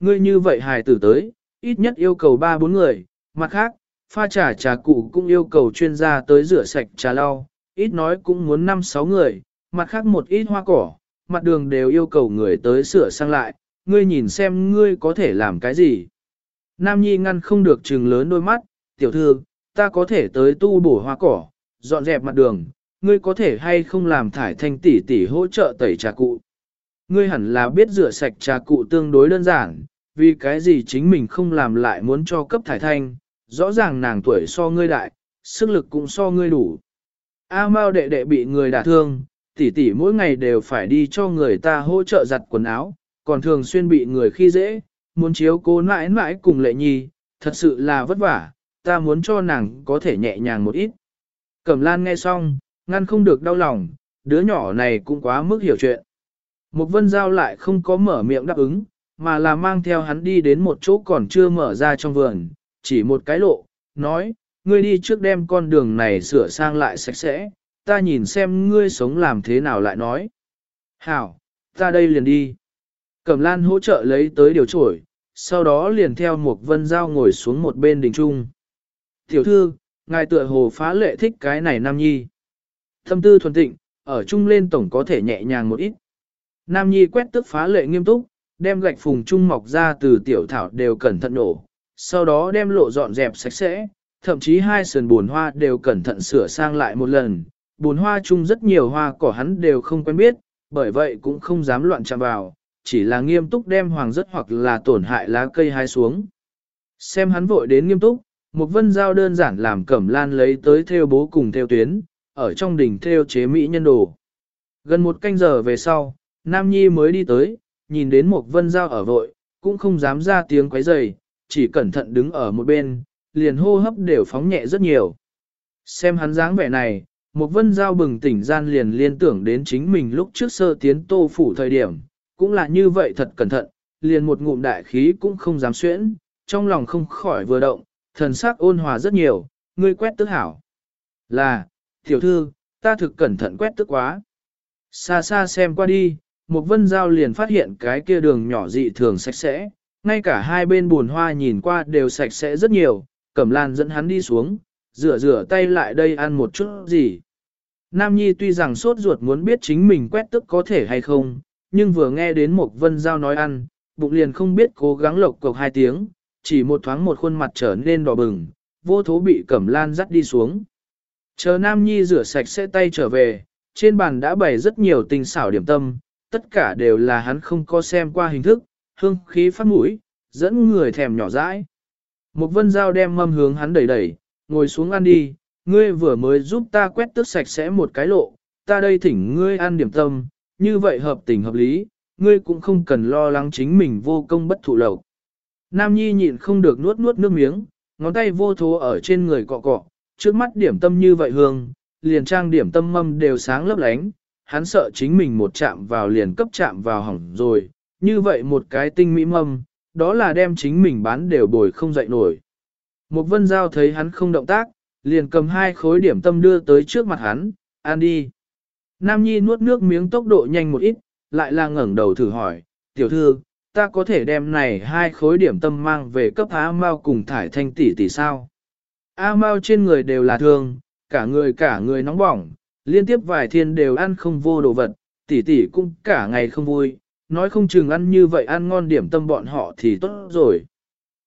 ngươi như vậy hài tử tới, ít nhất yêu cầu 3-4 người, mặt khác, pha trà trà cụ cũng yêu cầu chuyên gia tới rửa sạch trà lau, ít nói cũng muốn 5-6 người, mặt khác một ít hoa cỏ, mặt đường đều yêu cầu người tới sửa sang lại, ngươi nhìn xem ngươi có thể làm cái gì. Nam Nhi ngăn không được trừng lớn đôi mắt, tiểu thư, ta có thể tới tu bổ hoa cỏ, dọn dẹp mặt đường, ngươi có thể hay không làm thải thanh tỷ tỷ hỗ trợ tẩy trà cụ. Ngươi hẳn là biết rửa sạch trà cụ tương đối đơn giản, vì cái gì chính mình không làm lại muốn cho cấp thải thanh, rõ ràng nàng tuổi so ngươi đại, sức lực cũng so ngươi đủ. A Mao đệ đệ bị người đả thương, tỷ tỷ mỗi ngày đều phải đi cho người ta hỗ trợ giặt quần áo, còn thường xuyên bị người khi dễ, muốn chiếu cố mãi mãi cùng lệ nhi, thật sự là vất vả, ta muốn cho nàng có thể nhẹ nhàng một ít. Cẩm lan nghe xong, ngăn không được đau lòng, đứa nhỏ này cũng quá mức hiểu chuyện. Một vân giao lại không có mở miệng đáp ứng, mà là mang theo hắn đi đến một chỗ còn chưa mở ra trong vườn, chỉ một cái lộ, nói, ngươi đi trước đem con đường này sửa sang lại sạch sẽ, ta nhìn xem ngươi sống làm thế nào lại nói. Hảo, ta đây liền đi. Cẩm lan hỗ trợ lấy tới điều trổi, sau đó liền theo một vân giao ngồi xuống một bên đình trung. Tiểu thư, ngài tựa hồ phá lệ thích cái này nam nhi. Thâm tư thuần tịnh, ở chung lên tổng có thể nhẹ nhàng một ít. Nam nhi quét tức phá lệ nghiêm túc, đem gạch phùng trung mọc ra từ tiểu thảo đều cẩn thận nổ, sau đó đem lộ dọn dẹp sạch sẽ, thậm chí hai sườn buồn hoa đều cẩn thận sửa sang lại một lần. Buồn hoa chung rất nhiều hoa cỏ hắn đều không quen biết, bởi vậy cũng không dám loạn chạm vào, chỉ là nghiêm túc đem hoàng rất hoặc là tổn hại lá cây hai xuống. Xem hắn vội đến nghiêm túc, một vân giao đơn giản làm cẩm lan lấy tới theo bố cùng theo tuyến, ở trong đỉnh theo chế mỹ nhân đồ. Gần một canh giờ về sau, Nam Nhi mới đi tới, nhìn đến một vân giao ở vội, cũng không dám ra tiếng quấy rầy, chỉ cẩn thận đứng ở một bên, liền hô hấp đều phóng nhẹ rất nhiều. Xem hắn dáng vẻ này, một vân giao bừng tỉnh gian liền liên tưởng đến chính mình lúc trước sơ tiến tô phủ thời điểm, cũng là như vậy thật cẩn thận, liền một ngụm đại khí cũng không dám xuyễn, trong lòng không khỏi vừa động, thần sắc ôn hòa rất nhiều, ngươi quét tức hảo. Là, tiểu thư, ta thực cẩn thận quét tức quá. Xa xa xem qua đi, một vân giao liền phát hiện cái kia đường nhỏ dị thường sạch sẽ, ngay cả hai bên buồn hoa nhìn qua đều sạch sẽ rất nhiều, cẩm lan dẫn hắn đi xuống, rửa rửa tay lại đây ăn một chút gì. Nam Nhi tuy rằng sốt ruột muốn biết chính mình quét tức có thể hay không, nhưng vừa nghe đến một vân giao nói ăn, bụng liền không biết cố gắng lộc cộc hai tiếng, chỉ một thoáng một khuôn mặt trở nên đỏ bừng, vô thố bị cẩm lan dắt đi xuống. Chờ Nam Nhi rửa sạch sẽ tay trở về, trên bàn đã bày rất nhiều tinh xảo điểm tâm, tất cả đều là hắn không có xem qua hình thức, hương khí phát mũi, dẫn người thèm nhỏ dãi. Một vân dao đem mâm hướng hắn đẩy đẩy, ngồi xuống ăn đi, ngươi vừa mới giúp ta quét tước sạch sẽ một cái lộ, ta đây thỉnh ngươi ăn điểm tâm, như vậy hợp tình hợp lý, ngươi cũng không cần lo lắng chính mình vô công bất thụ lộc. Nam Nhi nhịn không được nuốt nuốt nước miếng, ngón tay vô thố ở trên người cọ cọ, trước mắt điểm tâm như vậy hương, liền trang điểm tâm mâm đều sáng lấp lánh, hắn sợ chính mình một chạm vào liền cấp chạm vào hỏng rồi, như vậy một cái tinh mỹ mâm, đó là đem chính mình bán đều bồi không dậy nổi. Một vân giao thấy hắn không động tác, liền cầm hai khối điểm tâm đưa tới trước mặt hắn, ăn đi. Nam Nhi nuốt nước miếng tốc độ nhanh một ít, lại là ngẩng đầu thử hỏi, tiểu thư, ta có thể đem này hai khối điểm tâm mang về cấp A Mao cùng thải thanh tỷ tỷ sao? A Mao trên người đều là thương, cả người cả người nóng bỏng, liên tiếp vài thiên đều ăn không vô đồ vật, tỷ tỷ cũng cả ngày không vui, nói không chừng ăn như vậy ăn ngon điểm tâm bọn họ thì tốt rồi.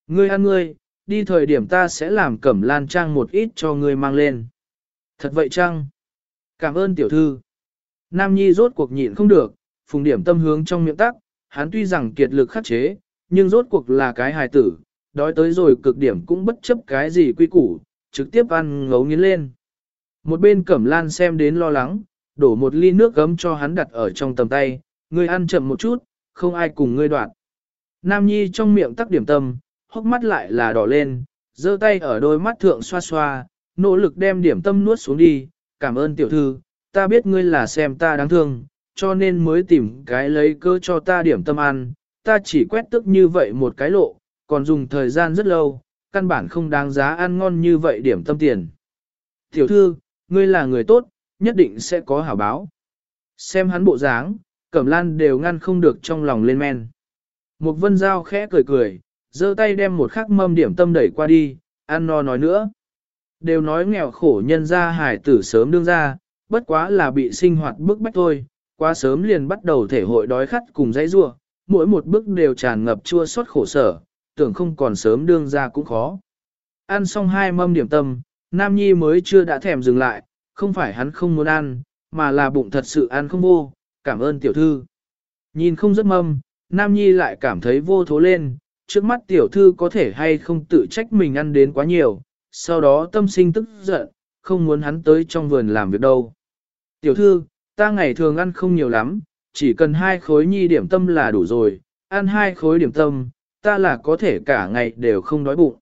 Ngươi ăn ngươi, đi thời điểm ta sẽ làm cẩm lan trang một ít cho ngươi mang lên. Thật vậy chăng? Cảm ơn tiểu thư. Nam Nhi rốt cuộc nhịn không được, phùng điểm tâm hướng trong miệng tắc, hắn tuy rằng kiệt lực khắc chế, nhưng rốt cuộc là cái hài tử, đói tới rồi cực điểm cũng bất chấp cái gì quy củ, trực tiếp ăn ngấu nghiến lên. Một bên cẩm lan xem đến lo lắng, đổ một ly nước gấm cho hắn đặt ở trong tầm tay, ngươi ăn chậm một chút, không ai cùng ngươi đoạn. Nam Nhi trong miệng tắc điểm tâm, hốc mắt lại là đỏ lên, giơ tay ở đôi mắt thượng xoa xoa, nỗ lực đem điểm tâm nuốt xuống đi, cảm ơn tiểu thư, ta biết ngươi là xem ta đáng thương, cho nên mới tìm cái lấy cơ cho ta điểm tâm ăn, ta chỉ quét tức như vậy một cái lộ, còn dùng thời gian rất lâu, căn bản không đáng giá ăn ngon như vậy điểm tâm tiền. Tiểu thư, ngươi là người tốt, nhất định sẽ có hảo báo. Xem hắn bộ dáng, Cẩm Lan đều ngăn không được trong lòng lên men. Một vân giao khẽ cười cười, giơ tay đem một khắc mâm điểm tâm đẩy qua đi, ăn no nói nữa. Đều nói nghèo khổ nhân ra hải tử sớm đương ra, bất quá là bị sinh hoạt bức bách thôi, quá sớm liền bắt đầu thể hội đói khát cùng dãy rua, mỗi một bước đều tràn ngập chua xót khổ sở, tưởng không còn sớm đương ra cũng khó. Ăn xong hai mâm điểm tâm, Nam Nhi mới chưa đã thèm dừng lại, không phải hắn không muốn ăn, mà là bụng thật sự ăn không vô, cảm ơn tiểu thư. Nhìn không rất mâm, Nam Nhi lại cảm thấy vô thố lên, trước mắt tiểu thư có thể hay không tự trách mình ăn đến quá nhiều, sau đó tâm sinh tức giận, không muốn hắn tới trong vườn làm việc đâu. Tiểu thư, ta ngày thường ăn không nhiều lắm, chỉ cần hai khối nhi điểm tâm là đủ rồi, ăn hai khối điểm tâm, ta là có thể cả ngày đều không đói bụng.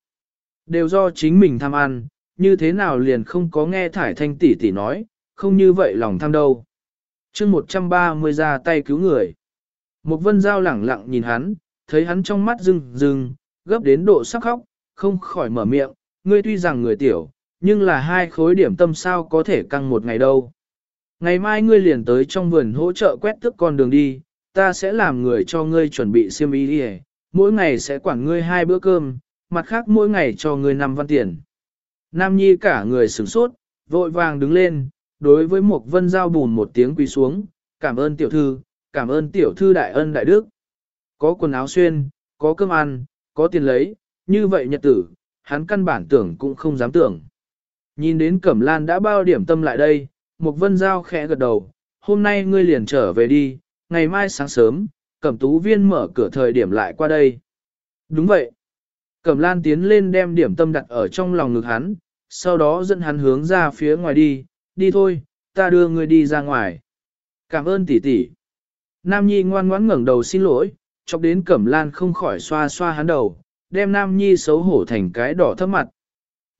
Đều do chính mình tham ăn, như thế nào liền không có nghe thải thanh tỷ tỷ nói, không như vậy lòng tham đâu. chương 130 ra tay cứu người. Một vân giao lẳng lặng nhìn hắn, thấy hắn trong mắt rưng rưng, gấp đến độ sắc khóc, không khỏi mở miệng, ngươi tuy rằng người tiểu, nhưng là hai khối điểm tâm sao có thể căng một ngày đâu. Ngày mai ngươi liền tới trong vườn hỗ trợ quét thức con đường đi, ta sẽ làm người cho ngươi chuẩn bị xiêm y đi mỗi ngày sẽ quản ngươi hai bữa cơm, mặt khác mỗi ngày cho ngươi năm văn tiền. Nam Nhi cả người sửng sốt, vội vàng đứng lên, đối với một vân giao bùn một tiếng quỳ xuống, cảm ơn tiểu thư, cảm ơn tiểu thư đại ân đại đức. Có quần áo xuyên, có cơm ăn, có tiền lấy, như vậy nhật tử, hắn căn bản tưởng cũng không dám tưởng. Nhìn đến Cẩm Lan đã bao điểm tâm lại đây, một vân giao khẽ gật đầu, hôm nay ngươi liền trở về đi, ngày mai sáng sớm, Cẩm Tú Viên mở cửa thời điểm lại qua đây. Đúng vậy. Cẩm Lan tiến lên đem điểm tâm đặt ở trong lòng ngực hắn, sau đó dẫn hắn hướng ra phía ngoài đi, đi thôi, ta đưa ngươi đi ra ngoài. Cảm ơn tỷ tỷ. Nam Nhi ngoan ngoãn ngẩng đầu xin lỗi, chọc đến Cẩm Lan không khỏi xoa xoa hắn đầu, đem Nam Nhi xấu hổ thành cái đỏ thấp mặt.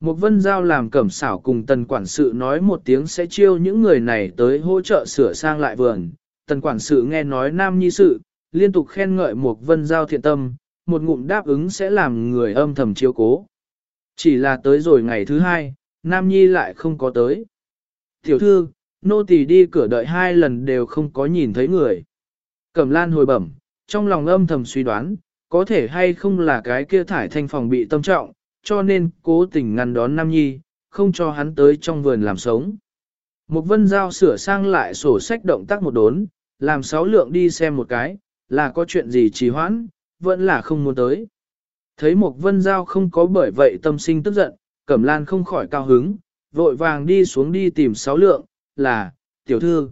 Một vân giao làm cẩm xảo cùng tần quản sự nói một tiếng sẽ chiêu những người này tới hỗ trợ sửa sang lại vườn. Tần quản sự nghe nói Nam Nhi sự, liên tục khen ngợi một vân giao thiện tâm, một ngụm đáp ứng sẽ làm người âm thầm chiếu cố. Chỉ là tới rồi ngày thứ hai, Nam Nhi lại không có tới. Tiểu thư, nô tỳ đi cửa đợi hai lần đều không có nhìn thấy người. Cẩm lan hồi bẩm, trong lòng âm thầm suy đoán, có thể hay không là cái kia thải thanh phòng bị tâm trọng, cho nên cố tình ngăn đón Nam Nhi, không cho hắn tới trong vườn làm sống. Một vân giao sửa sang lại sổ sách động tác một đốn, làm sáu lượng đi xem một cái, là có chuyện gì trì hoãn, vẫn là không muốn tới. Thấy một vân giao không có bởi vậy tâm sinh tức giận, Cẩm Lan không khỏi cao hứng, vội vàng đi xuống đi tìm sáu lượng, là, tiểu thư.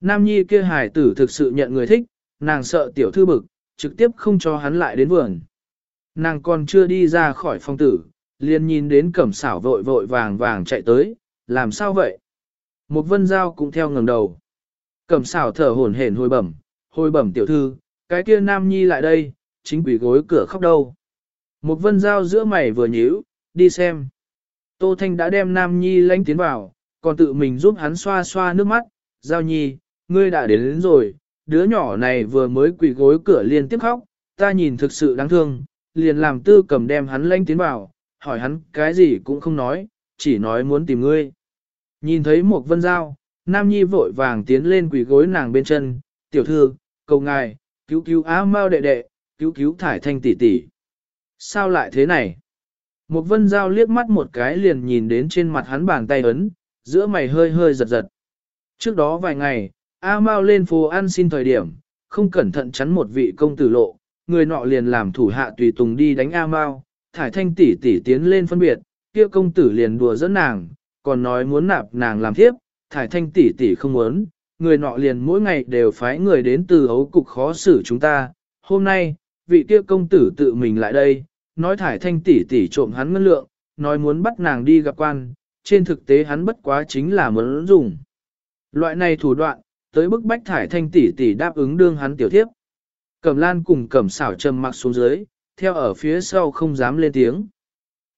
Nam nhi kia hải tử thực sự nhận người thích, nàng sợ tiểu thư bực, trực tiếp không cho hắn lại đến vườn. Nàng còn chưa đi ra khỏi phong tử, liền nhìn đến cẩm xảo vội vội vàng vàng chạy tới, làm sao vậy? Một vân giao cũng theo ngẩng đầu. Cẩm xảo thở hổn hển hồi bẩm, hồi bẩm tiểu thư, cái kia nam nhi lại đây, chính quỷ gối cửa khóc đâu. Một vân dao giữa mày vừa nhíu, đi xem. Tô Thanh đã đem nam nhi lánh tiến vào, còn tự mình giúp hắn xoa xoa nước mắt, giao nhi, ngươi đã đến, đến rồi, đứa nhỏ này vừa mới quỳ gối cửa liên tiếp khóc, ta nhìn thực sự đáng thương, liền làm tư cầm đem hắn lanh tiến vào, hỏi hắn cái gì cũng không nói, chỉ nói muốn tìm ngươi. Nhìn thấy một vân dao, Nam Nhi vội vàng tiến lên quỳ gối nàng bên chân, tiểu thư, cầu ngài, cứu cứu á mau đệ đệ, cứu cứu thải thanh tỷ tỷ. Sao lại thế này? Một vân giao liếc mắt một cái liền nhìn đến trên mặt hắn bàn tay ấn, giữa mày hơi hơi giật giật. Trước đó vài ngày, A Mao lên phố ăn xin thời điểm, không cẩn thận chắn một vị công tử lộ, người nọ liền làm thủ hạ tùy tùng đi đánh A Mao, thải thanh tỷ tỷ tiến lên phân biệt, kia công tử liền đùa dẫn nàng, còn nói muốn nạp nàng làm thiếp, thải thanh tỷ tỷ không muốn, người nọ liền mỗi ngày đều phái người đến từ ấu cục khó xử chúng ta, hôm nay, vị kia công tử tự mình lại đây, nói thải thanh tỷ tỷ trộm hắn ngân lượng, nói muốn bắt nàng đi gặp quan, trên thực tế hắn bất quá chính là muốn dùng. Loại này thủ đoạn, tới bức bách thải thanh tỷ tỷ đáp ứng đương hắn tiểu thiếp. Cẩm lan cùng cẩm xảo trầm mặc xuống dưới, theo ở phía sau không dám lên tiếng.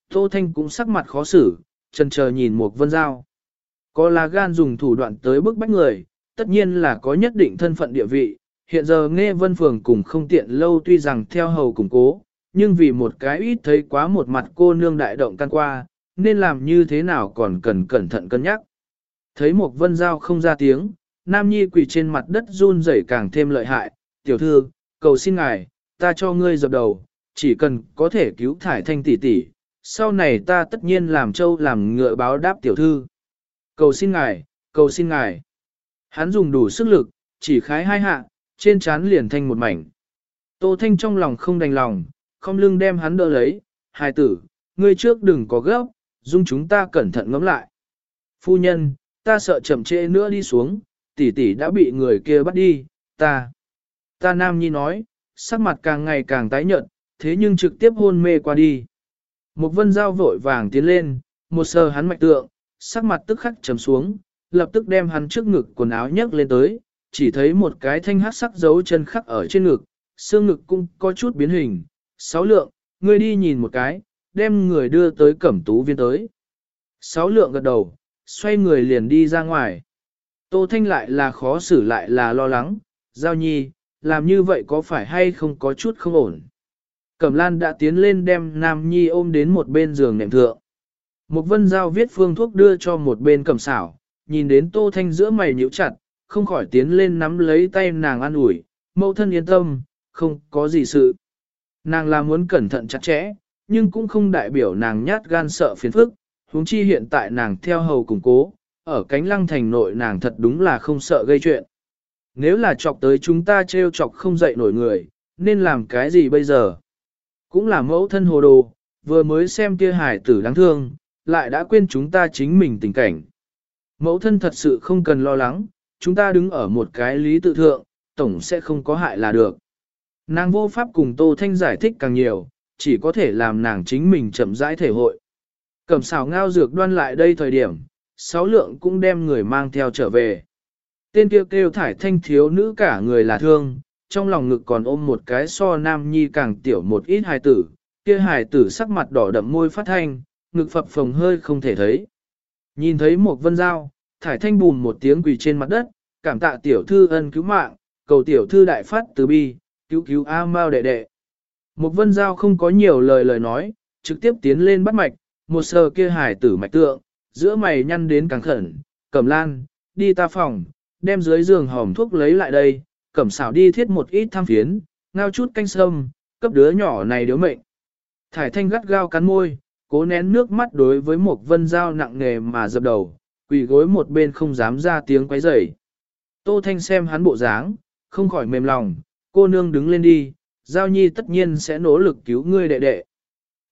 Tô Thanh cũng sắc mặt khó xử, chân chờ nhìn một vân giao. Có là gan dùng thủ đoạn tới bức bách người, tất nhiên là có nhất định thân phận địa vị. Hiện giờ nghe vân phường cùng không tiện lâu tuy rằng theo hầu củng cố, nhưng vì một cái ít thấy quá một mặt cô nương đại động can qua, nên làm như thế nào còn cần cẩn thận cân nhắc. Thấy một vân giao không ra tiếng, Nam Nhi quỳ trên mặt đất run rẩy càng thêm lợi hại, tiểu thư, cầu xin ngài, ta cho ngươi dập đầu, chỉ cần có thể cứu thải thanh tỷ tỷ, sau này ta tất nhiên làm châu làm ngựa báo đáp tiểu thư. Cầu xin ngài, cầu xin ngài. Hắn dùng đủ sức lực, chỉ khái hai hạ, trên trán liền thanh một mảnh. Tô Thanh trong lòng không đành lòng, không lưng đem hắn đỡ lấy, hài tử, ngươi trước đừng có gấp, dung chúng ta cẩn thận ngẫm lại. Phu nhân, ta sợ chậm trễ nữa đi xuống, tỷ tỷ đã bị người kia bắt đi, ta. Ta nam nhi nói, sắc mặt càng ngày càng tái nhợt, thế nhưng trực tiếp hôn mê qua đi. Một vân dao vội vàng tiến lên, một sờ hắn mạch tượng, sắc mặt tức khắc trầm xuống, lập tức đem hắn trước ngực quần áo nhấc lên tới, chỉ thấy một cái thanh hát sắc dấu chân khắc ở trên ngực, xương ngực cũng có chút biến hình. Sáu lượng, ngươi đi nhìn một cái, đem người đưa tới cẩm tú viên tới. Sáu lượng gật đầu, xoay người liền đi ra ngoài. Tô Thanh lại là khó xử lại là lo lắng, giao nhi, làm như vậy có phải hay không có chút không ổn. Cẩm Lan đã tiến lên đem Nam Nhi ôm đến một bên giường nệm thượng. Một vân giao viết phương thuốc đưa cho một bên cẩm xảo, nhìn đến Tô Thanh giữa mày nhíu chặt, không khỏi tiến lên nắm lấy tay nàng an ủi, mẫu thân yên tâm, không có gì sự. Nàng là muốn cẩn thận chặt chẽ, nhưng cũng không đại biểu nàng nhát gan sợ phiền phức, huống chi hiện tại nàng theo hầu củng cố, ở cánh lăng thành nội nàng thật đúng là không sợ gây chuyện. Nếu là chọc tới chúng ta trêu chọc không dậy nổi người, nên làm cái gì bây giờ? Cũng là mẫu thân hồ đồ, vừa mới xem kia hải tử đáng thương, lại đã quên chúng ta chính mình tình cảnh. Mẫu thân thật sự không cần lo lắng, chúng ta đứng ở một cái lý tự thượng, tổng sẽ không có hại là được. Nàng vô pháp cùng Tô Thanh giải thích càng nhiều, chỉ có thể làm nàng chính mình chậm rãi thể hội. Cẩm xào ngao dược đoan lại đây thời điểm, sáu lượng cũng đem người mang theo trở về. Tên kêu kêu thải thanh thiếu nữ cả người là thương, trong lòng ngực còn ôm một cái so nam nhi càng tiểu một ít hài tử, kia hài tử sắc mặt đỏ đậm môi phát thanh, ngực phập phồng hơi không thể thấy. Nhìn thấy một vân dao, thải thanh bùn một tiếng quỳ trên mặt đất, cảm tạ tiểu thư ân cứu mạng, cầu tiểu thư đại phát từ bi, cứu cứu A Mao đệ đệ. Một vân giao không có nhiều lời lời nói, trực tiếp tiến lên bắt mạch, một sờ kia hải tử mạch tượng, giữa mày nhăn đến càng khẩn, cẩm lan, đi ta phòng, đem dưới giường hòm thuốc lấy lại đây, cẩm xảo đi thiết một ít tham phiến, ngao chút canh sâm, cấp đứa nhỏ này điếu mệnh. Thải thanh gắt gao cắn môi, cố nén nước mắt đối với một vân dao nặng nề mà dập đầu, quỳ gối một bên không dám ra tiếng quấy rầy. Tô thanh xem hắn bộ dáng, không khỏi mềm lòng, cô nương đứng lên đi, giao nhi tất nhiên sẽ nỗ lực cứu ngươi đệ đệ.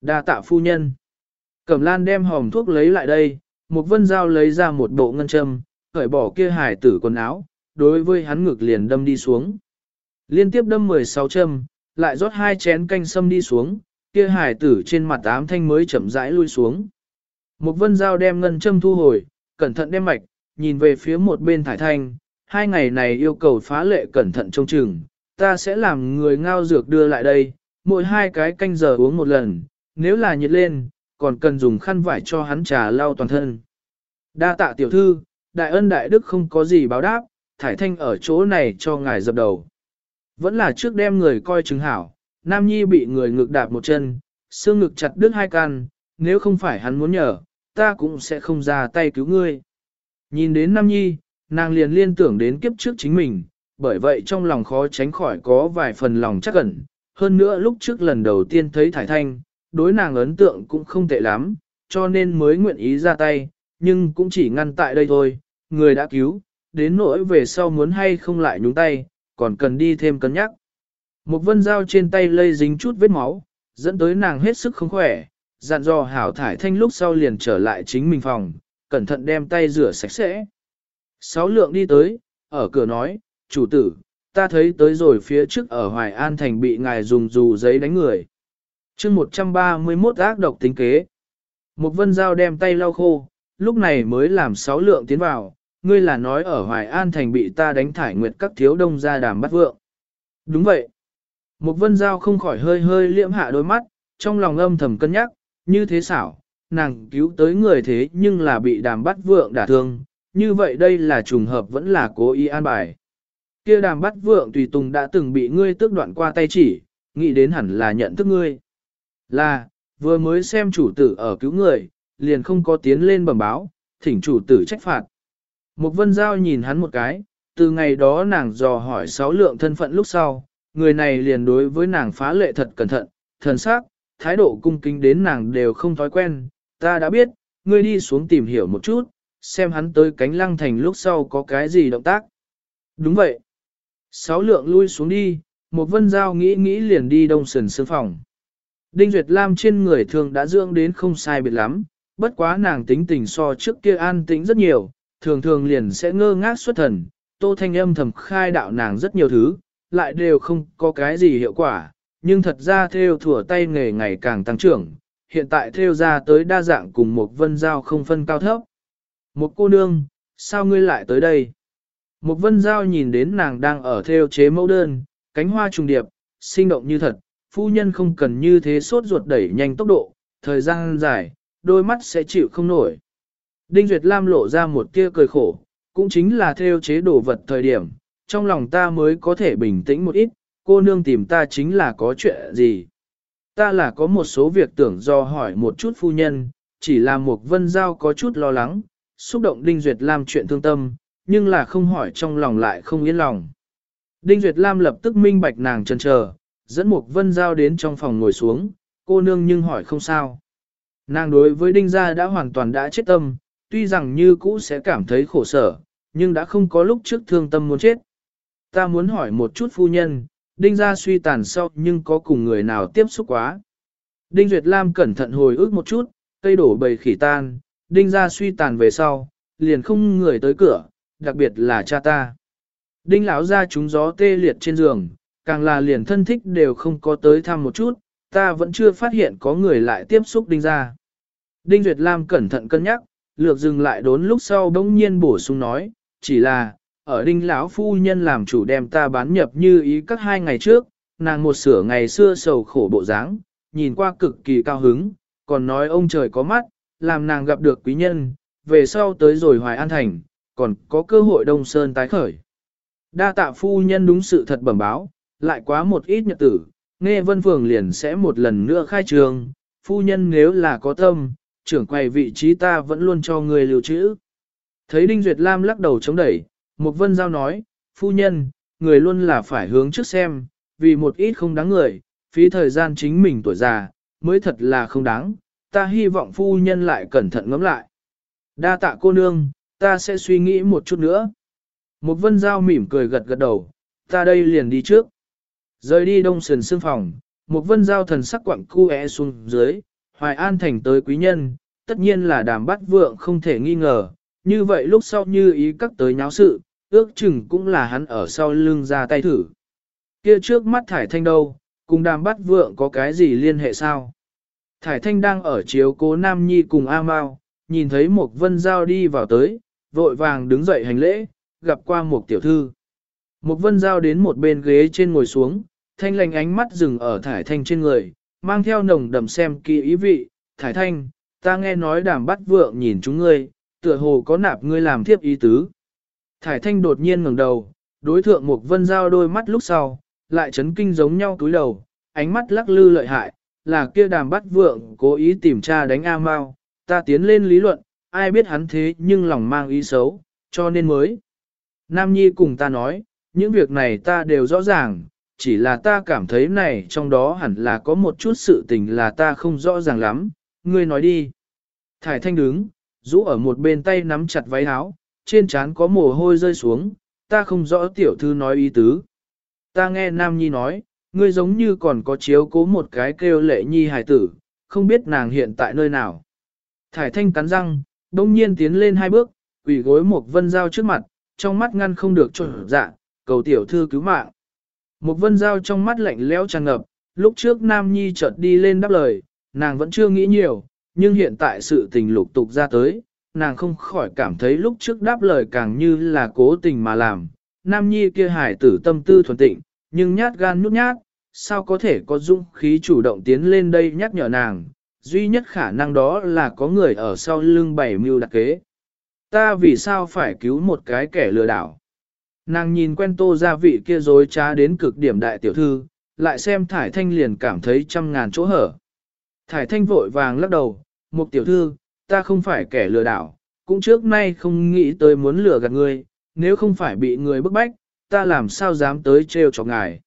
đa tạ phu nhân. Cẩm lan đem hòm thuốc lấy lại đây, một vân dao lấy ra một bộ ngân châm, khởi bỏ kia hải tử quần áo, đối với hắn ngực liền đâm đi xuống. Liên tiếp đâm 16 châm, lại rót hai chén canh sâm đi xuống, kia hải tử trên mặt ám thanh mới chậm rãi lui xuống. Một vân dao đem ngân châm thu hồi, cẩn thận đem mạch, nhìn về phía một bên thải thanh, hai ngày này yêu cầu phá lệ cẩn thận trông chừng, ta sẽ làm người ngao dược đưa lại đây, mỗi hai cái canh giờ uống một lần, nếu là nhiệt lên, còn cần dùng khăn vải cho hắn trà lau toàn thân. Đa tạ tiểu thư, đại ân đại đức không có gì báo đáp, thải thanh ở chỗ này cho ngài dập đầu. Vẫn là trước đem người coi chứng hảo, Nam Nhi bị người ngực đạp một chân, xương ngực chặt đứt hai can, nếu không phải hắn muốn nhờ, ta cũng sẽ không ra tay cứu ngươi. Nhìn đến Nam Nhi, nàng liền liên tưởng đến kiếp trước chính mình, bởi vậy trong lòng khó tránh khỏi có vài phần lòng chắc ẩn. Hơn nữa lúc trước lần đầu tiên thấy Thải Thanh, đối nàng ấn tượng cũng không tệ lắm, cho nên mới nguyện ý ra tay, nhưng cũng chỉ ngăn tại đây thôi, người đã cứu, đến nỗi về sau muốn hay không lại nhúng tay, còn cần đi thêm cân nhắc. Một vân dao trên tay lây dính chút vết máu, dẫn tới nàng hết sức không khỏe, dặn dò hảo thải thanh lúc sau liền trở lại chính mình phòng, cẩn thận đem tay rửa sạch sẽ. Sáu lượng đi tới, ở cửa nói, chủ tử, ta thấy tới rồi phía trước ở Hoài An Thành bị ngài dùng dù giấy đánh người. chương 131 ác độc tính kế. Một vân dao đem tay lau khô, lúc này mới làm sáu lượng tiến vào, ngươi là nói ở Hoài An Thành bị ta đánh thải nguyệt các thiếu đông ra đàm bắt vượng. Đúng vậy. Một vân dao không khỏi hơi hơi liễm hạ đôi mắt, trong lòng âm thầm cân nhắc, như thế xảo, nàng cứu tới người thế nhưng là bị đàm bắt vượng đả thương, như vậy đây là trùng hợp vẫn là cố ý an bài. Kia đàm bắt vượng tùy tùng đã từng bị ngươi tước đoạn qua tay chỉ, nghĩ đến hẳn là nhận thức ngươi. Là, vừa mới xem chủ tử ở cứu người, liền không có tiến lên bẩm báo, thỉnh chủ tử trách phạt. Một vân giao nhìn hắn một cái, từ ngày đó nàng dò hỏi sáu lượng thân phận lúc sau, người này liền đối với nàng phá lệ thật cẩn thận, thần sắc, thái độ cung kính đến nàng đều không thói quen, ta đã biết, ngươi đi xuống tìm hiểu một chút, xem hắn tới cánh lăng thành lúc sau có cái gì động tác. Đúng vậy. Sáu lượng lui xuống đi, một vân giao nghĩ nghĩ liền đi đông sườn sương phòng. Đinh Duyệt Lam trên người thường đã dưỡng đến không sai biệt lắm, bất quá nàng tính tình so trước kia an tĩnh rất nhiều, thường thường liền sẽ ngơ ngác xuất thần, tô thanh âm thầm khai đạo nàng rất nhiều thứ, lại đều không có cái gì hiệu quả, nhưng thật ra theo thủa tay nghề ngày càng tăng trưởng, hiện tại theo ra tới đa dạng cùng một vân giao không phân cao thấp. Một cô nương, sao ngươi lại tới đây? Một vân giao nhìn đến nàng đang ở theo chế mẫu đơn, cánh hoa trùng điệp, sinh động như thật, phu nhân không cần như thế sốt ruột đẩy nhanh tốc độ, thời gian dài, đôi mắt sẽ chịu không nổi. Đinh Duyệt Lam lộ ra một tia cười khổ, cũng chính là theo chế đồ vật thời điểm, trong lòng ta mới có thể bình tĩnh một ít, cô nương tìm ta chính là có chuyện gì. Ta là có một số việc tưởng do hỏi một chút phu nhân, chỉ là một vân giao có chút lo lắng, xúc động Đinh Duyệt Lam chuyện thương tâm, nhưng là không hỏi trong lòng lại không yên lòng. Đinh Duyệt Lam lập tức minh bạch nàng chân chờ, dẫn một vân giao đến trong phòng ngồi xuống, cô nương nhưng hỏi không sao. Nàng đối với Đinh gia đã hoàn toàn đã chết tâm, tuy rằng như cũ sẽ cảm thấy khổ sở, nhưng đã không có lúc trước thương tâm muốn chết. Ta muốn hỏi một chút phu nhân, Đinh gia suy tàn sau nhưng có cùng người nào tiếp xúc quá. Đinh Duyệt Lam cẩn thận hồi ức một chút, cây đổ bầy khỉ tan, Đinh gia suy tàn về sau, liền không người tới cửa, đặc biệt là cha ta. Đinh lão ra chúng gió tê liệt trên giường, càng là liền thân thích đều không có tới thăm một chút, ta vẫn chưa phát hiện có người lại tiếp xúc đinh ra. Đinh Duyệt Lam cẩn thận cân nhắc, lược dừng lại đốn lúc sau bỗng nhiên bổ sung nói, chỉ là, ở đinh lão phu nhân làm chủ đem ta bán nhập như ý các hai ngày trước, nàng một sửa ngày xưa sầu khổ bộ dáng, nhìn qua cực kỳ cao hứng, còn nói ông trời có mắt, làm nàng gặp được quý nhân, về sau tới rồi hoài an thành, còn có cơ hội đông sơn tái khởi. Đa tạ phu nhân đúng sự thật bẩm báo, lại quá một ít nhật tử, nghe vân phường liền sẽ một lần nữa khai trường, phu nhân nếu là có tâm, trưởng quầy vị trí ta vẫn luôn cho người lưu trữ. Thấy Đinh Duyệt Lam lắc đầu chống đẩy, Mục vân giao nói, phu nhân, người luôn là phải hướng trước xem, vì một ít không đáng người, phí thời gian chính mình tuổi già, mới thật là không đáng, ta hy vọng phu nhân lại cẩn thận ngẫm lại. Đa tạ cô nương, ta sẽ suy nghĩ một chút nữa. Mục vân giao mỉm cười gật gật đầu, ta đây liền đi trước. Rời đi đông sườn xương phòng, Mục vân giao thần sắc quặng cu é xuống dưới, hoài an thành tới quý nhân, tất nhiên là đàm bắt vượng không thể nghi ngờ, như vậy lúc sau như ý các tới nháo sự, ước chừng cũng là hắn ở sau lưng ra tay thử. Kia trước mắt thải thanh đâu, cùng đàm bắt vượng có cái gì liên hệ sao? Thải thanh đang ở chiếu cố Nam Nhi cùng A Mao, nhìn thấy một vân giao đi vào tới, vội vàng đứng dậy hành lễ, gặp qua một tiểu thư. Một vân giao đến một bên ghế trên ngồi xuống, thanh lành ánh mắt dừng ở thải thanh trên người, mang theo nồng đầm xem kỳ ý vị, thải thanh, ta nghe nói đàm bắt vượng nhìn chúng ngươi, tựa hồ có nạp ngươi làm thiếp ý tứ. Thải thanh đột nhiên ngẩng đầu, đối thượng một vân giao đôi mắt lúc sau, lại chấn kinh giống nhau túi đầu, ánh mắt lắc lư lợi hại, là kia đàm bắt vượng cố ý tìm tra đánh A Mao, ta tiến lên lý luận, ai biết hắn thế nhưng lòng mang ý xấu, cho nên mới. Nam Nhi cùng ta nói, những việc này ta đều rõ ràng, chỉ là ta cảm thấy này trong đó hẳn là có một chút sự tình là ta không rõ ràng lắm, ngươi nói đi. Thải thanh đứng, rũ ở một bên tay nắm chặt váy áo, trên trán có mồ hôi rơi xuống, ta không rõ tiểu thư nói ý tứ. Ta nghe Nam Nhi nói, ngươi giống như còn có chiếu cố một cái kêu lệ nhi hài tử, không biết nàng hiện tại nơi nào. Thải thanh cắn răng, đông nhiên tiến lên hai bước, quỷ gối một vân dao trước mặt, trong mắt ngăn không được trộn dạ, cầu tiểu thư cứu mạng. Một vân dao trong mắt lạnh lẽo tràn ngập, lúc trước Nam Nhi chợt đi lên đáp lời, nàng vẫn chưa nghĩ nhiều, nhưng hiện tại sự tình lục tục ra tới, nàng không khỏi cảm thấy lúc trước đáp lời càng như là cố tình mà làm. Nam Nhi kia hải tử tâm tư thuần tịnh, nhưng nhát gan nhút nhát, sao có thể có dũng khí chủ động tiến lên đây nhắc nhở nàng, duy nhất khả năng đó là có người ở sau lưng bảy mưu đặc kế. Ta vì sao phải cứu một cái kẻ lừa đảo? Nàng nhìn quen tô gia vị kia dối trá đến cực điểm đại tiểu thư, lại xem thải thanh liền cảm thấy trăm ngàn chỗ hở. Thải thanh vội vàng lắc đầu, một tiểu thư, ta không phải kẻ lừa đảo, cũng trước nay không nghĩ tới muốn lừa gạt ngươi, nếu không phải bị người bức bách, ta làm sao dám tới trêu cho ngài.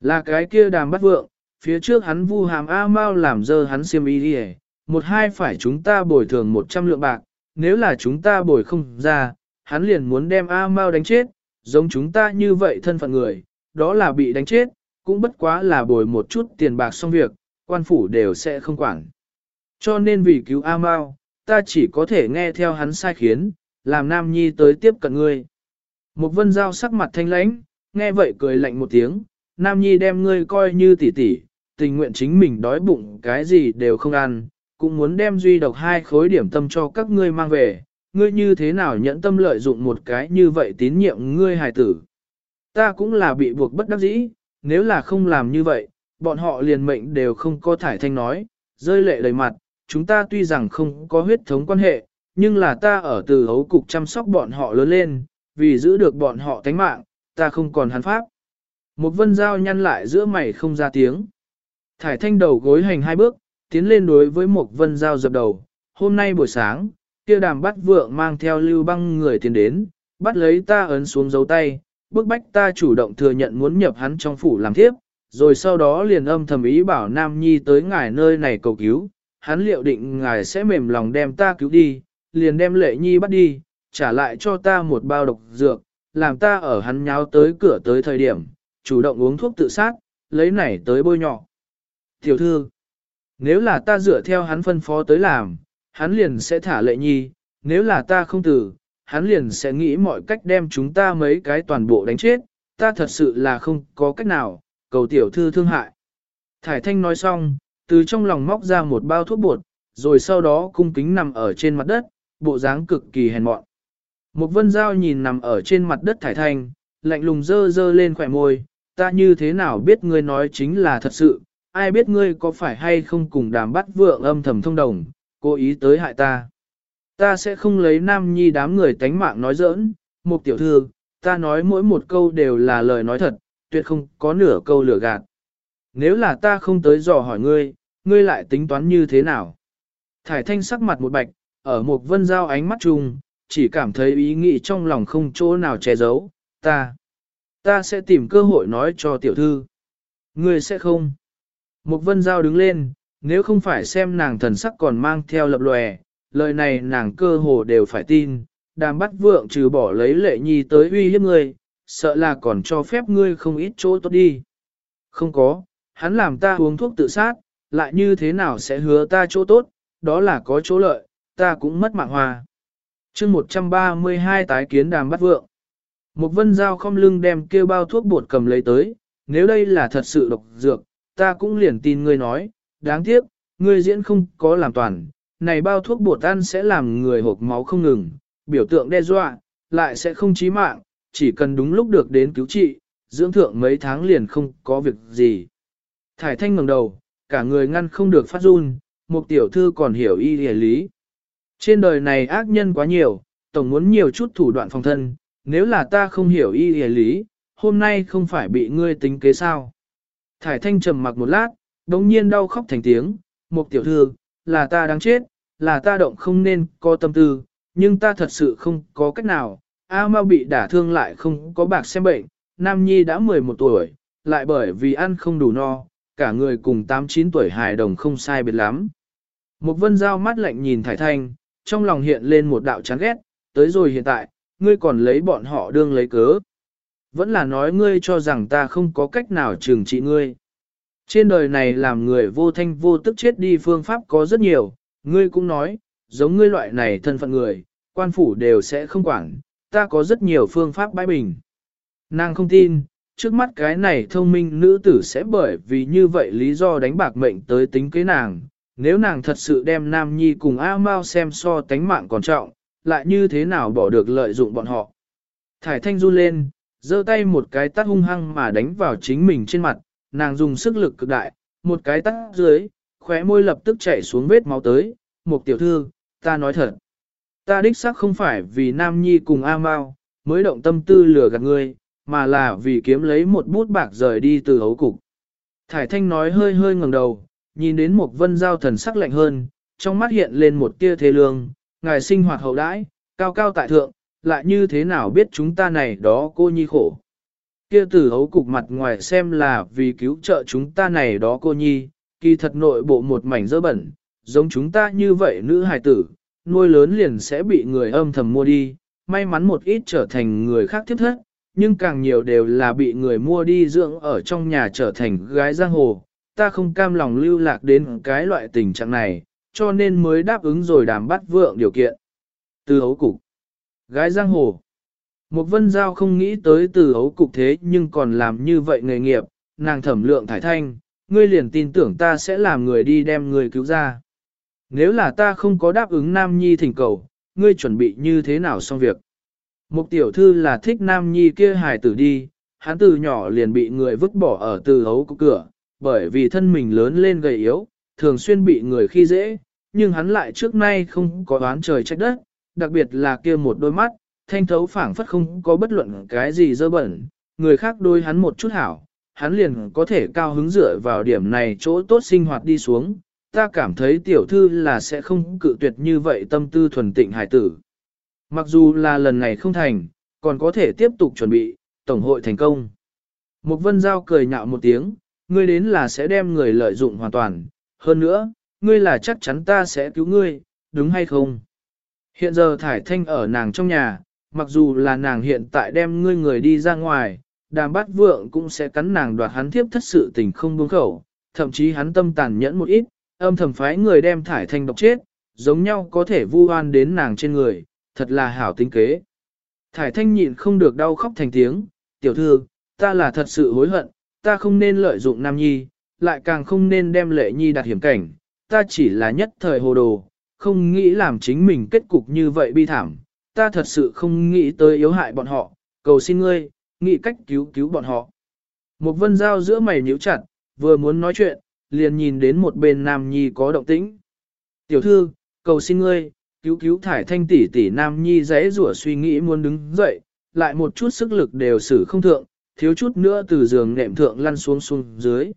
Là cái kia đàm bắt vượng, phía trước hắn vu hàm A Mao làm dơ hắn xiêm y đi một hai phải chúng ta bồi thường 100 lượng bạc, nếu là chúng ta bồi không ra, hắn liền muốn đem A Mao đánh chết, giống chúng ta như vậy thân phận người, đó là bị đánh chết, cũng bất quá là bồi một chút tiền bạc xong việc, quan phủ đều sẽ không quản. Cho nên vì cứu A Mao, ta chỉ có thể nghe theo hắn sai khiến, làm Nam Nhi tới tiếp cận ngươi. Một vân giao sắc mặt thanh lãnh, nghe vậy cười lạnh một tiếng, Nam Nhi đem ngươi coi như tỷ tỷ, tình nguyện chính mình đói bụng cái gì đều không ăn, cũng muốn đem duy độc hai khối điểm tâm cho các ngươi mang về, ngươi như thế nào nhẫn tâm lợi dụng một cái như vậy tín nhiệm ngươi hài tử. Ta cũng là bị buộc bất đắc dĩ, nếu là không làm như vậy, bọn họ liền mệnh đều không có thải thanh nói, rơi lệ đầy mặt, chúng ta tuy rằng không có huyết thống quan hệ, nhưng là ta ở từ hấu cục chăm sóc bọn họ lớn lên, vì giữ được bọn họ tánh mạng, ta không còn hắn pháp. Một vân dao nhăn lại giữa mày không ra tiếng. Thải thanh đầu gối hành hai bước, tiến lên đối với một vân dao dập đầu. Hôm nay buổi sáng, kia đàm bắt vượng mang theo lưu băng người tiến đến, bắt lấy ta ấn xuống dấu tay, bức bách ta chủ động thừa nhận muốn nhập hắn trong phủ làm thiếp, rồi sau đó liền âm thầm ý bảo Nam Nhi tới ngài nơi này cầu cứu, hắn liệu định ngài sẽ mềm lòng đem ta cứu đi, liền đem lệ nhi bắt đi, trả lại cho ta một bao độc dược, làm ta ở hắn nháo tới cửa tới thời điểm, chủ động uống thuốc tự sát, lấy nảy tới bôi nhọ. Tiểu thư, nếu là ta dựa theo hắn phân phó tới làm, hắn liền sẽ thả lệ nhi, nếu là ta không tử, hắn liền sẽ nghĩ mọi cách đem chúng ta mấy cái toàn bộ đánh chết, ta thật sự là không có cách nào, cầu tiểu thư thương hại. Thải thanh nói xong, từ trong lòng móc ra một bao thuốc bột, rồi sau đó cung kính nằm ở trên mặt đất, bộ dáng cực kỳ hèn mọn. Một vân dao nhìn nằm ở trên mặt đất thải thanh, lạnh lùng dơ dơ lên khỏe môi, ta như thế nào biết ngươi nói chính là thật sự, ai biết ngươi có phải hay không cùng đàm bắt vượng âm thầm thông đồng, cố ý tới hại ta. Ta sẽ không lấy nam nhi đám người tánh mạng nói giỡn, một tiểu thư, ta nói mỗi một câu đều là lời nói thật, tuyệt không có nửa câu lừa gạt. Nếu là ta không tới dò hỏi ngươi, ngươi lại tính toán như thế nào? Thải thanh sắc mặt một bạch, ở một vân giao ánh mắt chung, chỉ cảm thấy ý nghĩ trong lòng không chỗ nào che giấu, ta, ta sẽ tìm cơ hội nói cho tiểu thư. Ngươi sẽ không. Một vân giao đứng lên, nếu không phải xem nàng thần sắc còn mang theo lập lòe, lời này nàng cơ hồ đều phải tin, đàm bắt vượng trừ bỏ lấy lệ nhi tới uy hiếp ngươi, sợ là còn cho phép ngươi không ít chỗ tốt đi. Không có, hắn làm ta uống thuốc tự sát, lại như thế nào sẽ hứa ta chỗ tốt, đó là có chỗ lợi, ta cũng mất mạng hòa. chương 132 tái kiến đàm bắt vượng. Một vân dao không lưng đem kêu bao thuốc bột cầm lấy tới, nếu đây là thật sự độc dược, ta cũng liền tin ngươi nói, đáng tiếc, ngươi diễn không có làm toàn, này bao thuốc bột ăn sẽ làm người hộp máu không ngừng, biểu tượng đe dọa, lại sẽ không chí mạng, chỉ cần đúng lúc được đến cứu trị, dưỡng thượng mấy tháng liền không có việc gì. Thải thanh ngẩng đầu, cả người ngăn không được phát run, một tiểu thư còn hiểu y hề lý. Trên đời này ác nhân quá nhiều, tổng muốn nhiều chút thủ đoạn phòng thân, nếu là ta không hiểu y hề lý, hôm nay không phải bị ngươi tính kế sao. Thải thanh trầm mặc một lát, đống nhiên đau khóc thành tiếng, một tiểu thư, là ta đáng chết, là ta động không nên có tâm tư, nhưng ta thật sự không có cách nào. A Mao bị đả thương lại không có bạc xem bệnh, Nam Nhi đã 11 tuổi, lại bởi vì ăn không đủ no, cả người cùng 8-9 tuổi hài đồng không sai biệt lắm. Một vân dao mắt lạnh nhìn Thải Thanh, trong lòng hiện lên một đạo chán ghét, tới rồi hiện tại, ngươi còn lấy bọn họ đương lấy cớ. Vẫn là nói ngươi cho rằng ta không có cách nào trừng trị ngươi. Trên đời này làm người vô thanh vô tức chết đi phương pháp có rất nhiều, ngươi cũng nói, giống ngươi loại này thân phận người, quan phủ đều sẽ không quản, ta có rất nhiều phương pháp bãi bình. Nàng không tin, trước mắt cái này thông minh nữ tử sẽ bởi vì như vậy lý do đánh bạc mệnh tới tính kế nàng. Nếu nàng thật sự đem Nam Nhi cùng A Mao xem so tánh mạng còn trọng, lại như thế nào bỏ được lợi dụng bọn họ. Thải thanh run lên, giơ tay một cái tát hung hăng mà đánh vào chính mình trên mặt, nàng dùng sức lực cực đại, một cái tát dưới, khóe môi lập tức chảy xuống vết máu tới, một tiểu thư, ta nói thật. Ta đích xác không phải vì Nam Nhi cùng A Mao, mới động tâm tư lừa gạt ngươi, mà là vì kiếm lấy một bút bạc rời đi từ hấu cục. Thải thanh nói hơi hơi ngẩng đầu, nhìn đến một vân giao thần sắc lạnh hơn, trong mắt hiện lên một tia thế lương, ngài sinh hoạt hậu đãi, cao cao tại thượng, lại như thế nào biết chúng ta này đó cô nhi khổ. kia tử hấu cục mặt ngoài xem là vì cứu trợ chúng ta này đó cô nhi, kỳ thật nội bộ một mảnh dơ bẩn, giống chúng ta như vậy nữ hài tử, nuôi lớn liền sẽ bị người âm thầm mua đi, may mắn một ít trở thành người khác tiếp thất, nhưng càng nhiều đều là bị người mua đi dưỡng ở trong nhà trở thành gái giang hồ. Ta không cam lòng lưu lạc đến cái loại tình trạng này, cho nên mới đáp ứng rồi đàm bắt vượng điều kiện. Từ hấu cục. Gái giang hồ. Một vân giao không nghĩ tới từ hấu cục thế nhưng còn làm như vậy nghề nghiệp, nàng thẩm lượng thải thanh, ngươi liền tin tưởng ta sẽ làm người đi đem người cứu ra. Nếu là ta không có đáp ứng Nam Nhi thỉnh cầu, ngươi chuẩn bị như thế nào xong việc? Một tiểu thư là thích Nam Nhi kia hài tử đi, hắn từ nhỏ liền bị người vứt bỏ ở từ hấu của cửa, bởi vì thân mình lớn lên gầy yếu, thường xuyên bị người khi dễ, nhưng hắn lại trước nay không có đoán trời trách đất, đặc biệt là kia một đôi mắt, thanh thấu phảng phất không có bất luận cái gì dơ bẩn, người khác đôi hắn một chút hảo, hắn liền có thể cao hứng dựa vào điểm này chỗ tốt sinh hoạt đi xuống, ta cảm thấy tiểu thư là sẽ không cự tuyệt như vậy tâm tư thuần tịnh hải tử. Mặc dù là lần này không thành, còn có thể tiếp tục chuẩn bị, tổng hội thành công. Mục vân giao cười nhạo một tiếng, ngươi đến là sẽ đem người lợi dụng hoàn toàn, hơn nữa, ngươi là chắc chắn ta sẽ cứu ngươi, đúng hay không? Hiện giờ thải thanh ở nàng trong nhà, mặc dù là nàng hiện tại đem ngươi người đi ra ngoài, đàm bát vượng cũng sẽ cắn nàng đoạt hắn tiếp thất sự tình không buông khẩu, thậm chí hắn tâm tàn nhẫn một ít, âm thầm phái người đem thải thanh độc chết, giống nhau có thể vu oan đến nàng trên người, thật là hảo tính kế. Thải thanh nhịn không được đau khóc thành tiếng, tiểu thư, ta là thật sự hối hận, ta không nên lợi dụng nam nhi, lại càng không nên đem lệ nhi đặt hiểm cảnh, ta chỉ là nhất thời hồ đồ, không nghĩ làm chính mình kết cục như vậy bi thảm, ta thật sự không nghĩ tới yếu hại bọn họ, cầu xin ngươi, nghĩ cách cứu cứu bọn họ. Một vân dao giữa mày nhíu chặt, vừa muốn nói chuyện, liền nhìn đến một bên Nam Nhi có động tĩnh. Tiểu thư, cầu xin ngươi, cứu cứu thải thanh tỷ tỷ Nam Nhi dễ rủa suy nghĩ muốn đứng dậy, lại một chút sức lực đều xử không thượng, thiếu chút nữa từ giường nệm thượng lăn xuống xuống dưới.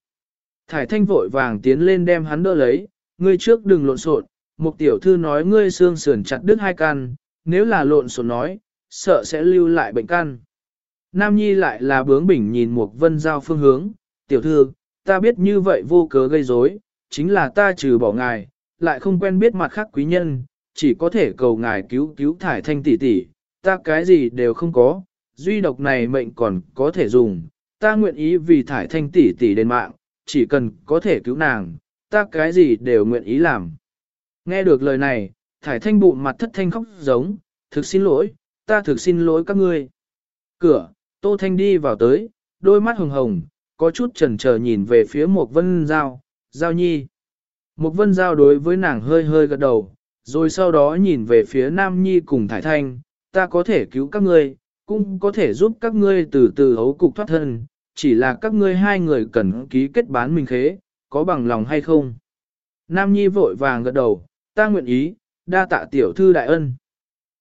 Thải thanh vội vàng tiến lên đem hắn đỡ lấy, ngươi trước đừng lộn xộn, một tiểu thư nói ngươi xương sườn chặt đứt hai căn, nếu là lộn xộn nói, sợ sẽ lưu lại bệnh căn. Nam Nhi lại là bướng bỉnh nhìn một vân giao phương hướng, tiểu thư, ta biết như vậy vô cớ gây rối, chính là ta trừ bỏ ngài, lại không quen biết mặt khác quý nhân, chỉ có thể cầu ngài cứu cứu thải thanh tỷ tỷ, ta cái gì đều không có, duy độc này mệnh còn có thể dùng, ta nguyện ý vì thải thanh tỷ tỷ đến mạng, chỉ cần có thể cứu nàng, ta cái gì đều nguyện ý làm. Nghe được lời này, thải thanh bụng mặt thất thanh khóc giống, thực xin lỗi, ta thực xin lỗi các ngươi. Cửa, Tô Thanh đi vào tới, đôi mắt hồng hồng, có chút chần chờ nhìn về phía một vân giao, giao nhi. Một vân giao đối với nàng hơi hơi gật đầu, rồi sau đó nhìn về phía nam nhi cùng thải thanh, ta có thể cứu các ngươi, cũng có thể giúp các ngươi từ từ hấu cục thoát thân, chỉ là các ngươi hai người cần ký kết bán mình khế, có bằng lòng hay không. Nam nhi vội vàng gật đầu, ta nguyện ý, đa tạ tiểu thư đại ân.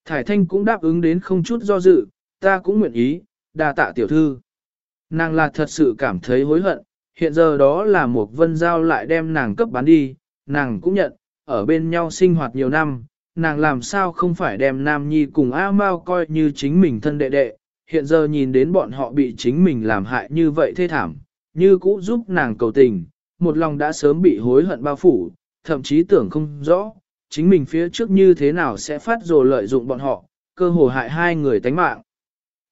Thải thanh cũng đáp ứng đến không chút do dự, ta cũng nguyện ý, đa tạ tiểu thư. Nàng là thật sự cảm thấy hối hận, hiện giờ đó là một vân giao lại đem nàng cấp bán đi, nàng cũng nhận, ở bên nhau sinh hoạt nhiều năm, nàng làm sao không phải đem Nam Nhi cùng A Mao coi như chính mình thân đệ đệ, hiện giờ nhìn đến bọn họ bị chính mình làm hại như vậy thê thảm, như cũ giúp nàng cầu tình, một lòng đã sớm bị hối hận bao phủ, thậm chí tưởng không rõ, chính mình phía trước như thế nào sẽ phát rồ lợi dụng bọn họ, cơ hồ hại hai người tánh mạng.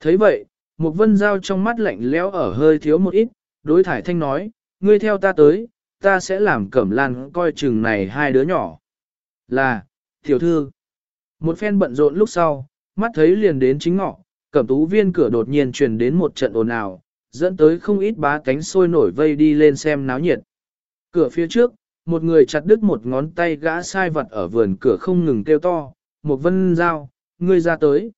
thấy vậy, một vân dao trong mắt lạnh lẽo ở hơi thiếu một ít, đối thải thanh nói, ngươi theo ta tới, ta sẽ làm cẩm lan coi chừng này hai đứa nhỏ. Là, tiểu thư. Một phen bận rộn lúc sau, mắt thấy liền đến chính ngọ, cẩm tú viên cửa đột nhiên truyền đến một trận ồn ào, dẫn tới không ít bá cánh sôi nổi vây đi lên xem náo nhiệt. Cửa phía trước, một người chặt đứt một ngón tay gã sai vật ở vườn cửa không ngừng kêu to, một vân dao, ngươi ra tới.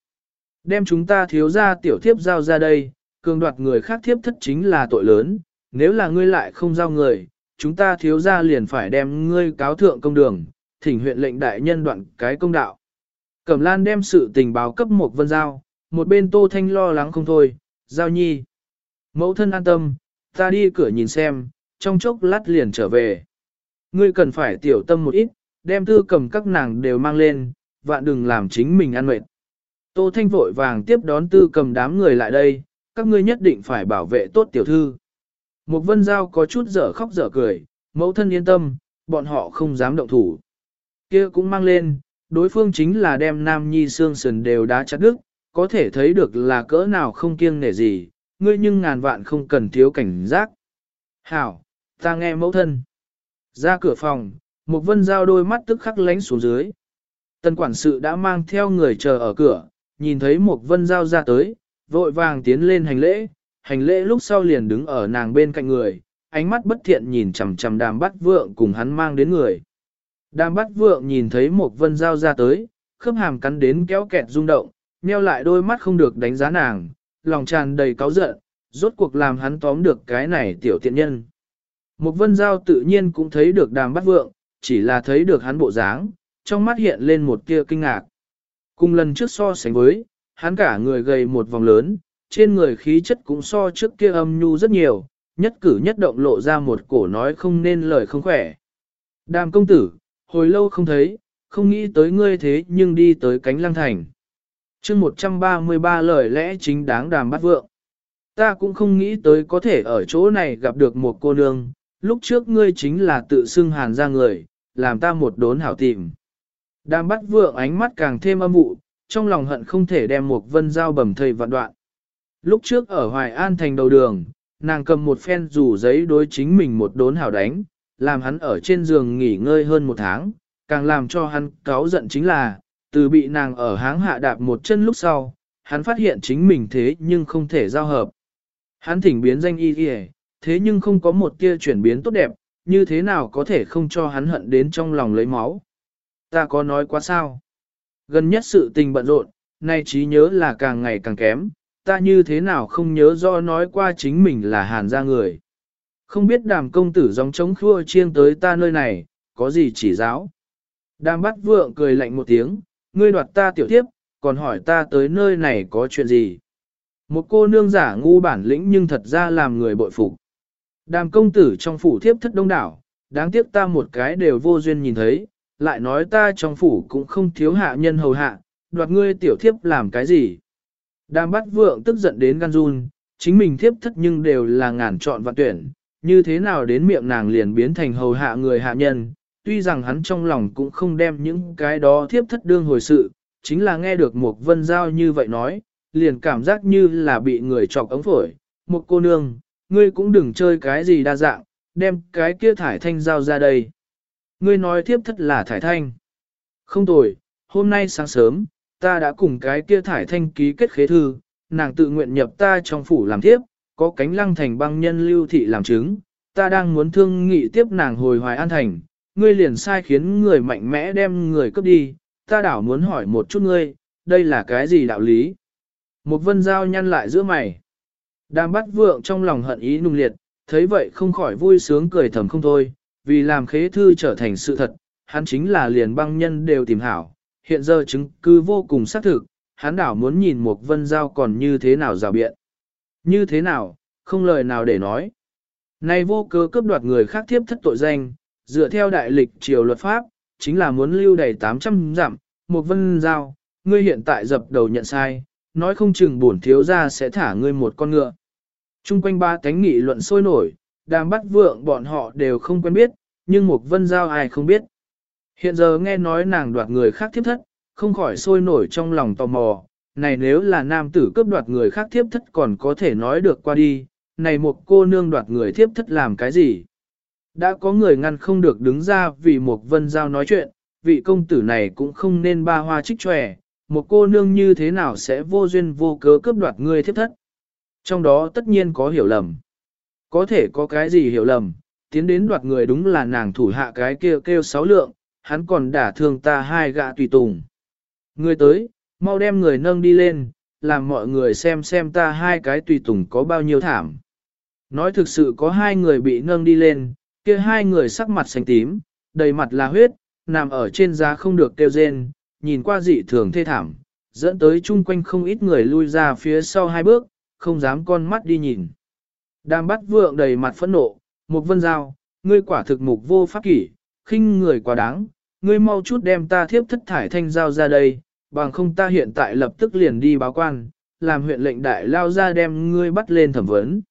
Đem chúng ta thiếu ra tiểu thiếp giao ra đây, cường đoạt người khác thiếp thất chính là tội lớn, nếu là ngươi lại không giao người, chúng ta thiếu ra liền phải đem ngươi cáo thượng công đường, thỉnh huyện lệnh đại nhân đoạn cái công đạo. Cẩm lan đem sự tình báo cấp một vân giao, một bên tô thanh lo lắng không thôi, giao nhi. Mẫu thân an tâm, ta đi cửa nhìn xem, trong chốc lát liền trở về. Ngươi cần phải tiểu tâm một ít, đem thư cầm các nàng đều mang lên, vạn đừng làm chính mình ăn mệt. Tô Thanh vội vàng tiếp đón tư cầm đám người lại đây, các ngươi nhất định phải bảo vệ tốt tiểu thư. Một vân giao có chút dở khóc dở cười, mẫu thân yên tâm, bọn họ không dám động thủ. kia cũng mang lên, đối phương chính là đem nam nhi xương sườn đều đá chặt đứt, có thể thấy được là cỡ nào không kiêng nể gì, ngươi nhưng ngàn vạn không cần thiếu cảnh giác. Hảo, ta nghe mẫu thân. Ra cửa phòng, một vân giao đôi mắt tức khắc lánh xuống dưới. Tân quản sự đã mang theo người chờ ở cửa, nhìn thấy một vân giao ra tới, vội vàng tiến lên hành lễ, hành lễ lúc sau liền đứng ở nàng bên cạnh người, ánh mắt bất thiện nhìn chằm chằm đàm bắt vượng cùng hắn mang đến người. Đàm bắt vượng nhìn thấy một vân giao ra tới, khớp hàm cắn đến kéo kẹt rung động, nheo lại đôi mắt không được đánh giá nàng, lòng tràn đầy cáu giận, rốt cuộc làm hắn tóm được cái này tiểu tiện nhân. Một vân giao tự nhiên cũng thấy được đàm bắt vượng, chỉ là thấy được hắn bộ dáng, trong mắt hiện lên một tia kinh ngạc. Cùng lần trước so sánh với, hắn cả người gầy một vòng lớn, trên người khí chất cũng so trước kia âm nhu rất nhiều, nhất cử nhất động lộ ra một cổ nói không nên lời không khỏe. Đàm công tử, hồi lâu không thấy, không nghĩ tới ngươi thế nhưng đi tới cánh lăng thành. chương 133 lời lẽ chính đáng đàm bắt vượng. Ta cũng không nghĩ tới có thể ở chỗ này gặp được một cô nương, lúc trước ngươi chính là tự xưng hàn ra người, làm ta một đốn hảo tìm. Đàm bắt vượng ánh mắt càng thêm âm vụ, trong lòng hận không thể đem một vân dao bầm thầy vạn đoạn. Lúc trước ở Hoài An thành đầu đường, nàng cầm một phen rủ giấy đối chính mình một đốn hảo đánh, làm hắn ở trên giường nghỉ ngơi hơn một tháng, càng làm cho hắn cáo giận chính là, từ bị nàng ở háng hạ đạp một chân lúc sau, hắn phát hiện chính mình thế nhưng không thể giao hợp. Hắn thỉnh biến danh y y, thế nhưng không có một tia chuyển biến tốt đẹp, như thế nào có thể không cho hắn hận đến trong lòng lấy máu. Ta có nói quá sao? Gần nhất sự tình bận rộn, nay trí nhớ là càng ngày càng kém, ta như thế nào không nhớ do nói qua chính mình là hàn gia người. Không biết đàm công tử dòng trống khua chiêng tới ta nơi này, có gì chỉ giáo. Đàm bắt vượng cười lạnh một tiếng, ngươi đoạt ta tiểu tiếp, còn hỏi ta tới nơi này có chuyện gì. Một cô nương giả ngu bản lĩnh nhưng thật ra làm người bội phục. Đàm công tử trong phủ thiếp thất đông đảo, đáng tiếc ta một cái đều vô duyên nhìn thấy, lại nói ta trong phủ cũng không thiếu hạ nhân hầu hạ, đoạt ngươi tiểu thiếp làm cái gì. Đàm bắt vượng tức giận đến gan run, chính mình thiếp thất nhưng đều là ngàn chọn và tuyển, như thế nào đến miệng nàng liền biến thành hầu hạ người hạ nhân, tuy rằng hắn trong lòng cũng không đem những cái đó thiếp thất đương hồi sự, chính là nghe được một vân giao như vậy nói, liền cảm giác như là bị người chọc ống phổi, một cô nương, ngươi cũng đừng chơi cái gì đa dạng, đem cái kia thải thanh giao ra đây. Ngươi nói thiếp thất là thải thanh. Không tồi, hôm nay sáng sớm, ta đã cùng cái kia thải thanh ký kết khế thư, nàng tự nguyện nhập ta trong phủ làm thiếp, có cánh lăng thành băng nhân lưu thị làm chứng, ta đang muốn thương nghị tiếp nàng hồi hoài an thành, ngươi liền sai khiến người mạnh mẽ đem người cướp đi, ta đảo muốn hỏi một chút ngươi, đây là cái gì đạo lý? Một vân giao nhăn lại giữa mày. Đàm bắt vượng trong lòng hận ý nung liệt, thấy vậy không khỏi vui sướng cười thầm không thôi, vì làm khế thư trở thành sự thật, hắn chính là liền băng nhân đều tìm hảo, hiện giờ chứng cứ vô cùng xác thực, hắn đảo muốn nhìn một vân giao còn như thế nào rào biện. Như thế nào, không lời nào để nói. Này vô cớ cướp đoạt người khác thiếp thất tội danh, dựa theo đại lịch triều luật pháp, chính là muốn lưu đầy 800 dặm, một vân giao, ngươi hiện tại dập đầu nhận sai, nói không chừng bổn thiếu ra sẽ thả ngươi một con ngựa. Trung quanh ba cánh nghị luận sôi nổi, đàm bắt vượng bọn họ đều không quen biết, nhưng một vân giao ai không biết. Hiện giờ nghe nói nàng đoạt người khác thiếp thất, không khỏi sôi nổi trong lòng tò mò, này nếu là nam tử cướp đoạt người khác thiếp thất còn có thể nói được qua đi, này một cô nương đoạt người thiếp thất làm cái gì? Đã có người ngăn không được đứng ra vì một vân giao nói chuyện, vị công tử này cũng không nên ba hoa trích tròe, một cô nương như thế nào sẽ vô duyên vô cớ cướp đoạt người thiếp thất? Trong đó tất nhiên có hiểu lầm. Có thể có cái gì hiểu lầm, tiến đến đoạt người đúng là nàng thủ hạ cái kia kêu sáu lượng, hắn còn đả thương ta hai gạ tùy tùng. Người tới, mau đem người nâng đi lên, làm mọi người xem xem ta hai cái tùy tùng có bao nhiêu thảm. Nói thực sự có hai người bị nâng đi lên, kia hai người sắc mặt xanh tím, đầy mặt là huyết, nằm ở trên giá không được kêu rên, nhìn qua dị thường thê thảm, dẫn tới chung quanh không ít người lui ra phía sau hai bước, không dám con mắt đi nhìn. Đàm bắt vượng đầy mặt phẫn nộ, một vân giao, ngươi quả thực mục vô pháp kỷ, khinh người quá đáng, ngươi mau chút đem ta thiếp thất thải thanh giao ra đây, bằng không ta hiện tại lập tức liền đi báo quan, làm huyện lệnh đại lao ra đem ngươi bắt lên thẩm vấn.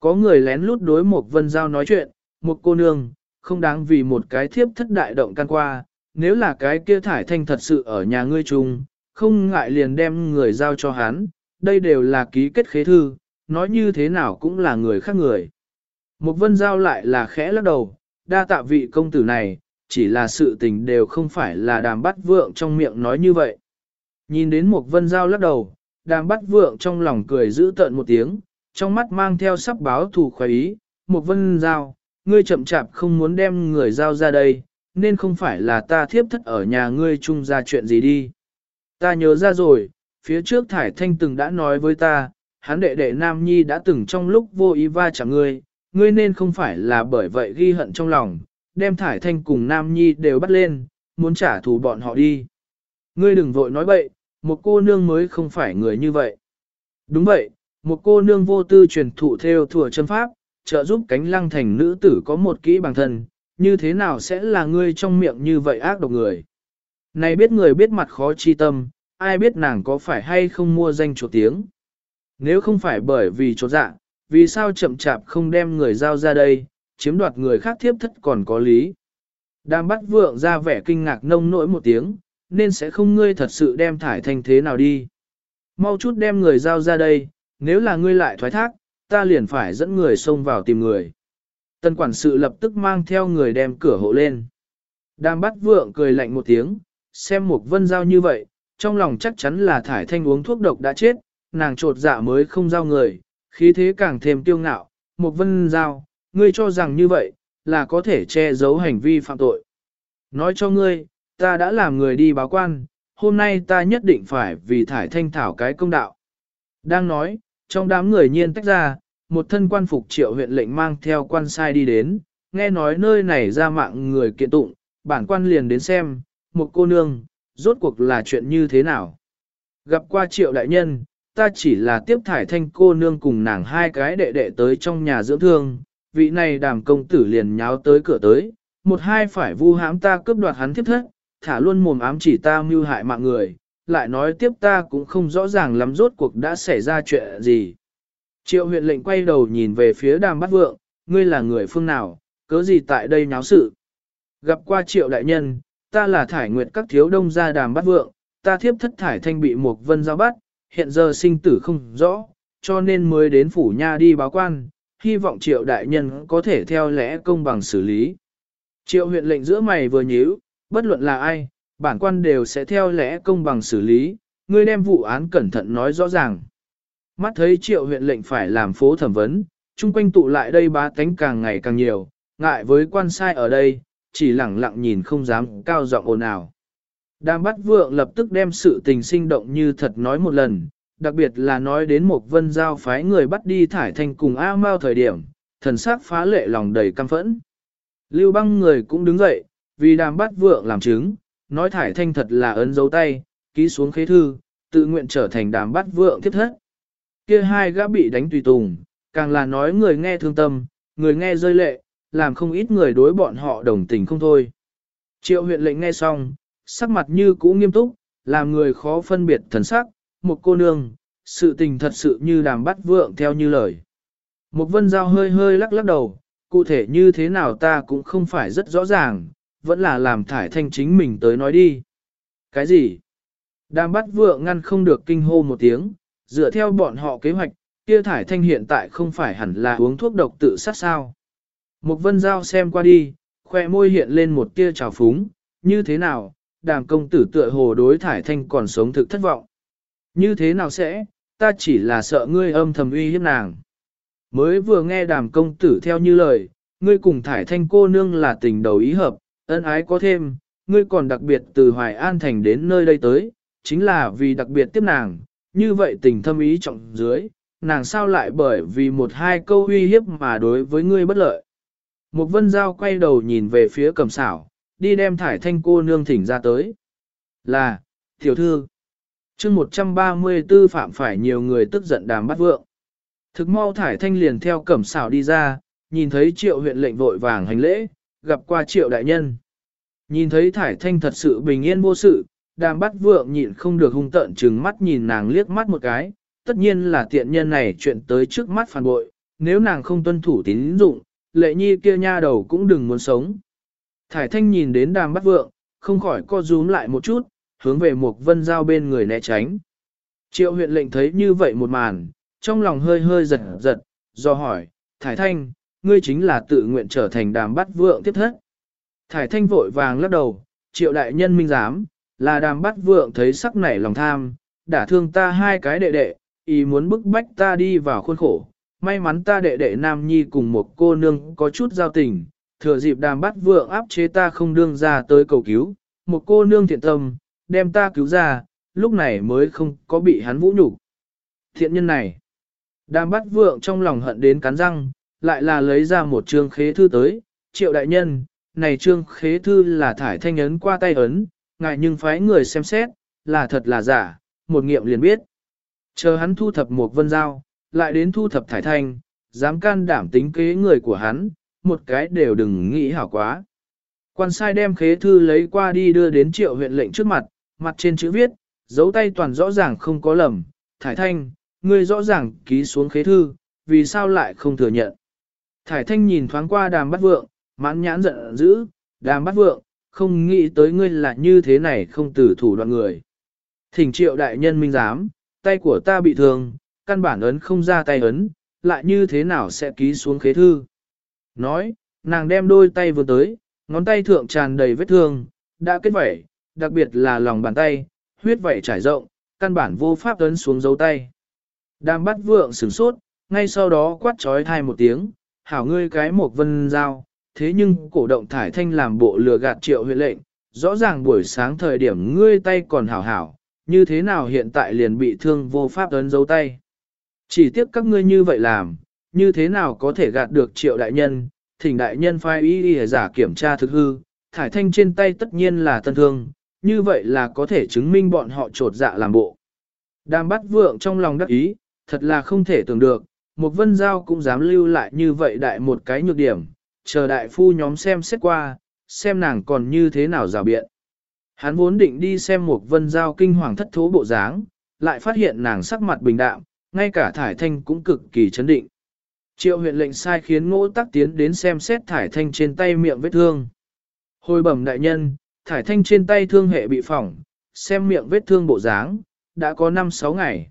Có người lén lút đối một vân giao nói chuyện, một cô nương, không đáng vì một cái thiếp thất đại động can qua, nếu là cái kia thải thanh thật sự ở nhà ngươi chung, không ngại liền đem người giao cho hắn, đây đều là ký kết khế thư, nói như thế nào cũng là người khác người. Một vân giao lại là khẽ lắc đầu, đa tạ vị công tử này, chỉ là sự tình đều không phải là đàm bắt vượng trong miệng nói như vậy. Nhìn đến một vân giao lắc đầu, đàm bắt vượng trong lòng cười giữ tợn một tiếng, trong mắt mang theo sắp báo thù khoái ý, một vân giao, ngươi chậm chạp không muốn đem người giao ra đây, nên không phải là ta thiếp thất ở nhà ngươi chung ra chuyện gì đi. Ta nhớ ra rồi, phía trước Thải Thanh từng đã nói với ta, hắn đệ đệ Nam Nhi đã từng trong lúc vô ý va chạm ngươi, ngươi nên không phải là bởi vậy ghi hận trong lòng, đem Thải Thanh cùng Nam Nhi đều bắt lên, muốn trả thù bọn họ đi. Ngươi đừng vội nói bậy, một cô nương mới không phải người như vậy. Đúng vậy, một cô nương vô tư truyền thụ theo thừa chân pháp, trợ giúp cánh lăng thành nữ tử có một kỹ bằng thân, như thế nào sẽ là ngươi trong miệng như vậy ác độc người. Này biết người biết mặt khó chi tâm, ai biết nàng có phải hay không mua danh chỗ tiếng. Nếu không phải bởi vì chỗ dạ, vì sao chậm chạp không đem người giao ra đây, chiếm đoạt người khác thiếp thất còn có lý. Đàm bắt vượng ra vẻ kinh ngạc nông nỗi một tiếng, nên sẽ không ngươi thật sự đem thải thành thế nào đi. Mau chút đem người giao ra đây, nếu là ngươi lại thoái thác, ta liền phải dẫn người xông vào tìm người. Tân quản sự lập tức mang theo người đem cửa hộ lên. Đàm bắt vượng cười lạnh một tiếng, xem một vân giao như vậy, trong lòng chắc chắn là thải thanh uống thuốc độc đã chết, nàng trột dạ mới không giao người, khí thế càng thêm tiêu ngạo, một vân giao, ngươi cho rằng như vậy, là có thể che giấu hành vi phạm tội. Nói cho ngươi, ta đã làm người đi báo quan, hôm nay ta nhất định phải vì thải thanh thảo cái công đạo. Đang nói, trong đám người nhiên tách ra, một thân quan phục triệu huyện lệnh mang theo quan sai đi đến, nghe nói nơi này ra mạng người kiện tụng, bản quan liền đến xem, một cô nương, rốt cuộc là chuyện như thế nào. Gặp qua triệu đại nhân, ta chỉ là tiếp thải thanh cô nương cùng nàng hai cái đệ đệ tới trong nhà dưỡng thương, vị này đàm công tử liền nháo tới cửa tới, một hai phải vu hãm ta cướp đoạt hắn tiếp thất, thả luôn mồm ám chỉ ta mưu hại mạng người, lại nói tiếp ta cũng không rõ ràng lắm rốt cuộc đã xảy ra chuyện gì. Triệu huyện lệnh quay đầu nhìn về phía đàm bắt vượng, ngươi là người phương nào, cớ gì tại đây nháo sự. Gặp qua triệu đại nhân, ta là thải nguyệt các thiếu đông gia đàm bắt vượng, ta thiếp thất thải thanh bị một vân giao bắt, hiện giờ sinh tử không rõ, cho nên mới đến phủ nha đi báo quan, hy vọng triệu đại nhân có thể theo lẽ công bằng xử lý. Triệu huyện lệnh giữa mày vừa nhíu, bất luận là ai, bản quan đều sẽ theo lẽ công bằng xử lý, ngươi đem vụ án cẩn thận nói rõ ràng. Mắt thấy triệu huyện lệnh phải làm phố thẩm vấn, chung quanh tụ lại đây bá tánh càng ngày càng nhiều, ngại với quan sai ở đây, chỉ lẳng lặng nhìn không dám cao giọng ồn ào. Đàm bắt vượng lập tức đem sự tình sinh động như thật nói một lần, đặc biệt là nói đến một vân giao phái người bắt đi thải thanh cùng A Mao thời điểm, thần sắc phá lệ lòng đầy căm phẫn. Lưu băng người cũng đứng dậy, vì đàm bắt vượng làm chứng, nói thải thanh thật là ấn dấu tay, ký xuống khế thư, tự nguyện trở thành đàm bắt vượng thiết thất. Kia hai gã bị đánh tùy tùng, càng là nói người nghe thương tâm, người nghe rơi lệ, làm không ít người đối bọn họ đồng tình không thôi. Triệu huyện lệnh nghe xong, sắc mặt như cũ nghiêm túc, làm người khó phân biệt thần sắc, một cô nương, sự tình thật sự như đàm bắt vượng theo như lời. Một vân giao hơi hơi lắc lắc đầu, cụ thể như thế nào ta cũng không phải rất rõ ràng, vẫn là làm thải thanh chính mình tới nói đi. Cái gì? Đàm bắt vượng ngăn không được kinh hô một tiếng, dựa theo bọn họ kế hoạch, kia thải thanh hiện tại không phải hẳn là uống thuốc độc tự sát sao. Một vân giao xem qua đi, khoe môi hiện lên một tia trào phúng, như thế nào, đàm công tử tựa hồ đối thải thanh còn sống thực thất vọng. Như thế nào sẽ, ta chỉ là sợ ngươi âm thầm uy hiếp nàng. Mới vừa nghe đàm công tử theo như lời, ngươi cùng thải thanh cô nương là tình đầu ý hợp, ân ái có thêm, ngươi còn đặc biệt từ Hoài An Thành đến nơi đây tới, chính là vì đặc biệt tiếp nàng, như vậy tình thâm ý trọng dưới, nàng sao lại bởi vì một hai câu uy hiếp mà đối với ngươi bất lợi. Một vân giao quay đầu nhìn về phía cầm xảo, đi đem thải thanh cô nương thỉnh ra tới. Là, tiểu thư, chương 134 phạm phải nhiều người tức giận đàm bắt vượng. Thực mau thải thanh liền theo cẩm xảo đi ra, nhìn thấy triệu huyện lệnh vội vàng hành lễ, gặp qua triệu đại nhân. Nhìn thấy thải thanh thật sự bình yên vô sự, đàm bắt vượng nhịn không được hung tợn chừng mắt nhìn nàng liếc mắt một cái, tất nhiên là tiện nhân này chuyện tới trước mắt phản bội, nếu nàng không tuân thủ tín dụng, lệ nhi kia nha đầu cũng đừng muốn sống. Thải thanh nhìn đến đàm bắt vượng, không khỏi co rúm lại một chút, hướng về một vân giao bên người né tránh. Triệu huyện lệnh thấy như vậy một màn, trong lòng hơi hơi giật giật, do hỏi, Thải thanh, ngươi chính là tự nguyện trở thành đàm bắt vượng tiếp thất. Thải thanh vội vàng lắc đầu, triệu đại nhân minh giám, là đàm bắt vượng thấy sắc nảy lòng tham, đã thương ta hai cái đệ đệ, ý muốn bức bách ta đi vào khuôn khổ. May mắn ta đệ đệ Nam Nhi cùng một cô nương có chút giao tình, thừa dịp đàm bắt vượng áp chế ta không đương ra tới cầu cứu, một cô nương thiện tâm, đem ta cứu ra, lúc này mới không có bị hắn vũ nhục. Thiện nhân này, đàm bắt vượng trong lòng hận đến cắn răng, lại là lấy ra một trương khế thư tới, triệu đại nhân, này trương khế thư là thải thanh ấn qua tay ấn, ngại nhưng phái người xem xét, là thật là giả, một nghiệm liền biết. Chờ hắn thu thập một vân giao, lại đến thu thập thải thanh, dám can đảm tính kế người của hắn, một cái đều đừng nghĩ hảo quá. Quan sai đem khế thư lấy qua đi đưa đến triệu huyện lệnh trước mặt, mặt trên chữ viết, dấu tay toàn rõ ràng không có lầm, thải thanh, ngươi rõ ràng ký xuống khế thư, vì sao lại không thừa nhận. Thải thanh nhìn thoáng qua đàm bắt vượng, mãn nhãn giận dữ, đàm bắt vượng, không nghĩ tới ngươi là như thế này không từ thủ đoạn người. Thỉnh triệu đại nhân minh giám, tay của ta bị thương, căn bản ấn không ra tay ấn, lại như thế nào sẽ ký xuống khế thư. Nói, nàng đem đôi tay vừa tới, ngón tay thượng tràn đầy vết thương, đã kết vẩy, đặc biệt là lòng bàn tay, huyết vẩy trải rộng, căn bản vô pháp ấn xuống dấu tay. Đàm bắt vượng sửng sốt, ngay sau đó quát trói thai một tiếng, hảo ngươi cái một vân dao, thế nhưng cổ động thải thanh làm bộ lừa gạt triệu huyện lệnh, rõ ràng buổi sáng thời điểm ngươi tay còn hảo hảo, như thế nào hiện tại liền bị thương vô pháp ấn dấu tay. Chỉ tiếc các ngươi như vậy làm, như thế nào có thể gạt được triệu đại nhân, thỉnh đại nhân phai y y giả kiểm tra thực hư, thải thanh trên tay tất nhiên là tân thương, như vậy là có thể chứng minh bọn họ trột dạ làm bộ. Đàm bắt vượng trong lòng đắc ý, thật là không thể tưởng được, một vân giao cũng dám lưu lại như vậy đại một cái nhược điểm, chờ đại phu nhóm xem xét qua, xem nàng còn như thế nào rào biện. Hắn vốn định đi xem một vân giao kinh hoàng thất thố bộ dáng, lại phát hiện nàng sắc mặt bình đạm, ngay cả thải thanh cũng cực kỳ chấn định. Triệu huyện lệnh sai khiến ngỗ tắc tiến đến xem xét thải thanh trên tay miệng vết thương. Hồi bẩm đại nhân, thải thanh trên tay thương hệ bị phỏng, xem miệng vết thương bộ dáng, đã có 5-6 ngày.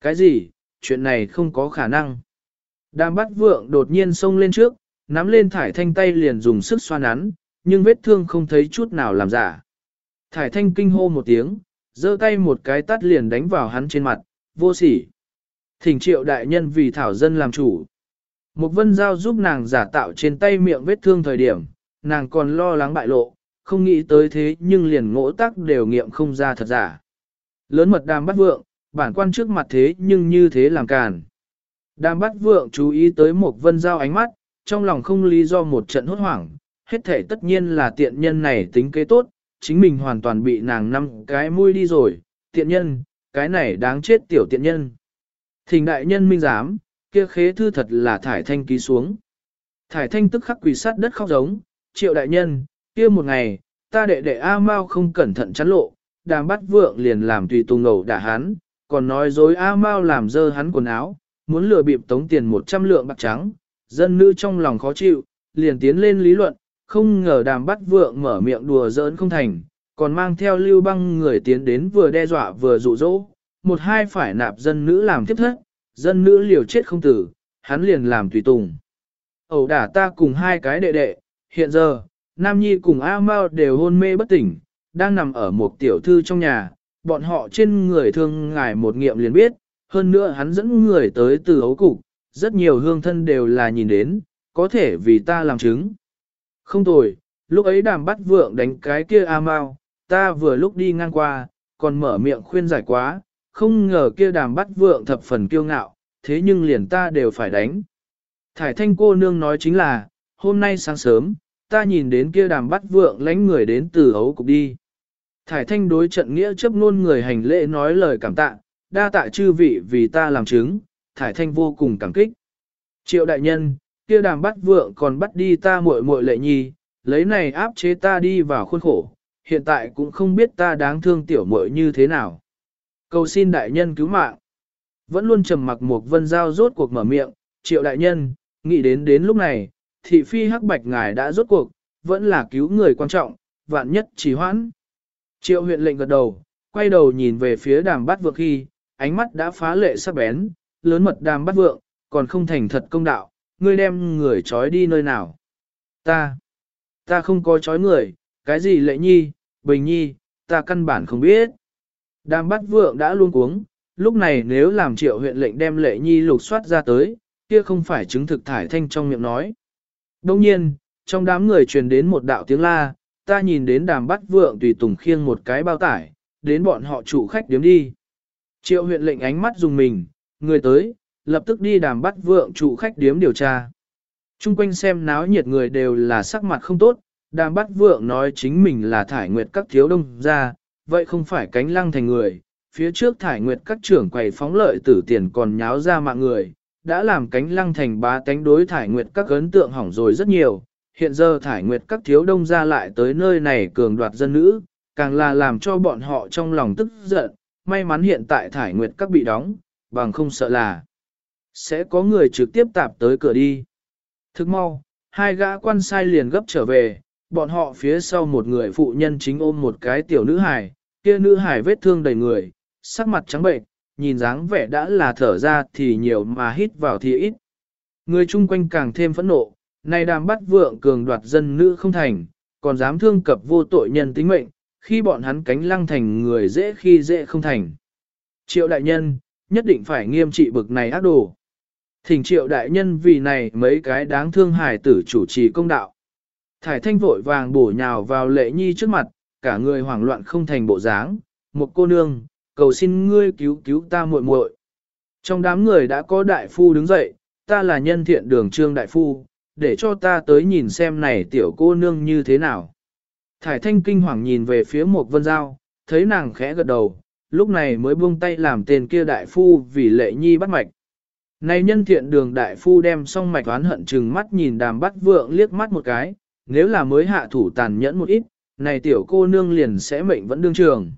Cái gì, chuyện này không có khả năng. Đàm bắt vượng đột nhiên xông lên trước, nắm lên thải thanh tay liền dùng sức xoa nắn, nhưng vết thương không thấy chút nào làm giả. Thải thanh kinh hô một tiếng, giơ tay một cái tắt liền đánh vào hắn trên mặt, vô sỉ. Thỉnh triệu đại nhân vì thảo dân làm chủ. Một vân giao giúp nàng giả tạo trên tay miệng vết thương thời điểm, nàng còn lo lắng bại lộ, không nghĩ tới thế nhưng liền ngỗ tắc đều nghiệm không ra thật giả. Lớn mật đàm bắt vượng, bản quan trước mặt thế nhưng như thế làm càn. Đàm bắt vượng chú ý tới một vân giao ánh mắt, trong lòng không lý do một trận hốt hoảng, hết thể tất nhiên là tiện nhân này tính kế tốt, chính mình hoàn toàn bị nàng năm cái mũi đi rồi, tiện nhân, cái này đáng chết tiểu tiện nhân. Thỉnh đại nhân minh giám, kia khế thư thật là thải thanh ký xuống. Thải thanh tức khắc quỳ sát đất khóc giống, triệu đại nhân, kia một ngày, ta đệ đệ A Mao không cẩn thận chắn lộ, đàm bắt vượng liền làm tùy tùng ngầu đả hắn, còn nói dối A Mao làm dơ hắn quần áo, muốn lừa bịp tống tiền 100 lượng bạc trắng, dân nữ trong lòng khó chịu, liền tiến lên lý luận, không ngờ đàm bắt vượng mở miệng đùa giỡn không thành, còn mang theo lưu băng người tiến đến vừa đe dọa vừa dụ dỗ, một hai phải nạp dân nữ làm tiếp thất, dân nữ liều chết không tử, hắn liền làm tùy tùng. Ẩu đả ta cùng hai cái đệ đệ, hiện giờ, Nam Nhi cùng A Mao đều hôn mê bất tỉnh, đang nằm ở một tiểu thư trong nhà, bọn họ trên người thương ngài một nghiệm liền biết, hơn nữa hắn dẫn người tới từ ấu cục, rất nhiều hương thân đều là nhìn đến, có thể vì ta làm chứng. Không tồi, lúc ấy đàm bắt vượng đánh cái kia A Mao, ta vừa lúc đi ngang qua, còn mở miệng khuyên giải quá, không ngờ kia đàm bắt vượng thập phần kiêu ngạo, thế nhưng liền ta đều phải đánh. Thải thanh cô nương nói chính là, hôm nay sáng sớm, ta nhìn đến kia đàm bắt vượng lánh người đến từ ấu cục đi. Thải thanh đối trận nghĩa chấp nôn người hành lễ nói lời cảm tạ, đa tạ chư vị vì ta làm chứng, thải thanh vô cùng cảm kích. Triệu đại nhân, kia đàm bắt vượng còn bắt đi ta muội muội lệ nhi, lấy này áp chế ta đi vào khuôn khổ, hiện tại cũng không biết ta đáng thương tiểu muội như thế nào. Cầu xin đại nhân cứu mạng. Vẫn luôn trầm mặc một vân giao rốt cuộc mở miệng, triệu đại nhân, nghĩ đến đến lúc này, thị phi hắc bạch ngài đã rốt cuộc, vẫn là cứu người quan trọng, vạn nhất chỉ hoãn. Triệu huyện lệnh gật đầu, quay đầu nhìn về phía đàm bát vượng khi, ánh mắt đã phá lệ sắc bén, lớn mật đàm bát vượng, còn không thành thật công đạo, ngươi đem người trói đi nơi nào. Ta, ta không có trói người, cái gì lệ nhi, bình nhi, ta căn bản không biết. Đàm bắt vượng đã luôn cuống, lúc này nếu làm triệu huyện lệnh đem lệ nhi lục soát ra tới, kia không phải chứng thực thải thanh trong miệng nói. Đông nhiên, trong đám người truyền đến một đạo tiếng la, ta nhìn đến đàm bắt vượng tùy tùng khiêng một cái bao tải, đến bọn họ chủ khách điếm đi. Triệu huyện lệnh ánh mắt dùng mình, người tới, lập tức đi đàm bắt vượng chủ khách điếm điều tra. Trung quanh xem náo nhiệt người đều là sắc mặt không tốt, đàm bắt vượng nói chính mình là thải nguyệt các thiếu đông ra, vậy không phải cánh lăng thành người. Phía trước thải nguyệt các trưởng quầy phóng lợi tử tiền còn nháo ra mạng người, đã làm cánh lăng thành bá tánh đối thải nguyệt các ấn tượng hỏng rồi rất nhiều, hiện giờ thải nguyệt các thiếu đông ra lại tới nơi này cường đoạt dân nữ, càng là làm cho bọn họ trong lòng tức giận, may mắn hiện tại thải nguyệt các bị đóng, bằng không sợ là sẽ có người trực tiếp tạp tới cửa đi. Thức mau, hai gã quan sai liền gấp trở về, bọn họ phía sau một người phụ nhân chính ôm một cái tiểu nữ hài, kia nữ hài vết thương đầy người, sắc mặt trắng bệnh, nhìn dáng vẻ đã là thở ra thì nhiều mà hít vào thì ít. Người chung quanh càng thêm phẫn nộ, này đàm bắt vượng cường đoạt dân nữ không thành, còn dám thương cập vô tội nhân tính mệnh, khi bọn hắn cánh lăng thành người dễ khi dễ không thành. Triệu đại nhân, nhất định phải nghiêm trị bực này ác đồ. Thỉnh triệu đại nhân vì này mấy cái đáng thương hài tử chủ trì công đạo. Thải thanh vội vàng bổ nhào vào lệ nhi trước mặt, cả người hoảng loạn không thành bộ dáng, một cô nương, cầu xin ngươi cứu cứu ta muội muội. Trong đám người đã có đại phu đứng dậy, ta là nhân thiện đường trương đại phu, để cho ta tới nhìn xem này tiểu cô nương như thế nào. Thải thanh kinh hoàng nhìn về phía một vân giao, thấy nàng khẽ gật đầu, lúc này mới buông tay làm tên kia đại phu vì lệ nhi bắt mạch. Này nhân thiện đường đại phu đem xong mạch oán hận chừng mắt nhìn đàm bắt vượng liếc mắt một cái, nếu là mới hạ thủ tàn nhẫn một ít, này tiểu cô nương liền sẽ mệnh vẫn đương trường.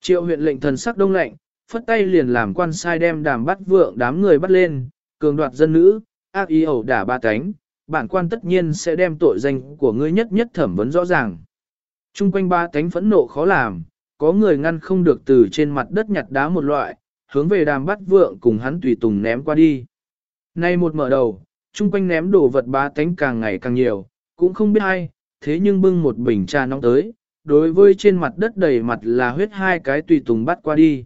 Triệu huyện lệnh thần sắc đông lạnh, phất tay liền làm quan sai đem đàm bắt vượng đám người bắt lên, cường đoạt dân nữ, ác ý ẩu đả ba cánh, bản quan tất nhiên sẽ đem tội danh của ngươi nhất nhất thẩm vấn rõ ràng. Trung quanh ba cánh phẫn nộ khó làm, có người ngăn không được từ trên mặt đất nhặt đá một loại, hướng về đàm bắt vượng cùng hắn tùy tùng ném qua đi. Nay một mở đầu, trung quanh ném đồ vật ba cánh càng ngày càng nhiều, cũng không biết ai, thế nhưng bưng một bình trà nóng tới, đối với trên mặt đất đầy mặt là huyết hai cái tùy tùng bắt qua đi.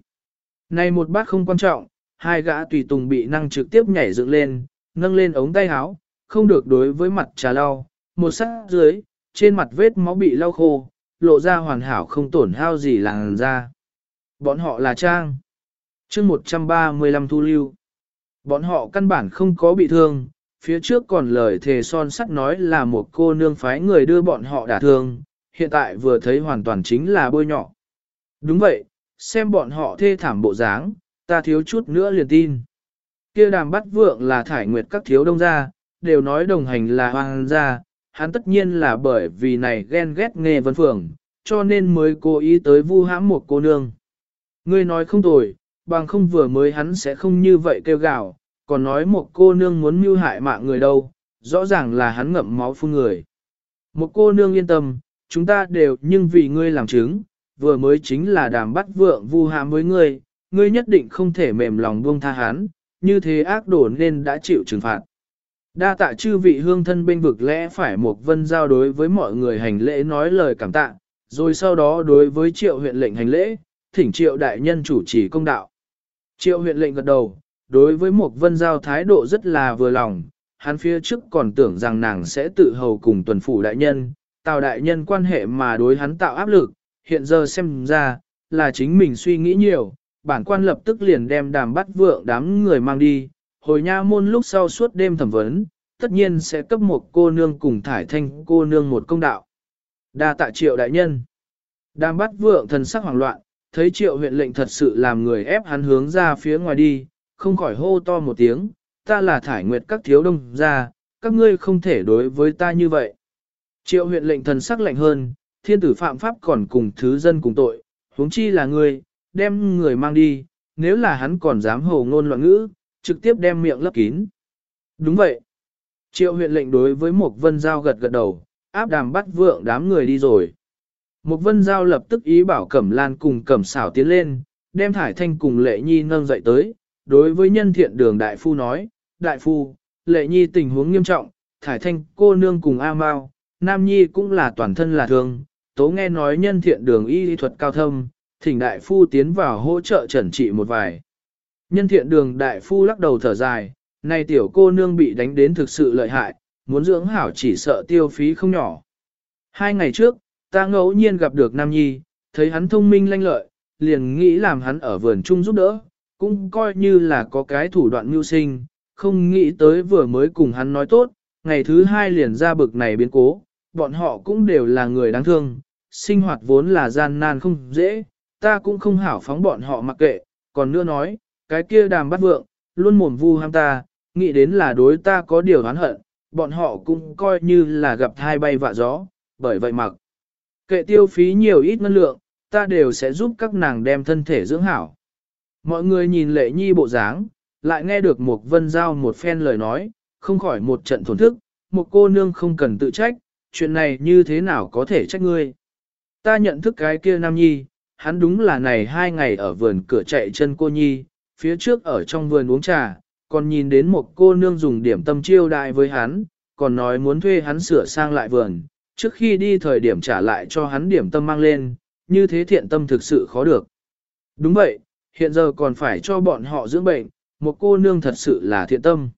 Này một bát không quan trọng, hai gã tùy tùng bị năng trực tiếp nhảy dựng lên, nâng lên ống tay áo, không được đối với mặt trà lau, một sát dưới, trên mặt vết máu bị lau khô, lộ ra hoàn hảo không tổn hao gì làn da. Bọn họ là Trang. chương 135 thu lưu. Bọn họ căn bản không có bị thương, phía trước còn lời thề son sắt nói là một cô nương phái người đưa bọn họ đả thương, hiện tại vừa thấy hoàn toàn chính là bôi nhỏ. Đúng vậy, xem bọn họ thê thảm bộ dáng, ta thiếu chút nữa liền tin. Kia đàm bắt vượng là thải nguyệt các thiếu đông gia, đều nói đồng hành là hoàng gia, hắn tất nhiên là bởi vì này ghen ghét nghề vân phường, cho nên mới cố ý tới vu hãm một cô nương. Ngươi nói không tồi, bằng không vừa mới hắn sẽ không như vậy kêu gào, còn nói một cô nương muốn mưu hại mạng người đâu, rõ ràng là hắn ngậm máu phun người. Một cô nương yên tâm, chúng ta đều nhưng vì ngươi làm chứng, vừa mới chính là đàm bắt vượng vu hãm với ngươi, ngươi nhất định không thể mềm lòng buông tha hắn, như thế ác đổ nên đã chịu trừng phạt. Đa tạ chư vị hương thân bên vực lẽ phải một vân giao đối với mọi người hành lễ nói lời cảm tạ, rồi sau đó đối với triệu huyện lệnh hành lễ, thỉnh triệu đại nhân chủ trì công đạo. Triệu huyện lệnh gật đầu, đối với một vân giao thái độ rất là vừa lòng, hắn phía trước còn tưởng rằng nàng sẽ tự hầu cùng tuần phủ đại nhân, tào đại nhân quan hệ mà đối hắn tạo áp lực, hiện giờ xem ra, là chính mình suy nghĩ nhiều, bản quan lập tức liền đem đàm bắt vượng đám người mang đi, hồi nha môn lúc sau suốt đêm thẩm vấn, tất nhiên sẽ cấp một cô nương cùng thải thanh cô nương một công đạo. Đa tạ triệu đại nhân. Đàm bắt vượng thần sắc hoảng loạn, thấy triệu huyện lệnh thật sự làm người ép hắn hướng ra phía ngoài đi, không khỏi hô to một tiếng, ta là thải nguyệt các thiếu đông ra, các ngươi không thể đối với ta như vậy. Triệu huyện lệnh thần sắc lạnh hơn, thiên tử phạm pháp còn cùng thứ dân cùng tội, huống chi là ngươi, đem người mang đi, nếu là hắn còn dám hồ ngôn loạn ngữ, trực tiếp đem miệng lấp kín. Đúng vậy. Triệu huyện lệnh đối với một vân giao gật gật đầu, áp đàm bắt vượng đám người đi rồi. Một vân giao lập tức ý bảo Cẩm Lan cùng Cẩm xảo tiến lên, đem Thải Thanh cùng Lệ Nhi nâng dậy tới, đối với nhân thiện đường Đại Phu nói, Đại Phu, Lệ Nhi tình huống nghiêm trọng, Thải Thanh cô nương cùng A Mao, Nam Nhi cũng là toàn thân là thương, tố nghe nói nhân thiện đường y lý thuật cao thâm, thỉnh Đại Phu tiến vào hỗ trợ trần trị một vài. Nhân thiện đường Đại Phu lắc đầu thở dài, này tiểu cô nương bị đánh đến thực sự lợi hại, muốn dưỡng hảo chỉ sợ tiêu phí không nhỏ. Hai ngày trước, ta ngẫu nhiên gặp được Nam Nhi, thấy hắn thông minh lanh lợi, liền nghĩ làm hắn ở vườn chung giúp đỡ, cũng coi như là có cái thủ đoạn mưu sinh, không nghĩ tới vừa mới cùng hắn nói tốt, ngày thứ hai liền ra bực này biến cố, bọn họ cũng đều là người đáng thương, sinh hoạt vốn là gian nan không dễ, ta cũng không hảo phóng bọn họ mặc kệ, còn nữa nói, cái kia đàm bắt vượng, luôn mồm vu ham ta, nghĩ đến là đối ta có điều oán hận, bọn họ cũng coi như là gặp hai bay vạ gió, bởi vậy mặc. Kệ tiêu phí nhiều ít ngân lượng, ta đều sẽ giúp các nàng đem thân thể dưỡng hảo. Mọi người nhìn lệ nhi bộ dáng, lại nghe được một vân giao một phen lời nói, không khỏi một trận thổn thức, một cô nương không cần tự trách, chuyện này như thế nào có thể trách ngươi. Ta nhận thức cái kia nam nhi, hắn đúng là này hai ngày ở vườn cửa chạy chân cô nhi, phía trước ở trong vườn uống trà, còn nhìn đến một cô nương dùng điểm tâm chiêu đại với hắn, còn nói muốn thuê hắn sửa sang lại vườn, trước khi đi thời điểm trả lại cho hắn điểm tâm mang lên, như thế thiện tâm thực sự khó được. Đúng vậy, hiện giờ còn phải cho bọn họ dưỡng bệnh, một cô nương thật sự là thiện tâm.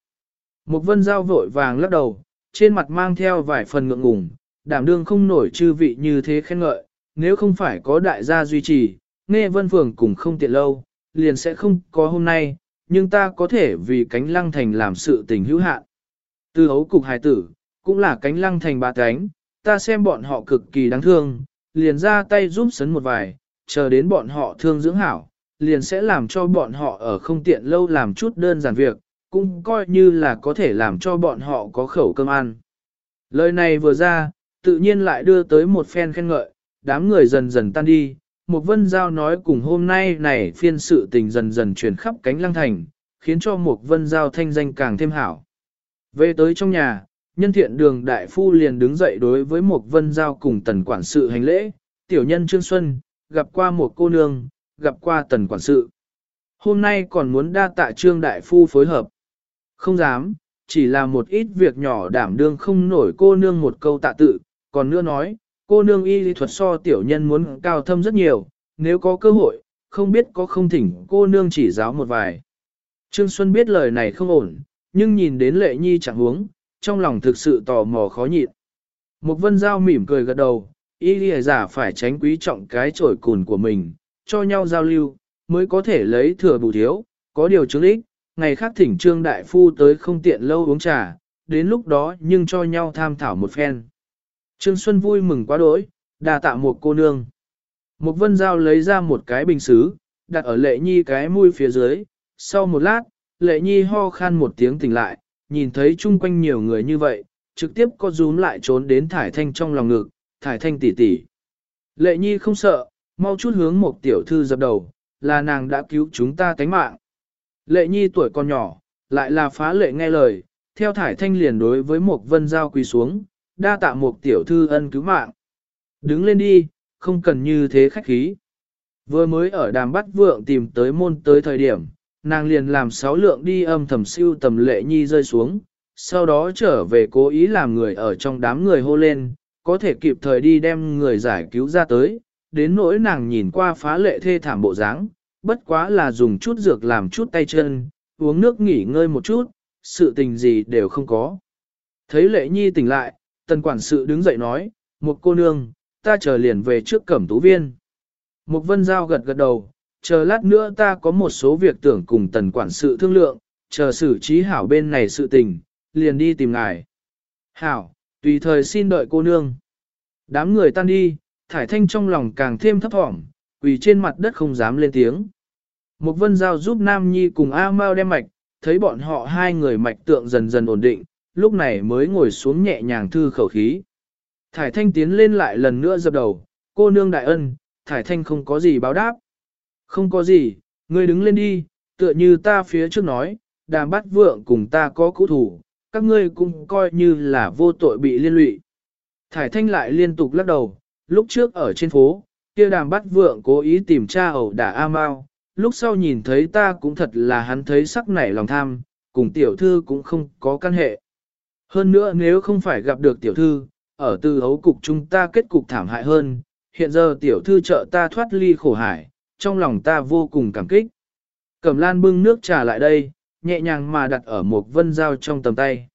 Một vân giao vội vàng lắc đầu, trên mặt mang theo vài phần ngượng ngùng, đảm đương không nổi chư vị như thế khen ngợi, nếu không phải có đại gia duy trì, nghe vân phường cùng không tiện lâu, liền sẽ không có hôm nay, nhưng ta có thể vì cánh lăng thành làm sự tình hữu hạn. Từ hấu cục hài tử, cũng là cánh lăng thành ba cánh, ta xem bọn họ cực kỳ đáng thương, liền ra tay giúp sấn một vài, chờ đến bọn họ thương dưỡng hảo, liền sẽ làm cho bọn họ ở không tiện lâu làm chút đơn giản việc, cũng coi như là có thể làm cho bọn họ có khẩu cơm ăn. Lời này vừa ra, tự nhiên lại đưa tới một phen khen ngợi, đám người dần dần tan đi, một vân giao nói cùng hôm nay này phiên sự tình dần dần truyền khắp cánh lăng thành, khiến cho một vân giao thanh danh càng thêm hảo. Về tới trong nhà, nhân thiện đường đại phu liền đứng dậy đối với một vân giao cùng tần quản sự hành lễ, tiểu nhân Trương Xuân, gặp qua một cô nương, gặp qua tần quản sự. Hôm nay còn muốn đa tạ trương đại phu phối hợp. Không dám, chỉ là một ít việc nhỏ đảm đương không nổi cô nương một câu tạ tự, còn nữa nói, cô nương y lý thuật so tiểu nhân muốn cao thâm rất nhiều, nếu có cơ hội, không biết có không thỉnh cô nương chỉ giáo một vài. Trương Xuân biết lời này không ổn, nhưng nhìn đến lệ nhi chẳng huống, trong lòng thực sự tò mò khó nhịn. Một vân giao mỉm cười gật đầu, y lý giả phải tránh quý trọng cái trổi cùn của mình, cho nhau giao lưu, mới có thể lấy thừa bù thiếu, có điều chứng ích, ngày khác thỉnh trương đại phu tới không tiện lâu uống trà, đến lúc đó nhưng cho nhau tham thảo một phen. Trương Xuân vui mừng quá đỗi, đà tạ một cô nương. Một vân giao lấy ra một cái bình xứ, đặt ở lệ nhi cái mũi phía dưới, sau một lát, lệ nhi ho khan một tiếng tỉnh lại, nhìn thấy chung quanh nhiều người như vậy, trực tiếp có rúm lại trốn đến thải thanh trong lòng ngực, thải thanh tỉ tỉ. Lệ nhi không sợ, mau chút hướng một tiểu thư dập đầu, là nàng đã cứu chúng ta tánh mạng. Lệ nhi tuổi còn nhỏ, lại là phá lệ nghe lời, theo thải thanh liền đối với một vân giao quỳ xuống, đa tạ một tiểu thư ân cứu mạng. Đứng lên đi, không cần như thế khách khí. Vừa mới ở đàm bắt vượng tìm tới môn tới thời điểm, nàng liền làm sáu lượng đi âm thầm siêu tầm lệ nhi rơi xuống, sau đó trở về cố ý làm người ở trong đám người hô lên, có thể kịp thời đi đem người giải cứu ra tới, đến nỗi nàng nhìn qua phá lệ thê thảm bộ dáng, bất quá là dùng chút dược làm chút tay chân, uống nước nghỉ ngơi một chút, sự tình gì đều không có. Thấy lệ nhi tỉnh lại, tần quản sự đứng dậy nói, một cô nương, ta chờ liền về trước cẩm tú viên. Một vân giao gật gật đầu, chờ lát nữa ta có một số việc tưởng cùng tần quản sự thương lượng, chờ xử trí hảo bên này sự tình, liền đi tìm ngài. Hảo, tùy thời xin đợi cô nương. Đám người tan đi, thải thanh trong lòng càng thêm thấp thỏm, quỳ trên mặt đất không dám lên tiếng. Một vân giao giúp Nam Nhi cùng A Mao đem mạch, thấy bọn họ hai người mạch tượng dần dần ổn định, lúc này mới ngồi xuống nhẹ nhàng thư khẩu khí. Thải thanh tiến lên lại lần nữa dập đầu, cô nương đại ân, thải thanh không có gì báo đáp. Không có gì, Ngươi đứng lên đi, tựa như ta phía trước nói, đàm bắt vượng cùng ta có cũ thủ, các ngươi cũng coi như là vô tội bị liên lụy. Thải thanh lại liên tục lắc đầu, lúc trước ở trên phố, kia đàm bắt vượng cố ý tìm tra ẩu đả A Mao, lúc sau nhìn thấy ta cũng thật là hắn thấy sắc nảy lòng tham, cùng tiểu thư cũng không có căn hệ. Hơn nữa nếu không phải gặp được tiểu thư, ở từ hấu cục chúng ta kết cục thảm hại hơn, hiện giờ tiểu thư trợ ta thoát ly khổ hải, trong lòng ta vô cùng cảm kích. Cẩm lan bưng nước trà lại đây, nhẹ nhàng mà đặt ở một vân dao trong tầm tay.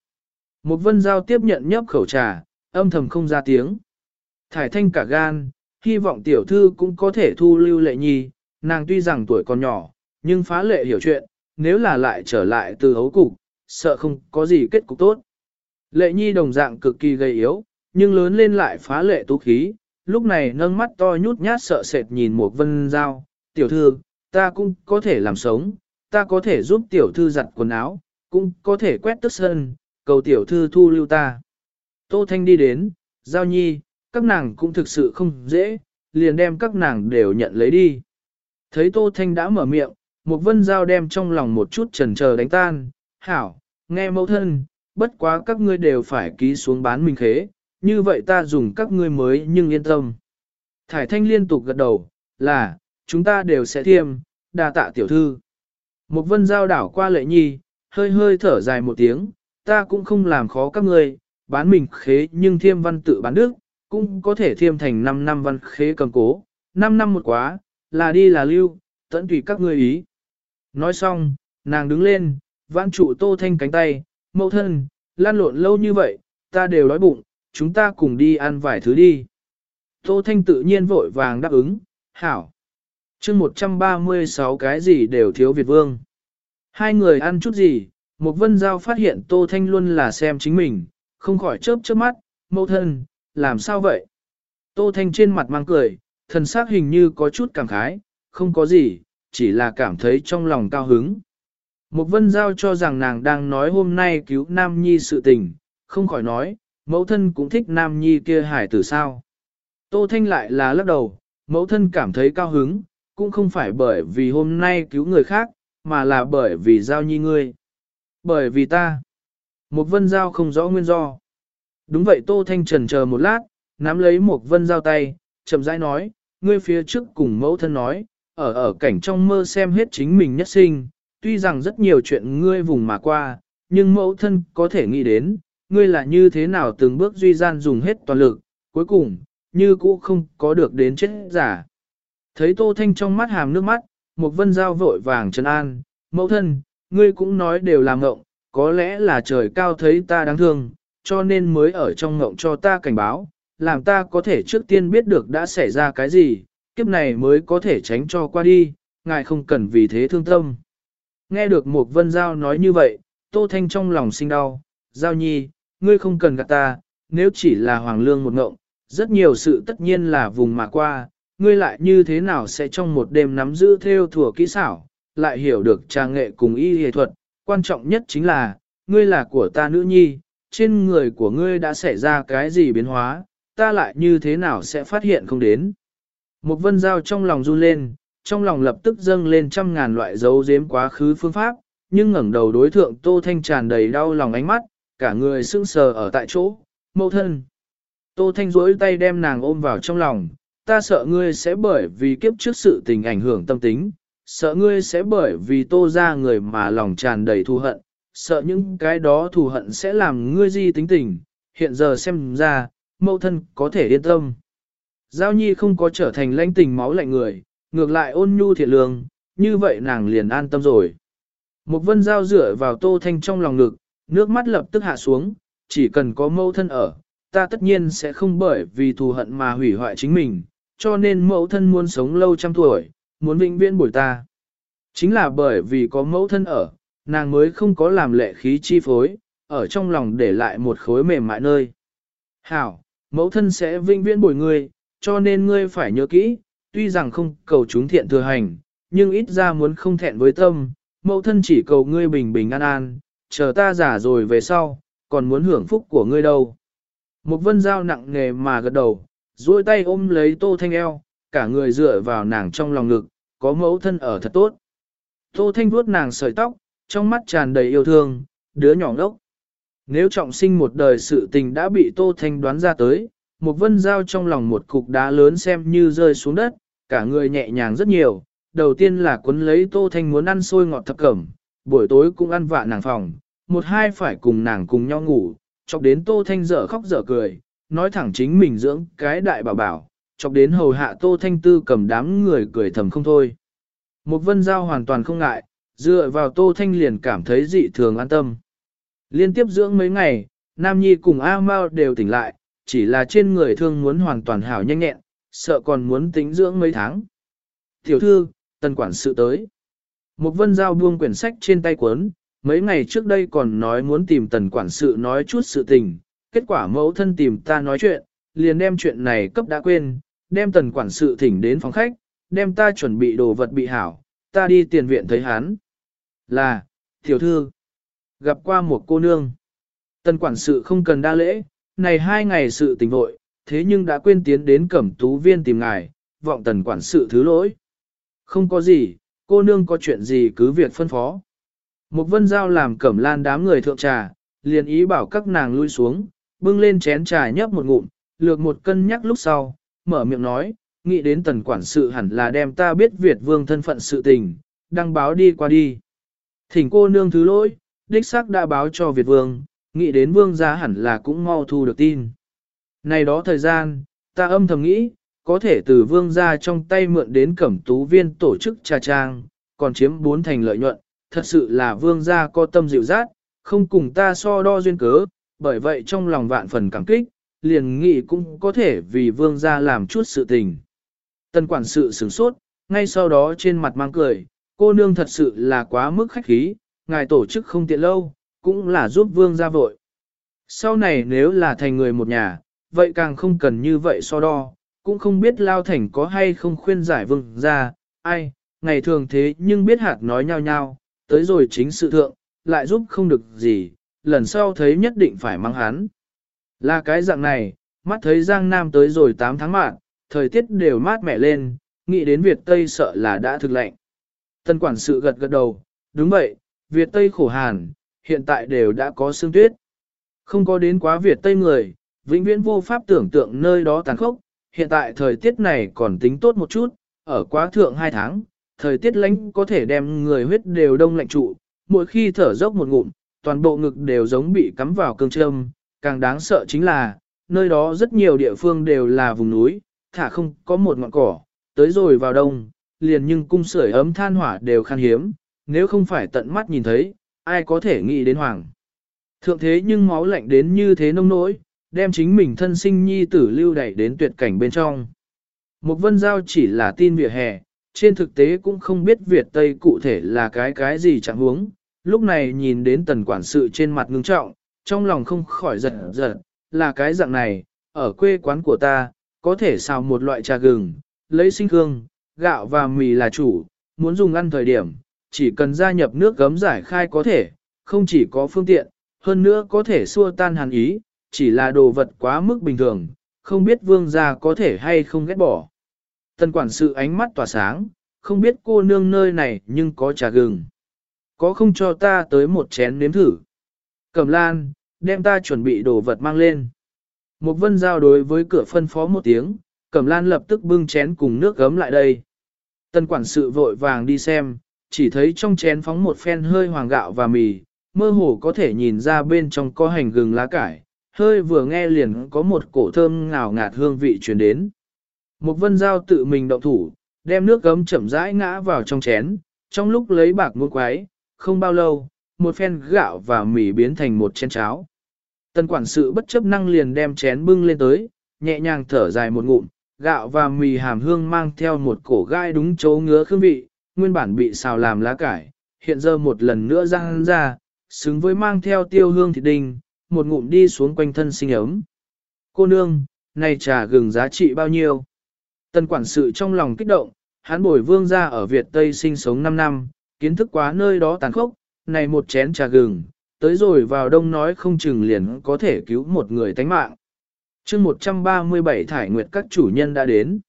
Một vân dao tiếp nhận nhấp khẩu trà, âm thầm không ra tiếng. Thải thanh cả gan, hy vọng tiểu thư cũng có thể thu lưu lệ nhi, nàng tuy rằng tuổi còn nhỏ, nhưng phá lệ hiểu chuyện, nếu là lại trở lại từ hấu cục, sợ không có gì kết cục tốt. Lệ nhi đồng dạng cực kỳ gầy yếu, nhưng lớn lên lại phá lệ tú khí, lúc này nâng mắt to nhút nhát sợ sệt nhìn một vân dao, tiểu thư, ta cũng có thể làm sống, ta có thể giúp tiểu thư giặt quần áo, cũng có thể quét tức sân, cầu tiểu thư thu lưu ta. Tô Thanh đi đến, giao nhi, các nàng cũng thực sự không dễ, liền đem các nàng đều nhận lấy đi. Thấy Tô Thanh đã mở miệng, một vân giao đem trong lòng một chút trần chờ đánh tan, hảo, nghe mẫu thân, bất quá các ngươi đều phải ký xuống bán mình khế, như vậy ta dùng các ngươi mới nhưng yên tâm. Thải thanh liên tục gật đầu, là, chúng ta đều sẽ thiêm, đa tạ tiểu thư. Một vân giao đảo qua lệ nhi, hơi hơi thở dài một tiếng, ta cũng không làm khó các ngươi, bán mình khế nhưng thiêm văn tự bán đức, cũng có thể thiêm thành 5 năm văn khế cầm cố, 5 năm một quá, là đi là lưu, tận tùy các ngươi ý. Nói xong, nàng đứng lên, vãn trụ tô thanh cánh tay, mẫu thân, lan lộn lâu như vậy, ta đều đói bụng, chúng ta cùng đi ăn vài thứ đi. Tô thanh tự nhiên vội vàng đáp ứng, hảo. chương 136 cái gì đều thiếu Việt Vương. Hai người ăn chút gì, một vân giao phát hiện Tô Thanh luôn là xem chính mình, không khỏi chớp chớp mắt, mẫu thân, làm sao vậy? Tô Thanh trên mặt mang cười, thần sắc hình như có chút cảm khái, không có gì, chỉ là cảm thấy trong lòng cao hứng. Một vân giao cho rằng nàng đang nói hôm nay cứu Nam Nhi sự tình, không khỏi nói, mẫu thân cũng thích Nam Nhi kia hải tử sao. Tô Thanh lại là lắc đầu, mẫu thân cảm thấy cao hứng, cũng không phải bởi vì hôm nay cứu người khác, mà là bởi vì giao nhi ngươi. Bởi vì ta. Một vân giao không rõ nguyên do. Đúng vậy Tô Thanh trần chờ một lát, nắm lấy một vân giao tay, chậm rãi nói, ngươi phía trước cùng mẫu thân nói, ở ở cảnh trong mơ xem hết chính mình nhất sinh, tuy rằng rất nhiều chuyện ngươi vùng mà qua, nhưng mẫu thân có thể nghĩ đến, ngươi là như thế nào từng bước duy gian dùng hết toàn lực, cuối cùng, như cũ không có được đến chết giả. Thấy Tô Thanh trong mắt hàm nước mắt, một vân giao vội vàng trấn an, mẫu thân, ngươi cũng nói đều là ngộng, có lẽ là trời cao thấy ta đáng thương, cho nên mới ở trong ngộng cho ta cảnh báo, làm ta có thể trước tiên biết được đã xảy ra cái gì, kiếp này mới có thể tránh cho qua đi, ngài không cần vì thế thương tâm. Nghe được một vân giao nói như vậy, Tô Thanh trong lòng sinh đau, giao nhi, ngươi không cần gạt ta, nếu chỉ là hoàng lương một ngộng, rất nhiều sự tất nhiên là vùng mà qua, ngươi lại như thế nào sẽ trong một đêm nắm giữ theo thừa kỹ xảo, lại hiểu được trang nghệ cùng y y thuật, quan trọng nhất chính là, ngươi là của ta nữ nhi, trên người của ngươi đã xảy ra cái gì biến hóa, ta lại như thế nào sẽ phát hiện không đến. Một vân giao trong lòng run lên, trong lòng lập tức dâng lên trăm ngàn loại dấu giếm quá khứ phương pháp, nhưng ngẩng đầu đối thượng Tô Thanh tràn đầy đau lòng ánh mắt, cả người sững sờ ở tại chỗ, mâu thân. Tô Thanh duỗi tay đem nàng ôm vào trong lòng, ta sợ ngươi sẽ bởi vì kiếp trước sự tình ảnh hưởng tâm tính, sợ ngươi sẽ bởi vì tô ra người mà lòng tràn đầy thù hận, sợ những cái đó thù hận sẽ làm ngươi di tính tình, hiện giờ xem ra, mẫu thân có thể yên tâm. Giao nhi không có trở thành lãnh tình máu lạnh người, ngược lại ôn nhu thiệt lương, như vậy nàng liền an tâm rồi. Một vân giao dựa vào tô thanh trong lòng ngực, nước mắt lập tức hạ xuống, chỉ cần có mẫu thân ở, ta tất nhiên sẽ không bởi vì thù hận mà hủy hoại chính mình, cho nên mẫu thân muốn sống lâu trăm tuổi, muốn vĩnh viễn bồi ta. Chính là bởi vì có mẫu thân ở, nàng mới không có làm lệ khí chi phối, ở trong lòng để lại một khối mềm mại nơi. Hảo, mẫu thân sẽ vinh viễn bồi ngươi, cho nên ngươi phải nhớ kỹ, tuy rằng không cầu chúng thiện thừa hành, nhưng ít ra muốn không thẹn với tâm, mẫu thân chỉ cầu ngươi bình bình an an, chờ ta giả rồi về sau, còn muốn hưởng phúc của ngươi đâu. Một vân dao nặng nghề mà gật đầu, duỗi tay ôm lấy tô thanh eo, cả người dựa vào nàng trong lòng ngực, có mẫu thân ở thật tốt. Tô Thanh vuốt nàng sợi tóc, trong mắt tràn đầy yêu thương, đứa nhỏ ngốc. Nếu trọng sinh một đời sự tình đã bị Tô Thanh đoán ra tới, một vân dao trong lòng một cục đá lớn xem như rơi xuống đất, cả người nhẹ nhàng rất nhiều. Đầu tiên là cuốn lấy Tô Thanh muốn ăn xôi ngọt thập cẩm, buổi tối cũng ăn vạ nàng phòng, một hai phải cùng nàng cùng nhau ngủ, chọc đến Tô Thanh dở khóc dở cười, nói thẳng chính mình dưỡng cái đại bảo bảo, chọc đến hầu hạ Tô Thanh Tư cầm đám người cười thầm không thôi. Một vân giao hoàn toàn không ngại, dựa vào Tô Thanh liền cảm thấy dị thường an tâm. Liên tiếp dưỡng mấy ngày, Nam Nhi cùng A Mao đều tỉnh lại, chỉ là trên người thương muốn hoàn toàn hảo nhanh nhẹn, sợ còn muốn tính dưỡng mấy tháng. Tiểu thư, tần quản sự tới. Một vân giao buông quyển sách trên tay cuốn, mấy ngày trước đây còn nói muốn tìm tần quản sự nói chút sự tình, kết quả mẫu thân tìm ta nói chuyện, liền đem chuyện này cấp đã quên, đem tần quản sự thỉnh đến phòng khách, đem ta chuẩn bị đồ vật bị hảo, ta đi tiền viện thấy hắn. Là, tiểu thư, gặp qua một cô nương. Tần quản sự không cần đa lễ, này hai ngày sự tình vội, thế nhưng đã quên tiến đến cẩm tú viên tìm ngài, vọng tần quản sự thứ lỗi. Không có gì, cô nương có chuyện gì cứ việc phân phó. Một vân giao làm cẩm lan đám người thượng trà, liền ý bảo các nàng lui xuống, bưng lên chén trà nhấp một ngụm, lược một cân nhắc lúc sau, mở miệng nói, nghĩ đến tần quản sự hẳn là đem ta biết Việt vương thân phận sự tình, đăng báo đi qua đi. Thỉnh cô nương thứ lỗi, đích xác đã báo cho Việt vương, nghĩ đến vương gia hẳn là cũng mau thu được tin. Này đó thời gian, ta âm thầm nghĩ, có thể từ vương gia trong tay mượn đến cẩm tú viên tổ chức trà trang, còn chiếm bốn thành lợi nhuận, thật sự là vương gia có tâm dịu dát, không cùng ta so đo duyên cớ, bởi vậy trong lòng vạn phần cảm kích, liền nghĩ cũng có thể vì vương gia làm chút sự tình. Tân quản sự sửng sốt, ngay sau đó trên mặt mang cười, cô nương thật sự là quá mức khách khí, ngài tổ chức không tiện lâu, cũng là giúp vương gia vội. Sau này nếu là thành người một nhà, vậy càng không cần như vậy so đo, cũng không biết lao thành có hay không khuyên giải vương gia, ai, ngày thường thế nhưng biết hạt nói nhau nhau, tới rồi chính sự thượng, lại giúp không được gì, lần sau thấy nhất định phải mang hắn. Là cái dạng này, mắt thấy Giang Nam tới rồi 8 tháng mạng, thời tiết đều mát mẻ lên, nghĩ đến Việt Tây sợ là đã thực lạnh. Tân quản sự gật gật đầu, đúng vậy, Việt Tây khổ hàn, hiện tại đều đã có sương tuyết. Không có đến quá Việt Tây người, vĩnh viễn vô pháp tưởng tượng nơi đó tàn khốc, hiện tại thời tiết này còn tính tốt một chút, ở quá thượng 2 tháng, thời tiết lạnh có thể đem người huyết đều đông lạnh trụ, mỗi khi thở dốc một ngụm, toàn bộ ngực đều giống bị cắm vào cương châm, càng đáng sợ chính là, nơi đó rất nhiều địa phương đều là vùng núi, thả không có một ngọn cỏ, tới rồi vào đông, liền nhưng cung sưởi ấm than hỏa đều khan hiếm, nếu không phải tận mắt nhìn thấy, ai có thể nghĩ đến hoàng. Thượng thế nhưng máu lạnh đến như thế nông nỗi, đem chính mình thân sinh nhi tử lưu đẩy đến tuyệt cảnh bên trong. Một vân giao chỉ là tin vỉa hè, trên thực tế cũng không biết Việt Tây cụ thể là cái cái gì chẳng huống. Lúc này nhìn đến tần quản sự trên mặt ngưng trọng, trong lòng không khỏi giật giật, là cái dạng này, ở quê quán của ta, có thể xào một loại trà gừng, lấy sinh hương, gạo và mì là chủ, muốn dùng ăn thời điểm, chỉ cần gia nhập nước gấm giải khai có thể, không chỉ có phương tiện, hơn nữa có thể xua tan hàn ý, chỉ là đồ vật quá mức bình thường, không biết vương gia có thể hay không ghét bỏ. Tần quản sự ánh mắt tỏa sáng, không biết cô nương nơi này nhưng có trà gừng. Có không cho ta tới một chén nếm thử. Cẩm lan, đem ta chuẩn bị đồ vật mang lên. Một vân giao đối với cửa phân phó một tiếng, Cẩm lan lập tức bưng chén cùng nước gấm lại đây. Tân quản sự vội vàng đi xem, chỉ thấy trong chén phóng một phen hơi hoàng gạo và mì, mơ hồ có thể nhìn ra bên trong có hành gừng lá cải, hơi vừa nghe liền có một cổ thơm ngào ngạt hương vị truyền đến. Một vân giao tự mình động thủ, đem nước gấm chậm rãi ngã vào trong chén, trong lúc lấy bạc ngôn quái, không bao lâu, một phen gạo và mì biến thành một chén cháo. Tân quản sự bất chấp năng liền đem chén bưng lên tới, nhẹ nhàng thở dài một ngụm, gạo và mì hàm hương mang theo một cổ gai đúng chỗ ngứa hương vị, nguyên bản bị xào làm lá cải, hiện giờ một lần nữa răng ra, xứng với mang theo tiêu hương thịt đinh, một ngụm đi xuống quanh thân sinh ấm. Cô nương, này trà gừng giá trị bao nhiêu? Tần quản sự trong lòng kích động, hắn bồi vương ra ở Việt Tây sinh sống 5 năm, kiến thức quá nơi đó tàn khốc, này một chén trà gừng, tới rồi vào đông nói không chừng liền có thể cứu một người tánh mạng chương 137 thải nguyệt các chủ nhân đã đến.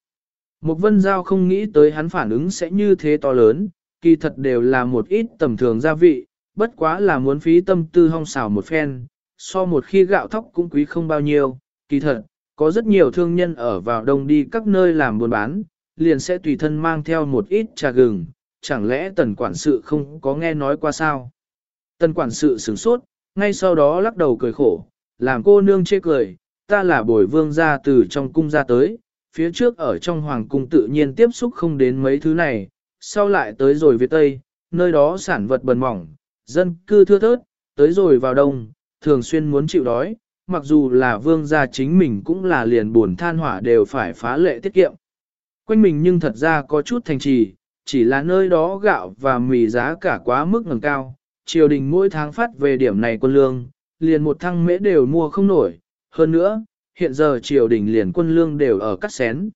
Một vân giao không nghĩ tới hắn phản ứng sẽ như thế to lớn, kỳ thật đều là một ít tầm thường gia vị, bất quá là muốn phí tâm tư hong xào một phen, so một khi gạo thóc cũng quý không bao nhiêu, kỳ thật, có rất nhiều thương nhân ở vào đông đi các nơi làm buôn bán, liền sẽ tùy thân mang theo một ít trà gừng, chẳng lẽ tần quản sự không có nghe nói qua sao? Tần quản sự sửng sốt, ngay sau đó lắc đầu cười khổ, làm cô nương chê cười, ta là bồi vương ra từ trong cung ra tới, phía trước ở trong hoàng cung tự nhiên tiếp xúc không đến mấy thứ này, sau lại tới rồi Việt Tây, nơi đó sản vật bần mỏng, dân cư thưa thớt, tới rồi vào đông, thường xuyên muốn chịu đói, mặc dù là vương gia chính mình cũng là liền buồn than hỏa đều phải phá lệ tiết kiệm. Quanh mình nhưng thật ra có chút thành trì, chỉ là nơi đó gạo và mì giá cả quá mức ngầm cao, triều đình mỗi tháng phát về điểm này quân lương, liền một thăng mễ đều mua không nổi, hơn nữa, hiện giờ triều đình liền quân lương đều ở cắt xén.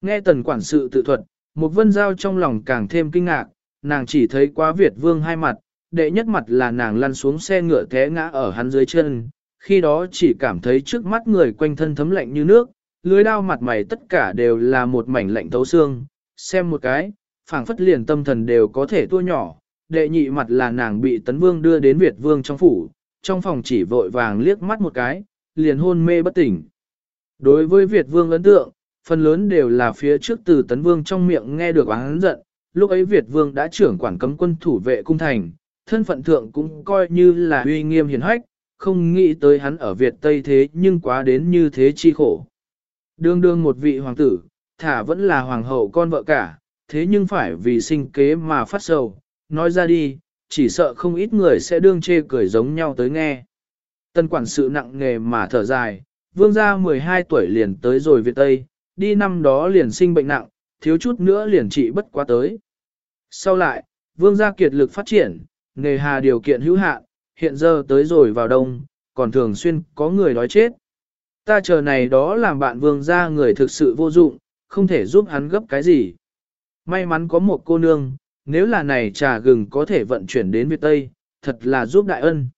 Nghe tần quản sự tự thuật, một vân giao trong lòng càng thêm kinh ngạc, nàng chỉ thấy quá Việt vương hai mặt, đệ nhất mặt là nàng lăn xuống xe ngựa té ngã ở hắn dưới chân, khi đó chỉ cảm thấy trước mắt người quanh thân thấm lạnh như nước, lưới đao mặt mày tất cả đều là một mảnh lạnh thấu xương, xem một cái, phảng phất liền tâm thần đều có thể tua nhỏ, đệ nhị mặt là nàng bị tấn vương đưa đến Việt vương trong phủ, trong phòng chỉ vội vàng liếc mắt một cái, liền hôn mê bất tỉnh. Đối với Việt vương ấn tượng, phần lớn đều là phía trước từ tấn vương trong miệng nghe được oán giận, lúc ấy Việt vương đã trưởng quản cấm quân thủ vệ cung thành, thân phận thượng cũng coi như là uy nghiêm hiền hách, không nghĩ tới hắn ở Việt Tây thế nhưng quá đến như thế chi khổ. Đương đương một vị hoàng tử, thả vẫn là hoàng hậu con vợ cả, thế nhưng phải vì sinh kế mà phát sầu, nói ra đi, chỉ sợ không ít người sẽ đương chê cười giống nhau tới nghe. Tân quản sự nặng nghề mà thở dài, vương gia 12 tuổi liền tới rồi Việt Tây, đi năm đó liền sinh bệnh nặng, thiếu chút nữa liền trị bất quá tới. Sau lại, vương gia kiệt lực phát triển, nghề hà điều kiện hữu hạn, hiện giờ tới rồi vào đông, còn thường xuyên có người đói chết. Ta chờ này đó làm bạn vương gia người thực sự vô dụng, không thể giúp hắn gấp cái gì. May mắn có một cô nương, nếu là này trà gừng có thể vận chuyển đến Việt Tây, thật là giúp đại ân.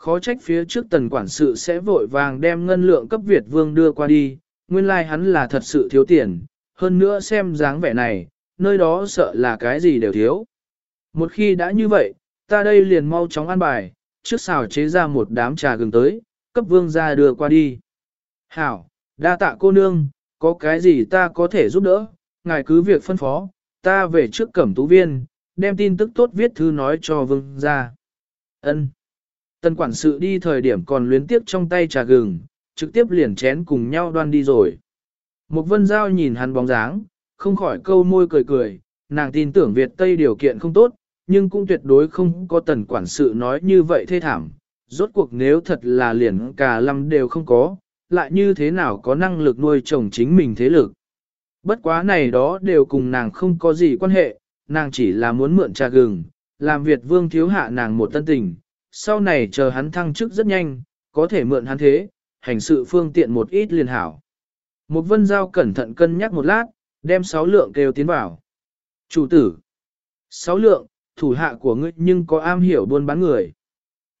Khó trách phía trước tần quản sự sẽ vội vàng đem ngân lượng cấp Việt vương đưa qua đi, nguyên lai like hắn là thật sự thiếu tiền, hơn nữa xem dáng vẻ này, nơi đó sợ là cái gì đều thiếu. Một khi đã như vậy, ta đây liền mau chóng ăn bài, trước xào chế ra một đám trà gừng tới, cấp vương ra đưa qua đi. Hảo, đa tạ cô nương, có cái gì ta có thể giúp đỡ, ngài cứ việc phân phó, ta về trước cẩm tú viên, đem tin tức tốt viết thư nói cho vương ra. Ân. Tần quản sự đi thời điểm còn luyến tiếp trong tay trà gừng, trực tiếp liền chén cùng nhau đoan đi rồi. Một vân giao nhìn hắn bóng dáng, không khỏi câu môi cười cười, nàng tin tưởng Việt Tây điều kiện không tốt, nhưng cũng tuyệt đối không có tần quản sự nói như vậy thê thảm. Rốt cuộc nếu thật là liền cả lâm đều không có, lại như thế nào có năng lực nuôi chồng chính mình thế lực. Bất quá này đó đều cùng nàng không có gì quan hệ, nàng chỉ là muốn mượn trà gừng, làm Việt vương thiếu hạ nàng một tân tình, sau này chờ hắn thăng chức rất nhanh, có thể mượn hắn thế, hành sự phương tiện một ít liền hảo. Một vân giao cẩn thận cân nhắc một lát, đem sáu lượng kêu tiến vào. Chủ tử, sáu lượng, thủ hạ của ngươi nhưng có am hiểu buôn bán người.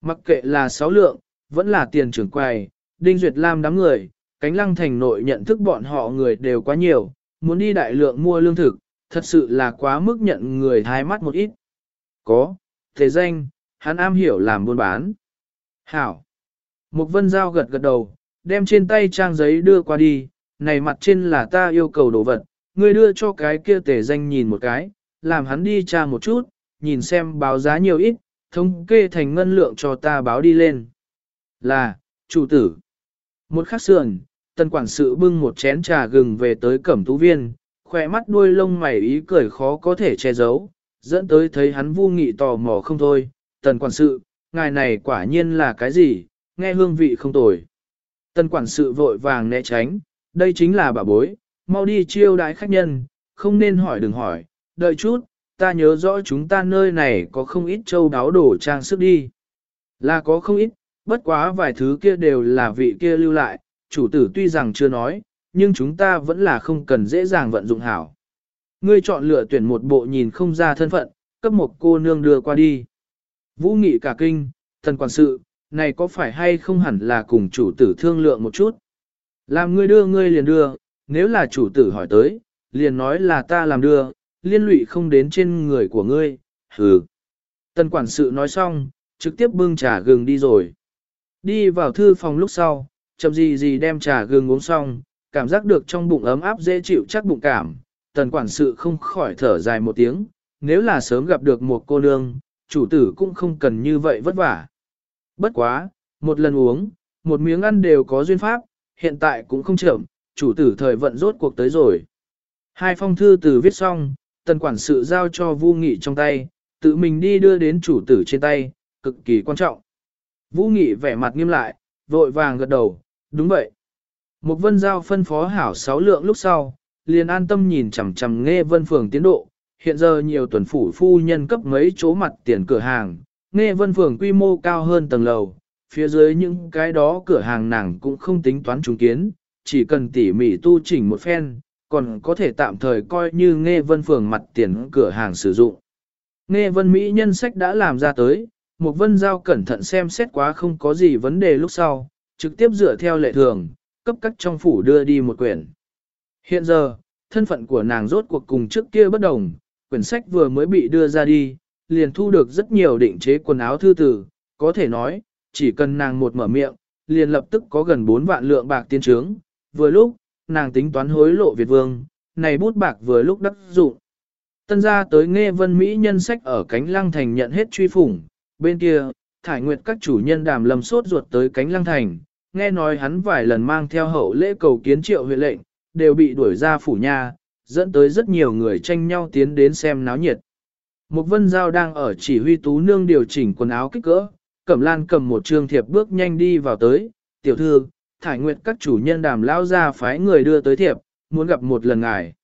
Mặc kệ là sáu lượng, vẫn là tiền trưởng quầy, Đinh Duyệt Lam đám người, cánh lăng thành nội nhận thức bọn họ người đều quá nhiều, muốn đi đại lượng mua lương thực, thật sự là quá mức nhận người thái mắt một ít. Có, thế danh, hắn am hiểu làm buôn bán. Hảo. Mục vân giao gật gật đầu, đem trên tay trang giấy đưa qua đi, này mặt trên là ta yêu cầu đồ vật, ngươi đưa cho cái kia tề danh nhìn một cái, làm hắn đi tra một chút, nhìn xem báo giá nhiều ít, thống kê thành ngân lượng cho ta báo đi lên. Là, chủ tử. Một khắc sườn, tần quản sự bưng một chén trà gừng về tới cẩm tú viên, khỏe mắt đuôi lông mày ý cười khó có thể che giấu, dẫn tới thấy hắn vu nghị tò mò không thôi. Tần quản sự, ngài này quả nhiên là cái gì, nghe hương vị không tồi. Tần quản sự vội vàng né tránh, đây chính là bà bối, mau đi chiêu đái khách nhân, không nên hỏi đừng hỏi, đợi chút, ta nhớ rõ chúng ta nơi này có không ít châu đáo đồ trang sức đi. Là có không ít, bất quá vài thứ kia đều là vị kia lưu lại, chủ tử tuy rằng chưa nói, nhưng chúng ta vẫn là không cần dễ dàng vận dụng hảo. Ngươi chọn lựa tuyển một bộ nhìn không ra thân phận, cấp một cô nương đưa qua đi. Vũ nghị cả kinh, thần quản sự, này có phải hay không hẳn là cùng chủ tử thương lượng một chút. Làm ngươi đưa ngươi liền đưa, nếu là chủ tử hỏi tới, liền nói là ta làm đưa, liên lụy không đến trên người của ngươi, hừ. Tần quản sự nói xong, trực tiếp bưng trà gừng đi rồi. Đi vào thư phòng lúc sau, chậm gì gì đem trà gừng uống xong, cảm giác được trong bụng ấm áp dễ chịu chắc bụng cảm, tần quản sự không khỏi thở dài một tiếng, nếu là sớm gặp được một cô nương, chủ tử cũng không cần như vậy vất vả. Bất quá, một lần uống, một miếng ăn đều có duyên pháp, hiện tại cũng không chậm, chủ tử thời vận rốt cuộc tới rồi. Hai phong thư từ viết xong, tần quản sự giao cho Vu Nghị trong tay, tự mình đi đưa đến chủ tử trên tay, cực kỳ quan trọng. Vũ Nghị vẻ mặt nghiêm lại, vội vàng gật đầu, đúng vậy. Một vân giao phân phó hảo sáu lượng lúc sau, liền an tâm nhìn chằm chằm nghe vân phường tiến độ, hiện giờ nhiều tuần phủ phu nhân cấp mấy chỗ mặt tiền cửa hàng, nghe vân phường quy mô cao hơn tầng lầu, phía dưới những cái đó cửa hàng nàng cũng không tính toán trùng kiến, chỉ cần tỉ mỉ tu chỉnh một phen, còn có thể tạm thời coi như nghe vân phường mặt tiền cửa hàng sử dụng. Nghe vân Mỹ nhân sách đã làm ra tới, một vân giao cẩn thận xem xét quá không có gì vấn đề lúc sau, trực tiếp dựa theo lệ thường, cấp các trong phủ đưa đi một quyển. Hiện giờ, thân phận của nàng rốt cuộc cùng trước kia bất đồng, quyển sách vừa mới bị đưa ra đi, liền thu được rất nhiều định chế quần áo thư tử, có thể nói, chỉ cần nàng một mở miệng, liền lập tức có gần 4 vạn lượng bạc tiên trướng, vừa lúc, nàng tính toán hối lộ Việt Vương, này bút bạc vừa lúc đắc dụng. Tân gia tới nghe vân Mỹ nhân sách ở cánh lăng thành nhận hết truy phủng, bên kia, thải nguyệt các chủ nhân đàm lầm sốt ruột tới cánh lăng thành, nghe nói hắn vài lần mang theo hậu lễ cầu kiến triệu huyện lệnh, đều bị đuổi ra phủ nhà dẫn tới rất nhiều người tranh nhau tiến đến xem náo nhiệt. Một vân giao đang ở chỉ huy tú nương điều chỉnh quần áo kích cỡ, cẩm lan cầm một trương thiệp bước nhanh đi vào tới, tiểu thư, thải nguyệt các chủ nhân đàm lao ra phái người đưa tới thiệp, muốn gặp một lần ngài.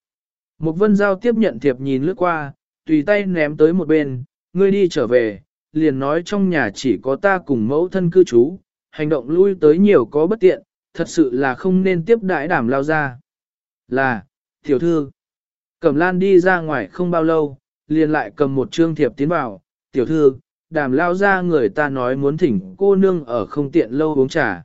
Một vân giao tiếp nhận thiệp nhìn lướt qua, tùy tay ném tới một bên, ngươi đi trở về, liền nói trong nhà chỉ có ta cùng mẫu thân cư trú, hành động lui tới nhiều có bất tiện, thật sự là không nên tiếp đãi đàm lao ra. Là, tiểu thư, cẩm lan đi ra ngoài không bao lâu, liền lại cầm một trương thiệp tiến vào, tiểu thư, đàm lao ra người ta nói muốn thỉnh cô nương ở không tiện lâu uống trà.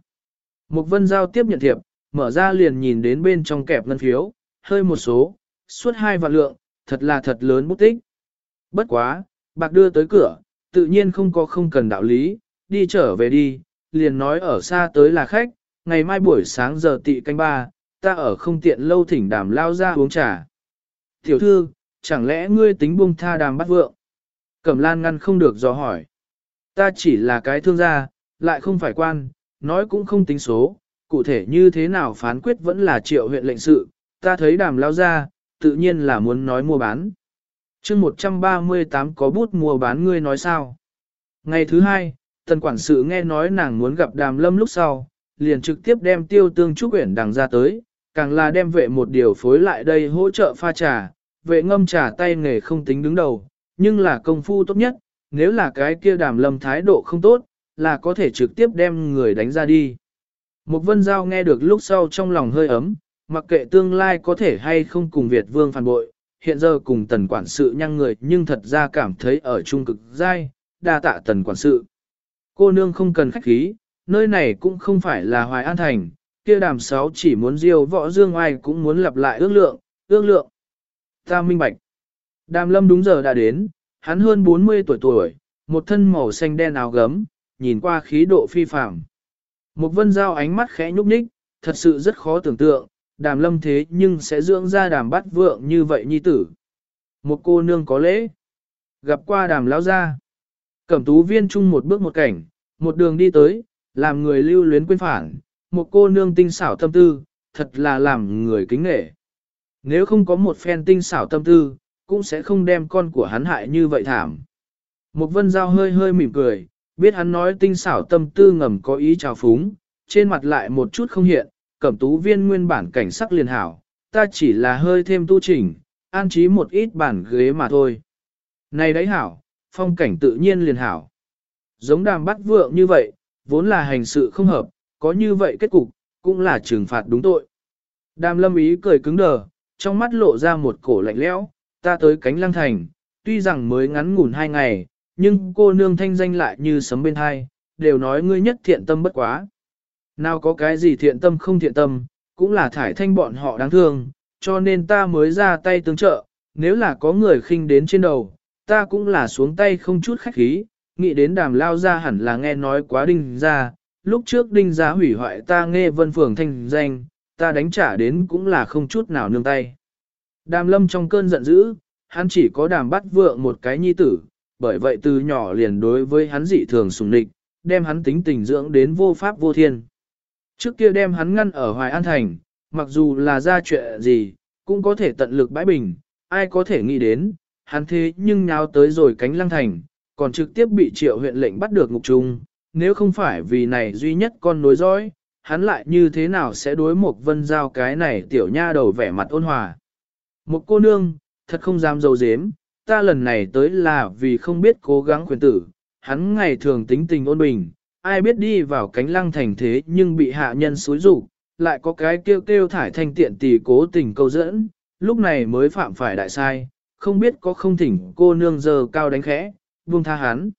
Mục vân giao tiếp nhận thiệp, mở ra liền nhìn đến bên trong kẹp ngân phiếu, hơi một số, suốt hai vạn lượng, thật là thật lớn bút tích. Bất quá, bạc đưa tới cửa, tự nhiên không có không cần đạo lý, đi trở về đi, liền nói ở xa tới là khách, ngày mai buổi sáng giờ tị canh ba, ta ở không tiện lâu thỉnh đàm lao ra uống trà. Tiểu thư, chẳng lẽ ngươi tính buông tha đàm bắt vượng? Cẩm lan ngăn không được do hỏi. Ta chỉ là cái thương gia, lại không phải quan, nói cũng không tính số, cụ thể như thế nào phán quyết vẫn là triệu huyện lệnh sự, ta thấy đàm lao ra, tự nhiên là muốn nói mua bán. chương 138 có bút mua bán ngươi nói sao? Ngày thứ hai, tần quản sự nghe nói nàng muốn gặp đàm lâm lúc sau, liền trực tiếp đem tiêu tương trúc uyển đằng ra tới, càng là đem vệ một điều phối lại đây hỗ trợ pha trà, vệ ngâm trà tay nghề không tính đứng đầu, nhưng là công phu tốt nhất, nếu là cái kia đàm lâm thái độ không tốt, là có thể trực tiếp đem người đánh ra đi. Một vân giao nghe được lúc sau trong lòng hơi ấm, mặc kệ tương lai có thể hay không cùng Việt vương phản bội, hiện giờ cùng tần quản sự nhăng người nhưng thật ra cảm thấy ở trung cực dai, đa tạ tần quản sự. Cô nương không cần khách khí, nơi này cũng không phải là Hoài An Thành, kia đàm sáu chỉ muốn diêu võ dương ai cũng muốn lặp lại ước lượng, ước lượng. Ta minh bạch. Đàm lâm đúng giờ đã đến, hắn hơn 40 tuổi tuổi, một thân màu xanh đen áo gấm, nhìn qua khí độ phi phàm. Một vân giao ánh mắt khẽ nhúc nhích, thật sự rất khó tưởng tượng, đàm lâm thế nhưng sẽ dưỡng ra đàm bắt vượng như vậy nhi tử. Một cô nương có lễ, gặp qua đàm lão gia. Cẩm tú viên chung một bước một cảnh, một đường đi tới, làm người lưu luyến quên phản, một cô nương tinh xảo tâm tư, thật là làm người kính nghệ. Nếu không có một phen tinh xảo tâm tư, cũng sẽ không đem con của hắn hại như vậy thảm. Một vân giao hơi hơi mỉm cười, biết hắn nói tinh xảo tâm tư ngầm có ý trào phúng, trên mặt lại một chút không hiện, cẩm tú viên nguyên bản cảnh sắc liền hảo, ta chỉ là hơi thêm tu chỉnh, an trí một ít bản ghế mà thôi. Này đấy hảo, phong cảnh tự nhiên liền hảo. Giống đàm bắt vượng như vậy, vốn là hành sự không hợp, có như vậy kết cục, cũng là trừng phạt đúng tội. Đàm lâm ý cười cứng đờ, trong mắt lộ ra một cổ lạnh lẽo, ta tới cánh lăng thành, tuy rằng mới ngắn ngủn hai ngày, nhưng cô nương thanh danh lại như sấm bên hai, đều nói ngươi nhất thiện tâm bất quá. Nào có cái gì thiện tâm không thiện tâm, cũng là thải thanh bọn họ đáng thương, cho nên ta mới ra tay tương trợ, nếu là có người khinh đến trên đầu, ta cũng là xuống tay không chút khách khí, nghĩ đến đàm lao ra hẳn là nghe nói quá đinh ra, lúc trước đinh Giá hủy hoại ta nghe vân phường thanh danh, ta đánh trả đến cũng là không chút nào nương tay. Đàm lâm trong cơn giận dữ, hắn chỉ có đàm bắt vượng một cái nhi tử, bởi vậy từ nhỏ liền đối với hắn dị thường sùng địch, đem hắn tính tình dưỡng đến vô pháp vô thiên. Trước kia đem hắn ngăn ở Hoài An Thành, mặc dù là ra chuyện gì, cũng có thể tận lực bãi bình, ai có thể nghĩ đến, hắn thế nhưng nháo tới rồi cánh lăng thành, còn trực tiếp bị triệu huyện lệnh bắt được ngục trung, nếu không phải vì này duy nhất con nối dõi, hắn lại như thế nào sẽ đối một vân giao cái này tiểu nha đầu vẻ mặt ôn hòa. Một cô nương, thật không dám dâu dếm, ta lần này tới là vì không biết cố gắng quyền tử, hắn ngày thường tính tình ôn bình, ai biết đi vào cánh lăng thành thế nhưng bị hạ nhân xối rủ, lại có cái kêu kêu thải thanh tiện tỷ cố tình câu dẫn, lúc này mới phạm phải đại sai, không biết có không thỉnh cô nương giờ cao đánh khẽ, buông tha hắn.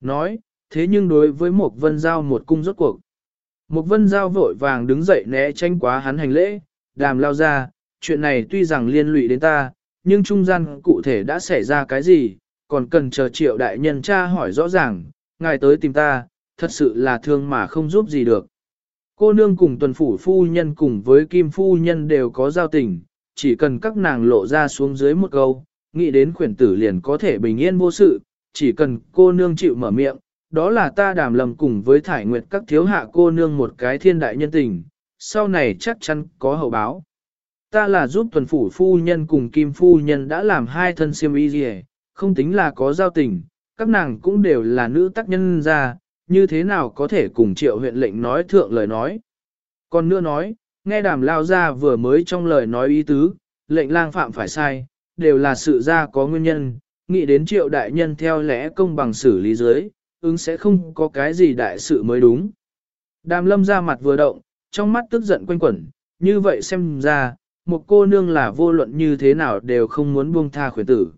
Nói, thế nhưng đối với một vân giao một cung rốt cuộc. Một vân giao vội vàng đứng dậy né tranh quá hắn hành lễ, đàm lao ra, chuyện này tuy rằng liên lụy đến ta, nhưng trung gian cụ thể đã xảy ra cái gì, còn cần chờ triệu đại nhân cha hỏi rõ ràng, ngài tới tìm ta, thật sự là thương mà không giúp gì được. Cô nương cùng tuần phủ phu nhân cùng với kim phu nhân đều có giao tình, chỉ cần các nàng lộ ra xuống dưới một câu, nghĩ đến khuyển tử liền có thể bình yên vô sự, chỉ cần cô nương chịu mở miệng, đó là ta đàm lầm cùng với thải nguyệt các thiếu hạ cô nương một cái thiên đại nhân tình, sau này chắc chắn có hậu báo. Ta là giúp tuần phủ phu nhân cùng kim phu nhân đã làm hai thân siêm y gì không tính là có giao tình, các nàng cũng đều là nữ tác nhân ra, như thế nào có thể cùng triệu huyện lệnh nói thượng lời nói. Còn nữa nói, nghe đàm lao ra vừa mới trong lời nói ý tứ, lệnh lang phạm phải sai, đều là sự ra có nguyên nhân, nghĩ đến triệu đại nhân theo lẽ công bằng xử lý dưới, ứng sẽ không có cái gì đại sự mới đúng. Đàm lâm ra mặt vừa động, trong mắt tức giận quanh quẩn, như vậy xem ra, một cô nương là vô luận như thế nào đều không muốn buông tha khuyến tử.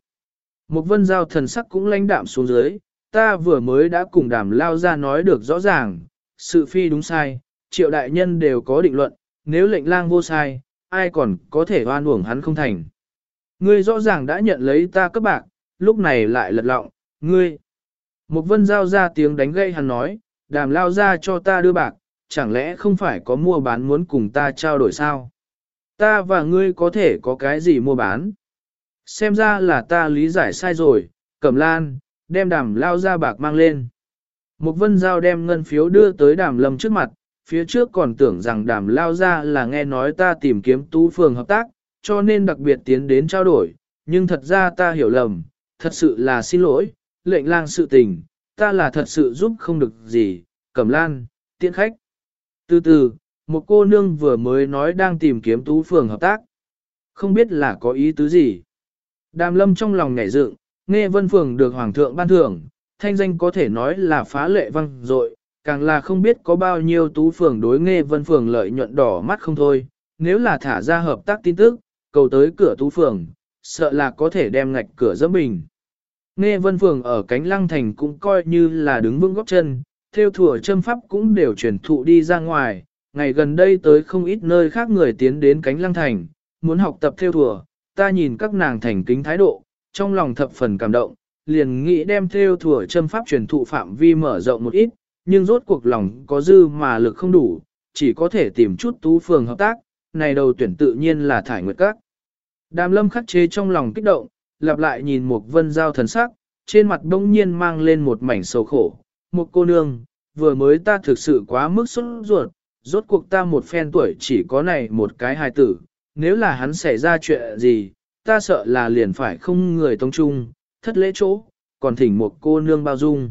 Một vân giao thần sắc cũng lãnh đạm xuống dưới, ta vừa mới đã cùng đàm lao ra nói được rõ ràng, sự phi đúng sai, triệu đại nhân đều có định luận, nếu lệnh lang vô sai, ai còn có thể oan uổng hắn không thành. Ngươi rõ ràng đã nhận lấy ta cấp bạc, lúc này lại lật lọng, ngươi. Một vân giao ra tiếng đánh gây hắn nói, đàm lao ra cho ta đưa bạc, chẳng lẽ không phải có mua bán muốn cùng ta trao đổi sao? Ta và ngươi có thể có cái gì mua bán? Xem ra là ta lý giải sai rồi, cẩm lan, đem đàm lao ra bạc mang lên. Một vân giao đem ngân phiếu đưa tới đàm lâm trước mặt, phía trước còn tưởng rằng đàm lao ra là nghe nói ta tìm kiếm tú phường hợp tác, cho nên đặc biệt tiến đến trao đổi, nhưng thật ra ta hiểu lầm, thật sự là xin lỗi, lệnh lang sự tình, ta là thật sự giúp không được gì, cẩm lan, tiện khách. Từ từ, một cô nương vừa mới nói đang tìm kiếm tú phường hợp tác. Không biết là có ý tứ gì. Đàm lâm trong lòng nhảy dựng, nghe vân phường được hoàng thượng ban thưởng, thanh danh có thể nói là phá lệ văng dội càng là không biết có bao nhiêu tú phường đối nghe vân phường lợi nhuận đỏ mắt không thôi. Nếu là thả ra hợp tác tin tức, cầu tới cửa tú phường, sợ là có thể đem ngạch cửa dẫm bình. Nghe vân phường ở cánh lăng thành cũng coi như là đứng vững góc chân, theo thủa châm pháp cũng đều truyền thụ đi ra ngoài, ngày gần đây tới không ít nơi khác người tiến đến cánh lăng thành, muốn học tập theo thủa, ta nhìn các nàng thành kính thái độ, trong lòng thập phần cảm động, liền nghĩ đem theo thủa châm pháp truyền thụ phạm vi mở rộng một ít, nhưng rốt cuộc lòng có dư mà lực không đủ, chỉ có thể tìm chút tú phường hợp tác, này đầu tuyển tự nhiên là thải nguyệt các. Đàm lâm khắc chế trong lòng kích động, lặp lại nhìn một vân giao thần sắc, trên mặt đông nhiên mang lên một mảnh sầu khổ. Một cô nương, vừa mới ta thực sự quá mức sốt ruột, rốt cuộc ta một phen tuổi chỉ có này một cái hài tử, nếu là hắn xảy ra chuyện gì, ta sợ là liền phải không người tông trung, thất lễ chỗ, còn thỉnh một cô nương bao dung.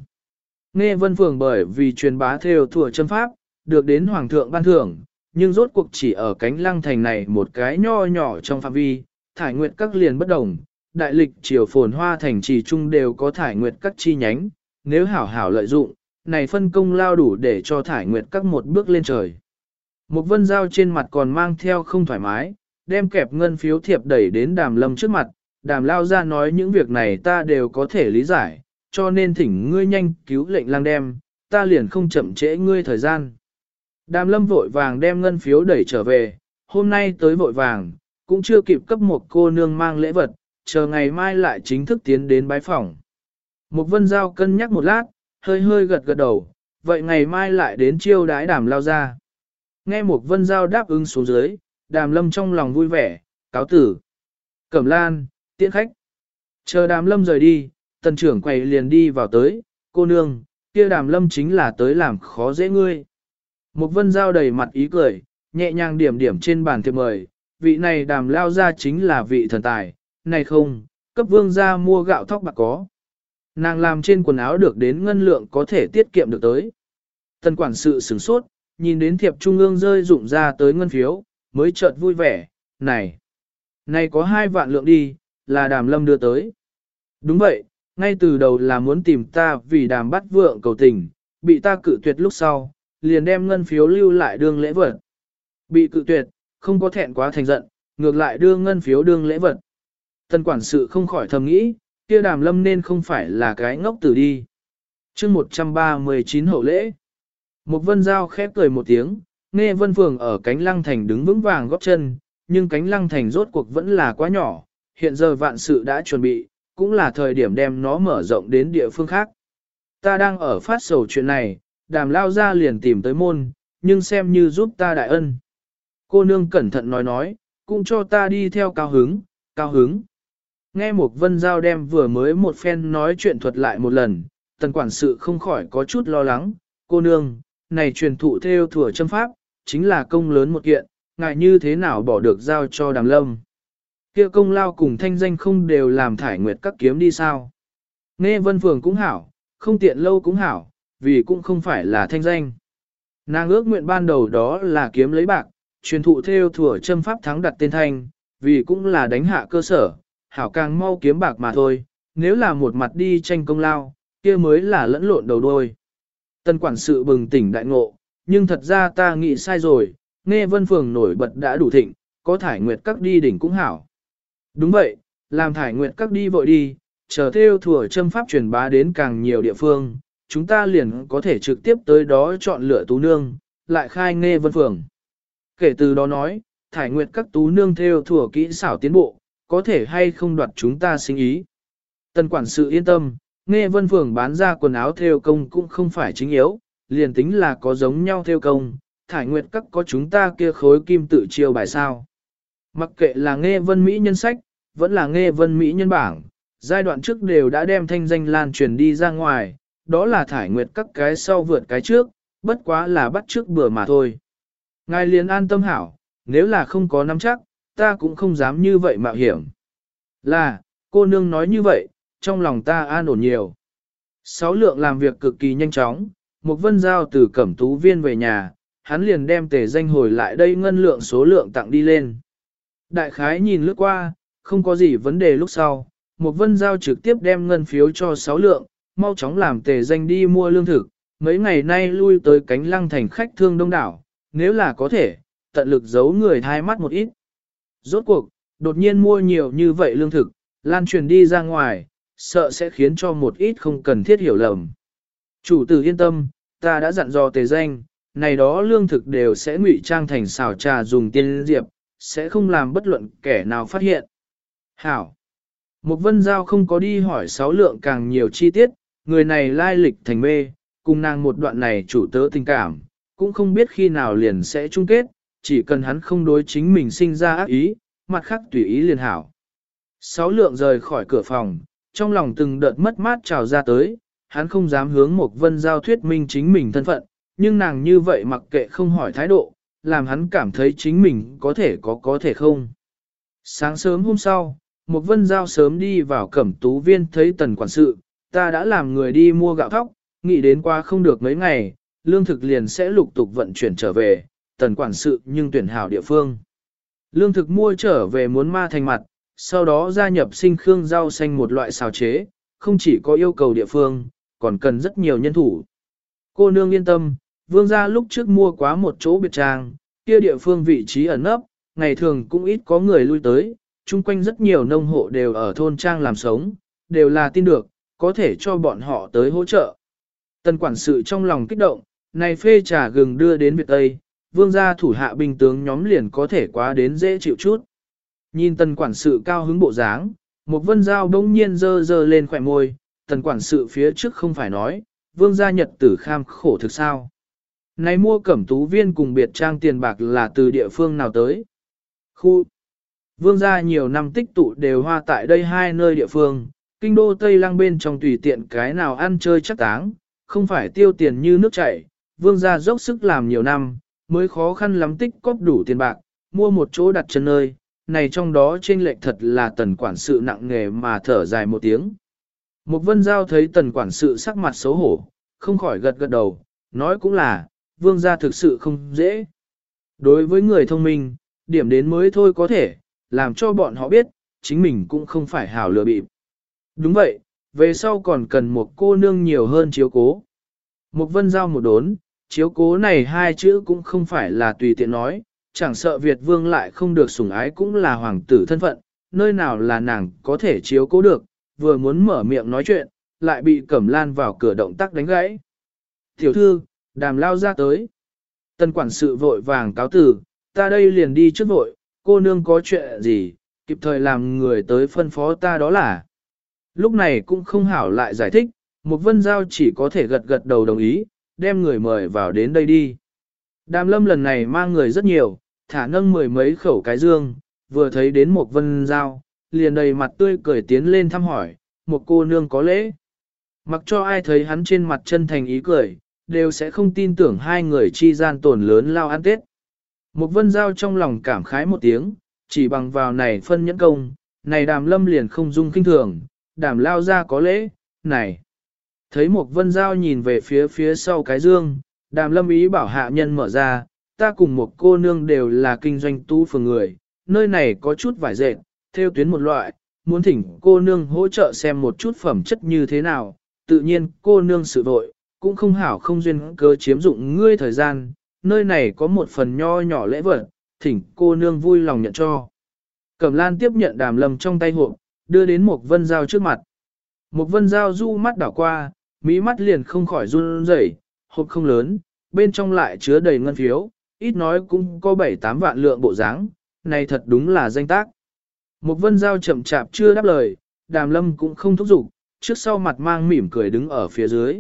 Nghe vân phường bởi vì truyền bá theo thừa châm pháp, được đến hoàng thượng ban thưởng, nhưng rốt cuộc chỉ ở cánh lăng thành này một cái nho nhỏ trong phạm vi, thải nguyện các liền bất đồng, đại lịch triều phồn hoa thành trì trung đều có thải nguyệt các chi nhánh, nếu hảo hảo lợi dụng, này phân công lao đủ để cho thải nguyệt các một bước lên trời. Một vân dao trên mặt còn mang theo không thoải mái, đem kẹp ngân phiếu thiệp đẩy đến đàm lâm trước mặt, đàm lao ra nói những việc này ta đều có thể lý giải, cho nên thỉnh ngươi nhanh cứu lệnh lang đem, ta liền không chậm trễ ngươi thời gian. Đàm lâm vội vàng đem ngân phiếu đẩy trở về, hôm nay tới vội vàng, cũng chưa kịp cấp một cô nương mang lễ vật, chờ ngày mai lại chính thức tiến đến bái phòng. Một vân giao cân nhắc một lát, hơi hơi gật gật đầu, vậy ngày mai lại đến chiêu đái đàm lao ra. Nghe một vân giao đáp ứng xuống dưới, đàm lâm trong lòng vui vẻ, cáo tử. Cẩm lan, tiễn khách. Chờ đàm lâm rời đi, tần trưởng quầy liền đi vào tới, cô nương, kia đàm lâm chính là tới làm khó dễ ngươi. Một vân giao đầy mặt ý cười, nhẹ nhàng điểm điểm trên bàn thiệp mời, vị này đàm lao ra chính là vị thần tài, này không, cấp vương ra mua gạo thóc bạc có. Nàng làm trên quần áo được đến ngân lượng có thể tiết kiệm được tới. Tần quản sự sửng sốt, nhìn đến thiệp trung ương rơi rụng ra tới ngân phiếu, mới chợt vui vẻ, này, này có hai vạn lượng đi, là đàm lâm đưa tới. Đúng vậy, ngay từ đầu là muốn tìm ta vì đàm bắt vượng cầu tình, bị ta cự tuyệt lúc sau, liền đem ngân phiếu lưu lại đương lễ vật. Bị cự tuyệt, không có thẹn quá thành giận, ngược lại đưa ngân phiếu đương lễ vật. Tân quản sự không khỏi thầm nghĩ, kia đàm lâm nên không phải là cái ngốc tử đi. chương 139 hậu lễ. Một vân giao khép cười một tiếng, nghe vân phường ở cánh lăng thành đứng vững vàng góp chân, nhưng cánh lăng thành rốt cuộc vẫn là quá nhỏ, hiện giờ vạn sự đã chuẩn bị, cũng là thời điểm đem nó mở rộng đến địa phương khác. Ta đang ở phát sầu chuyện này, đàm lao ra liền tìm tới môn, nhưng xem như giúp ta đại ân. Cô nương cẩn thận nói nói, cũng cho ta đi theo cao hứng, cao hứng. Nghe một vân giao đem vừa mới một phen nói chuyện thuật lại một lần, tần quản sự không khỏi có chút lo lắng, cô nương, này truyền thụ theo thừa châm pháp, chính là công lớn một kiện, ngại như thế nào bỏ được giao cho đàm lâm. kia công lao cùng thanh danh không đều làm thải nguyệt các kiếm đi sao. Nghe vân phường cũng hảo, không tiện lâu cũng hảo, vì cũng không phải là thanh danh. Nàng ước nguyện ban đầu đó là kiếm lấy bạc, truyền thụ theo thừa châm pháp thắng đặt tên thanh, vì cũng là đánh hạ cơ sở, hảo càng mau kiếm bạc mà thôi, nếu là một mặt đi tranh công lao, kia mới là lẫn lộn đầu đôi. Tân quản sự bừng tỉnh đại ngộ, nhưng thật ra ta nghĩ sai rồi, nghe vân phường nổi bật đã đủ thịnh, có thải nguyệt các đi đỉnh cũng hảo. Đúng vậy, làm thải nguyệt các đi vội đi, chờ theo thừa châm pháp truyền bá đến càng nhiều địa phương, chúng ta liền có thể trực tiếp tới đó chọn lựa tú nương, lại khai nghe vân phường. Kể từ đó nói, thải nguyệt các tú nương theo thừa kỹ xảo tiến bộ, có thể hay không đoạt chúng ta sinh ý. Tần quản sự yên tâm, nghe vân phường bán ra quần áo theo công cũng không phải chính yếu, liền tính là có giống nhau theo công, thải nguyệt các có chúng ta kia khối kim tự chiêu bài sao. Mặc kệ là nghe vân Mỹ nhân sách, vẫn là nghe vân Mỹ nhân bảng, giai đoạn trước đều đã đem thanh danh lan truyền đi ra ngoài, đó là thải nguyệt các cái sau vượt cái trước, bất quá là bắt trước bừa mà thôi. Ngài liền an tâm hảo, nếu là không có nắm chắc, ta cũng không dám như vậy mạo hiểm. Là, cô nương nói như vậy, trong lòng ta an ổn nhiều. Sáu lượng làm việc cực kỳ nhanh chóng, một vân giao từ cẩm tú viên về nhà, hắn liền đem tề danh hồi lại đây ngân lượng số lượng tặng đi lên. Đại khái nhìn lướt qua, không có gì vấn đề lúc sau, một vân giao trực tiếp đem ngân phiếu cho sáu lượng, mau chóng làm tề danh đi mua lương thực, mấy ngày nay lui tới cánh lăng thành khách thương đông đảo, nếu là có thể, tận lực giấu người thai mắt một ít. Rốt cuộc, đột nhiên mua nhiều như vậy lương thực, lan truyền đi ra ngoài, sợ sẽ khiến cho một ít không cần thiết hiểu lầm. Chủ tử yên tâm, ta đã dặn dò tề danh, này đó lương thực đều sẽ ngụy trang thành xào trà dùng tiên diệp, sẽ không làm bất luận kẻ nào phát hiện. Hảo! Một vân giao không có đi hỏi sáu lượng càng nhiều chi tiết, người này lai lịch thành mê, cùng nàng một đoạn này chủ tớ tình cảm, cũng không biết khi nào liền sẽ chung kết, chỉ cần hắn không đối chính mình sinh ra ác ý, mặt khác tùy ý liền hảo. Sáu lượng rời khỏi cửa phòng, trong lòng từng đợt mất mát trào ra tới, hắn không dám hướng một vân giao thuyết minh chính mình thân phận, nhưng nàng như vậy mặc kệ không hỏi thái độ, làm hắn cảm thấy chính mình có thể có có thể không. Sáng sớm hôm sau, một vân giao sớm đi vào cẩm tú viên thấy tần quản sự, ta đã làm người đi mua gạo thóc, nghĩ đến qua không được mấy ngày, lương thực liền sẽ lục tục vận chuyển trở về, tần quản sự nhưng tuyển hảo địa phương. Lương thực mua trở về muốn ma thành mặt, sau đó gia nhập sinh khương rau xanh một loại xào chế, không chỉ có yêu cầu địa phương, còn cần rất nhiều nhân thủ. Cô nương yên tâm, vương gia lúc trước mua quá một chỗ biệt trang, kia địa phương vị trí ẩn nấp, ngày thường cũng ít có người lui tới, chung quanh rất nhiều nông hộ đều ở thôn trang làm sống, đều là tin được, có thể cho bọn họ tới hỗ trợ. Tần quản sự trong lòng kích động, này phê trà gừng đưa đến Việt Tây, vương gia thủ hạ binh tướng nhóm liền có thể quá đến dễ chịu chút. Nhìn tần quản sự cao hứng bộ dáng, Một vân dao bỗng nhiên dơ dơ lên khỏe môi, tần quản sự phía trước không phải nói, vương gia nhật tử kham khổ thực sao. Này mua cẩm tú viên cùng biệt trang tiền bạc là từ địa phương nào tới? Khu Vương gia nhiều năm tích tụ đều hoa tại đây hai nơi địa phương, kinh đô Tây Lăng bên trong tùy tiện cái nào ăn chơi chắc táng, không phải tiêu tiền như nước chảy, vương gia dốc sức làm nhiều năm, mới khó khăn lắm tích cóp đủ tiền bạc, mua một chỗ đặt chân nơi, này trong đó trên lệch thật là tần quản sự nặng nghề mà thở dài một tiếng. Một vân giao thấy tần quản sự sắc mặt xấu hổ, không khỏi gật gật đầu, nói cũng là, vương gia thực sự không dễ. Đối với người thông minh, điểm đến mới thôi có thể, làm cho bọn họ biết, chính mình cũng không phải hảo lừa bịp. Đúng vậy, về sau còn cần một cô nương nhiều hơn chiếu cố. Một vân giao một đốn, chiếu cố này hai chữ cũng không phải là tùy tiện nói, chẳng sợ Việt vương lại không được sủng ái cũng là hoàng tử thân phận, nơi nào là nàng có thể chiếu cố được, vừa muốn mở miệng nói chuyện, lại bị cẩm lan vào cửa động tác đánh gãy. Tiểu thư, đàm lao ra tới. Tân quản sự vội vàng cáo tử, ta đây liền đi trước vội, cô nương có chuyện gì, kịp thời làm người tới phân phó ta đó là. Lúc này cũng không hảo lại giải thích, một vân giao chỉ có thể gật gật đầu đồng ý, đem người mời vào đến đây đi. Đàm lâm lần này mang người rất nhiều, thả nâng mười mấy khẩu cái dương, vừa thấy đến một vân giao, liền đầy mặt tươi cười tiến lên thăm hỏi, một cô nương có lễ. Mặc cho ai thấy hắn trên mặt chân thành ý cười, đều sẽ không tin tưởng hai người chi gian tổn lớn lao ăn tết. Một vân giao trong lòng cảm khái một tiếng, chỉ bằng vào này phân nhẫn công, này đàm lâm liền không dung kinh thường, đàm lao ra có lễ, này. Thấy một vân giao nhìn về phía phía sau cái dương, đàm lâm ý bảo hạ nhân mở ra, ta cùng một cô nương đều là kinh doanh tu phường người, nơi này có chút vải dệt, theo tuyến một loại, muốn thỉnh cô nương hỗ trợ xem một chút phẩm chất như thế nào, tự nhiên cô nương sự vội, cũng không hảo không duyên cơ chiếm dụng ngươi thời gian, nơi này có một phần nho nhỏ lễ vật, thỉnh cô nương vui lòng nhận cho. Cẩm lan tiếp nhận đàm lâm trong tay hộp, đưa đến một vân dao trước mặt. Một vân dao du mắt đảo qua, mí mắt liền không khỏi run rẩy, hộp không lớn, bên trong lại chứa đầy ngân phiếu, ít nói cũng có 7-8 vạn lượng bộ dáng, này thật đúng là danh tác. Một vân giao chậm chạp chưa đáp lời, đàm lâm cũng không thúc giục, trước sau mặt mang mỉm cười đứng ở phía dưới.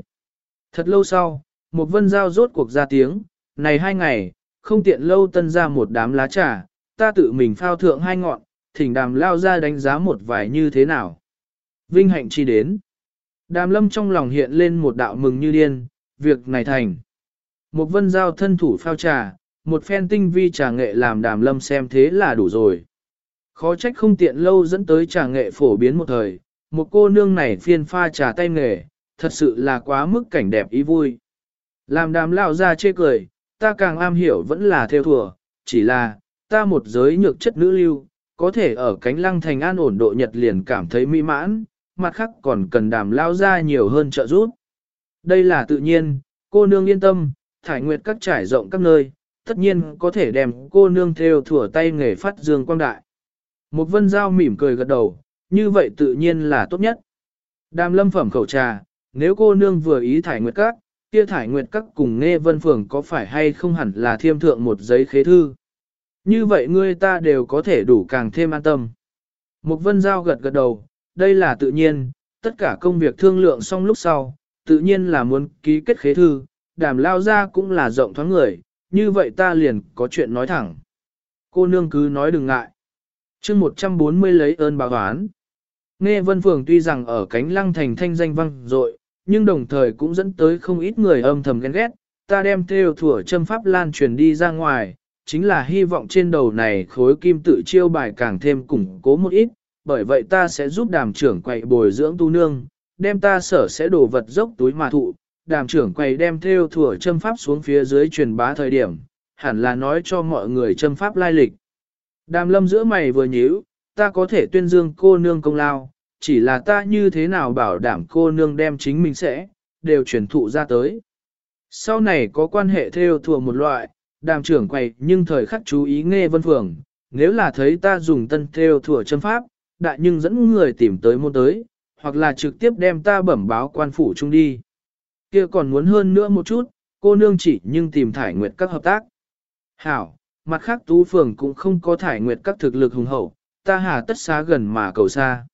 Thật lâu sau, một vân giao rốt cuộc ra tiếng, này hai ngày, không tiện lâu tân ra một đám lá trà, ta tự mình phao thượng hai ngọn, thỉnh đàm lao ra đánh giá một vài như thế nào. Vinh hạnh chi đến. Đàm lâm trong lòng hiện lên một đạo mừng như điên, việc này thành. Một vân giao thân thủ phao trà, một phen tinh vi trà nghệ làm đàm lâm xem thế là đủ rồi. Khó trách không tiện lâu dẫn tới trà nghệ phổ biến một thời, một cô nương này phiên pha trà tay nghề, thật sự là quá mức cảnh đẹp ý vui. Làm đàm lao ra chê cười, ta càng am hiểu vẫn là theo thùa, chỉ là, ta một giới nhược chất nữ lưu, có thể ở cánh lăng thành an ổn độ nhật liền cảm thấy mỹ mãn, mặt khác còn cần đàm lao ra nhiều hơn trợ giúp. Đây là tự nhiên, cô nương yên tâm, thải nguyệt các trải rộng các nơi, tất nhiên có thể đem cô nương theo thủa tay nghề phát dương quang đại. Một vân giao mỉm cười gật đầu, như vậy tự nhiên là tốt nhất. Đàm lâm phẩm khẩu trà, nếu cô nương vừa ý thải nguyệt các, kia thải nguyệt các cùng nghe vân phường có phải hay không hẳn là thiêm thượng một giấy khế thư. Như vậy ngươi ta đều có thể đủ càng thêm an tâm. Một vân giao gật gật đầu, đây là tự nhiên, tất cả công việc thương lượng xong lúc sau, tự nhiên là muốn ký kết khế thư, đàm lao ra cũng là rộng thoáng người, như vậy ta liền có chuyện nói thẳng. Cô nương cứ nói đừng ngại. chương 140 lấy ơn bà hoán. Nghe Vân Phường tuy rằng ở cánh lăng thành thanh danh vang dội, nhưng đồng thời cũng dẫn tới không ít người âm thầm ghen ghét, ta đem theo thủa châm pháp lan truyền đi ra ngoài, chính là hy vọng trên đầu này khối kim tự chiêu bài càng thêm củng cố một ít, bởi vậy ta sẽ giúp đàm trưởng quậy bồi dưỡng tu nương, đem ta sở sẽ đổ vật dốc túi mà thụ, đàm trưởng quầy đem theo thủa châm pháp xuống phía dưới truyền bá thời điểm, hẳn là nói cho mọi người châm pháp lai lịch. Đàm lâm giữa mày vừa nhíu, ta có thể tuyên dương cô nương công lao, chỉ là ta như thế nào bảo đảm cô nương đem chính mình sẽ, đều truyền thụ ra tới. Sau này có quan hệ theo thùa một loại, đàm trưởng quầy nhưng thời khắc chú ý nghe vân phường, nếu là thấy ta dùng tân theo thùa châm pháp, đại nhưng dẫn người tìm tới môn tới, hoặc là trực tiếp đem ta bẩm báo quan phủ chung đi kia còn muốn hơn nữa một chút, cô nương chỉ nhưng tìm thải nguyệt các hợp tác. Hảo, mặt khác tú phường cũng không có thải nguyệt các thực lực hùng hậu, ta hà tất xá gần mà cầu xa.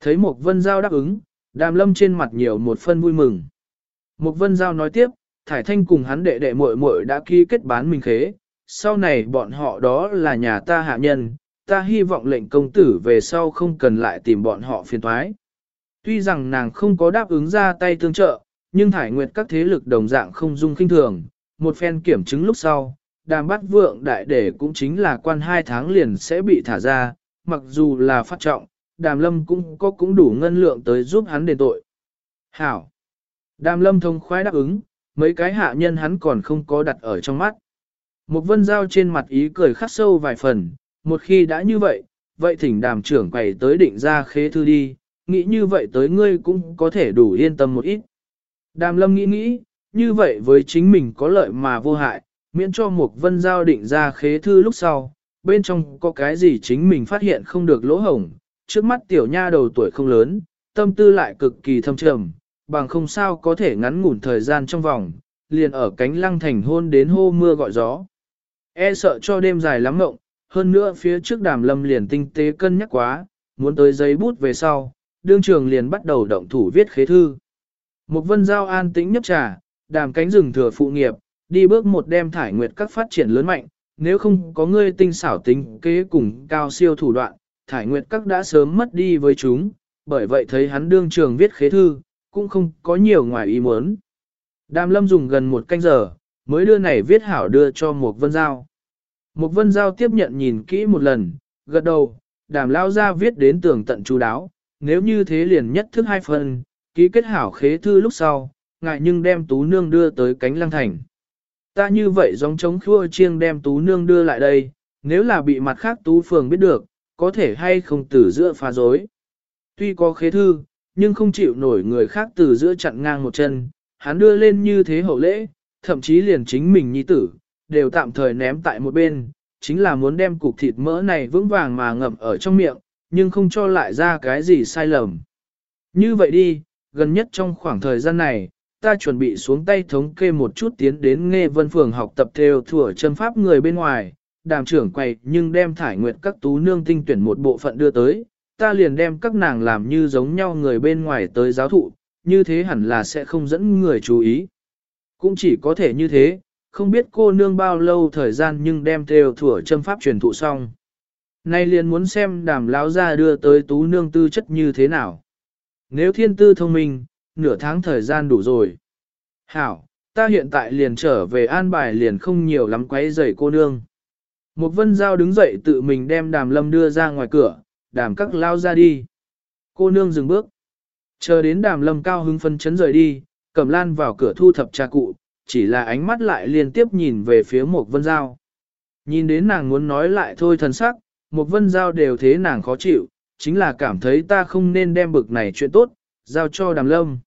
Thấy một vân giao đáp ứng, đàm lâm trên mặt nhiều một phân vui mừng. Một vân giao nói tiếp, thải thanh cùng hắn đệ đệ muội muội đã ký kết bán mình khế, sau này bọn họ đó là nhà ta hạ nhân, ta hy vọng lệnh công tử về sau không cần lại tìm bọn họ phiền thoái. Tuy rằng nàng không có đáp ứng ra tay tương trợ, nhưng thải nguyệt các thế lực đồng dạng không dung kinh thường, một phen kiểm chứng lúc sau, đàm bắt vượng đại để cũng chính là quan hai tháng liền sẽ bị thả ra, mặc dù là phát trọng, đàm lâm cũng có cũng đủ ngân lượng tới giúp hắn đền tội. Hảo! Đàm lâm thông khoái đáp ứng, mấy cái hạ nhân hắn còn không có đặt ở trong mắt. Một vân giao trên mặt ý cười khắc sâu vài phần, một khi đã như vậy, vậy thỉnh đàm trưởng quầy tới định ra khế thư đi, nghĩ như vậy tới ngươi cũng có thể đủ yên tâm một ít. Đàm lâm nghĩ nghĩ, như vậy với chính mình có lợi mà vô hại, miễn cho một vân giao định ra khế thư lúc sau, bên trong có cái gì chính mình phát hiện không được lỗ hổng, trước mắt tiểu nha đầu tuổi không lớn, tâm tư lại cực kỳ thâm trầm, bằng không sao có thể ngắn ngủn thời gian trong vòng, liền ở cánh lăng thành hôn đến hô mưa gọi gió. E sợ cho đêm dài lắm mộng, hơn nữa phía trước đàm lâm liền tinh tế cân nhắc quá, muốn tới giấy bút về sau, đương trường liền bắt đầu động thủ viết khế thư. Một vân giao an tĩnh nhấp trà, đàm cánh rừng thừa phụ nghiệp, đi bước một đem thải nguyệt các phát triển lớn mạnh, nếu không có ngươi tinh xảo tính kế cùng cao siêu thủ đoạn, thải nguyệt các đã sớm mất đi với chúng, bởi vậy thấy hắn đương trường viết khế thư, cũng không có nhiều ngoài ý muốn. Đàm lâm dùng gần một canh giờ, mới đưa này viết hảo đưa cho một vân giao. Một vân giao tiếp nhận nhìn kỹ một lần, gật đầu, đàm lao ra viết đến tường tận chú đáo, nếu như thế liền nhất thức hai phần, ký kết hảo khế thư lúc sau, ngại nhưng đem tú nương đưa tới cánh lăng thành. Ta như vậy giống chống khua chiêng đem tú nương đưa lại đây, nếu là bị mặt khác tú phường biết được, có thể hay không từ giữa phá dối. Tuy có khế thư, nhưng không chịu nổi người khác từ giữa chặn ngang một chân, hắn đưa lên như thế hậu lễ, thậm chí liền chính mình nhi tử, đều tạm thời ném tại một bên, chính là muốn đem cục thịt mỡ này vững vàng mà ngậm ở trong miệng, nhưng không cho lại ra cái gì sai lầm. Như vậy đi, gần nhất trong khoảng thời gian này, ta chuẩn bị xuống tay thống kê một chút tiến đến nghe vân phường học tập theo thủa chân pháp người bên ngoài, đàm trưởng quầy nhưng đem thải nguyệt các tú nương tinh tuyển một bộ phận đưa tới, ta liền đem các nàng làm như giống nhau người bên ngoài tới giáo thụ, như thế hẳn là sẽ không dẫn người chú ý. Cũng chỉ có thể như thế, không biết cô nương bao lâu thời gian nhưng đem theo thủa châm pháp truyền thụ xong. Nay liền muốn xem đàm lão ra đưa tới tú nương tư chất như thế nào. Nếu thiên tư thông minh, nửa tháng thời gian đủ rồi. Hảo, ta hiện tại liền trở về an bài liền không nhiều lắm quấy rầy cô nương. Một vân giao đứng dậy tự mình đem đàm lâm đưa ra ngoài cửa, đàm các lao ra đi. Cô nương dừng bước. Chờ đến đàm lâm cao hứng phân chấn rời đi, cầm lan vào cửa thu thập trà cụ, chỉ là ánh mắt lại liên tiếp nhìn về phía Mục vân giao. Nhìn đến nàng muốn nói lại thôi thần sắc, Mục vân giao đều thế nàng khó chịu, chính là cảm thấy ta không nên đem bực này chuyện tốt, giao cho đàm lâm.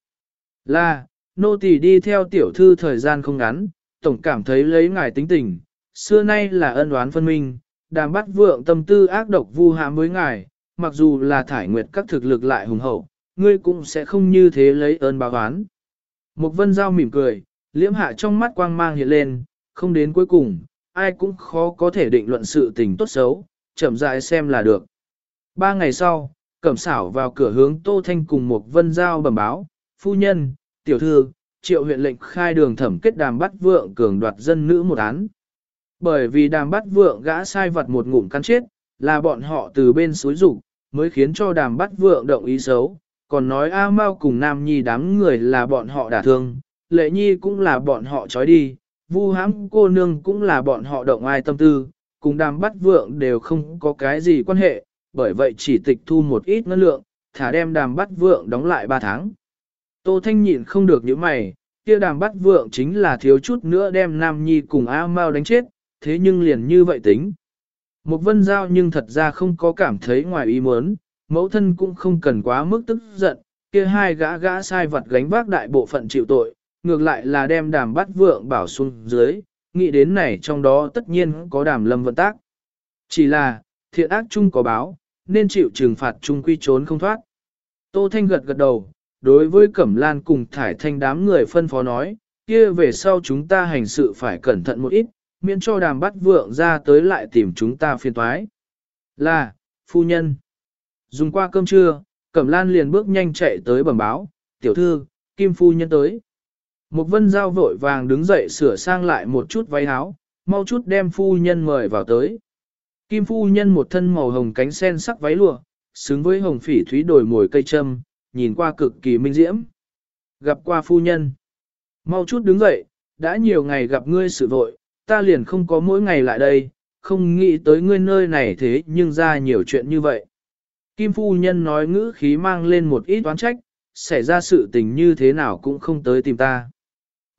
Là, nô tỳ đi theo tiểu thư thời gian không ngắn, tổng cảm thấy lấy ngài tính tình, xưa nay là ân oán phân minh, đàm bắt vượng tâm tư ác độc vu hãm với ngài, mặc dù là thải nguyệt các thực lực lại hùng hậu, ngươi cũng sẽ không như thế lấy ơn báo oán. Mục vân giao mỉm cười, liễm hạ trong mắt quang mang hiện lên, không đến cuối cùng, ai cũng khó có thể định luận sự tình tốt xấu, chậm rãi xem là được. Ba ngày sau, cẩm xảo vào cửa hướng Tô Thanh cùng một vân giao bẩm báo, phu nhân, tiểu thư, triệu huyện lệnh khai đường thẩm kết đàm bắt vượng cường đoạt dân nữ một án. Bởi vì đàm bắt vượng gã sai vật một ngụm cắn chết, là bọn họ từ bên suối rủ, mới khiến cho đàm bắt vượng động ý xấu, còn nói A Mao cùng Nam Nhi đám người là bọn họ đả thương, Lệ Nhi cũng là bọn họ trói đi, Vu hãm cô nương cũng là bọn họ động ai tâm tư, cùng đàm bắt vượng đều không có cái gì quan hệ, bởi vậy chỉ tịch thu một ít ngân lượng, thả đem đàm bắt vượng đóng lại 3 tháng. Tô Thanh nhịn không được những mày, kia đàm bắt vượng chính là thiếu chút nữa đem Nam Nhi cùng A Mao đánh chết, thế nhưng liền như vậy tính. Một vân giao nhưng thật ra không có cảm thấy ngoài ý muốn, mẫu thân cũng không cần quá mức tức giận, kia hai gã gã sai vật gánh vác đại bộ phận chịu tội, ngược lại là đem đàm bắt vượng bảo xuống dưới, nghĩ đến này trong đó tất nhiên có đàm lâm vận tác. Chỉ là, thiện ác chung có báo, nên chịu trừng phạt chung quy trốn không thoát. Tô Thanh gật gật đầu, đối với Cẩm Lan cùng thải thanh đám người phân phó nói, kia về sau chúng ta hành sự phải cẩn thận một ít, miễn cho đàm bắt vượng ra tới lại tìm chúng ta phiền toái. Là, phu nhân. Dùng qua cơm trưa, Cẩm Lan liền bước nhanh chạy tới bẩm báo, tiểu thư, Kim Phu Nhân tới. Một vân giao vội vàng đứng dậy sửa sang lại một chút váy áo, mau chút đem Phu Nhân mời vào tới. Kim Phu Nhân một thân màu hồng cánh sen sắc váy lụa, xứng với hồng phỉ thúy đổi mồi cây châm, nhìn qua cực kỳ minh diễm. Gặp qua Phu Nhân. Mau chút đứng dậy, đã nhiều ngày gặp ngươi sự vội, ta liền không có mỗi ngày lại đây, không nghĩ tới ngươi nơi này thế nhưng ra nhiều chuyện như vậy. Kim phu nhân nói ngữ khí mang lên một ít oán trách, xảy ra sự tình như thế nào cũng không tới tìm ta.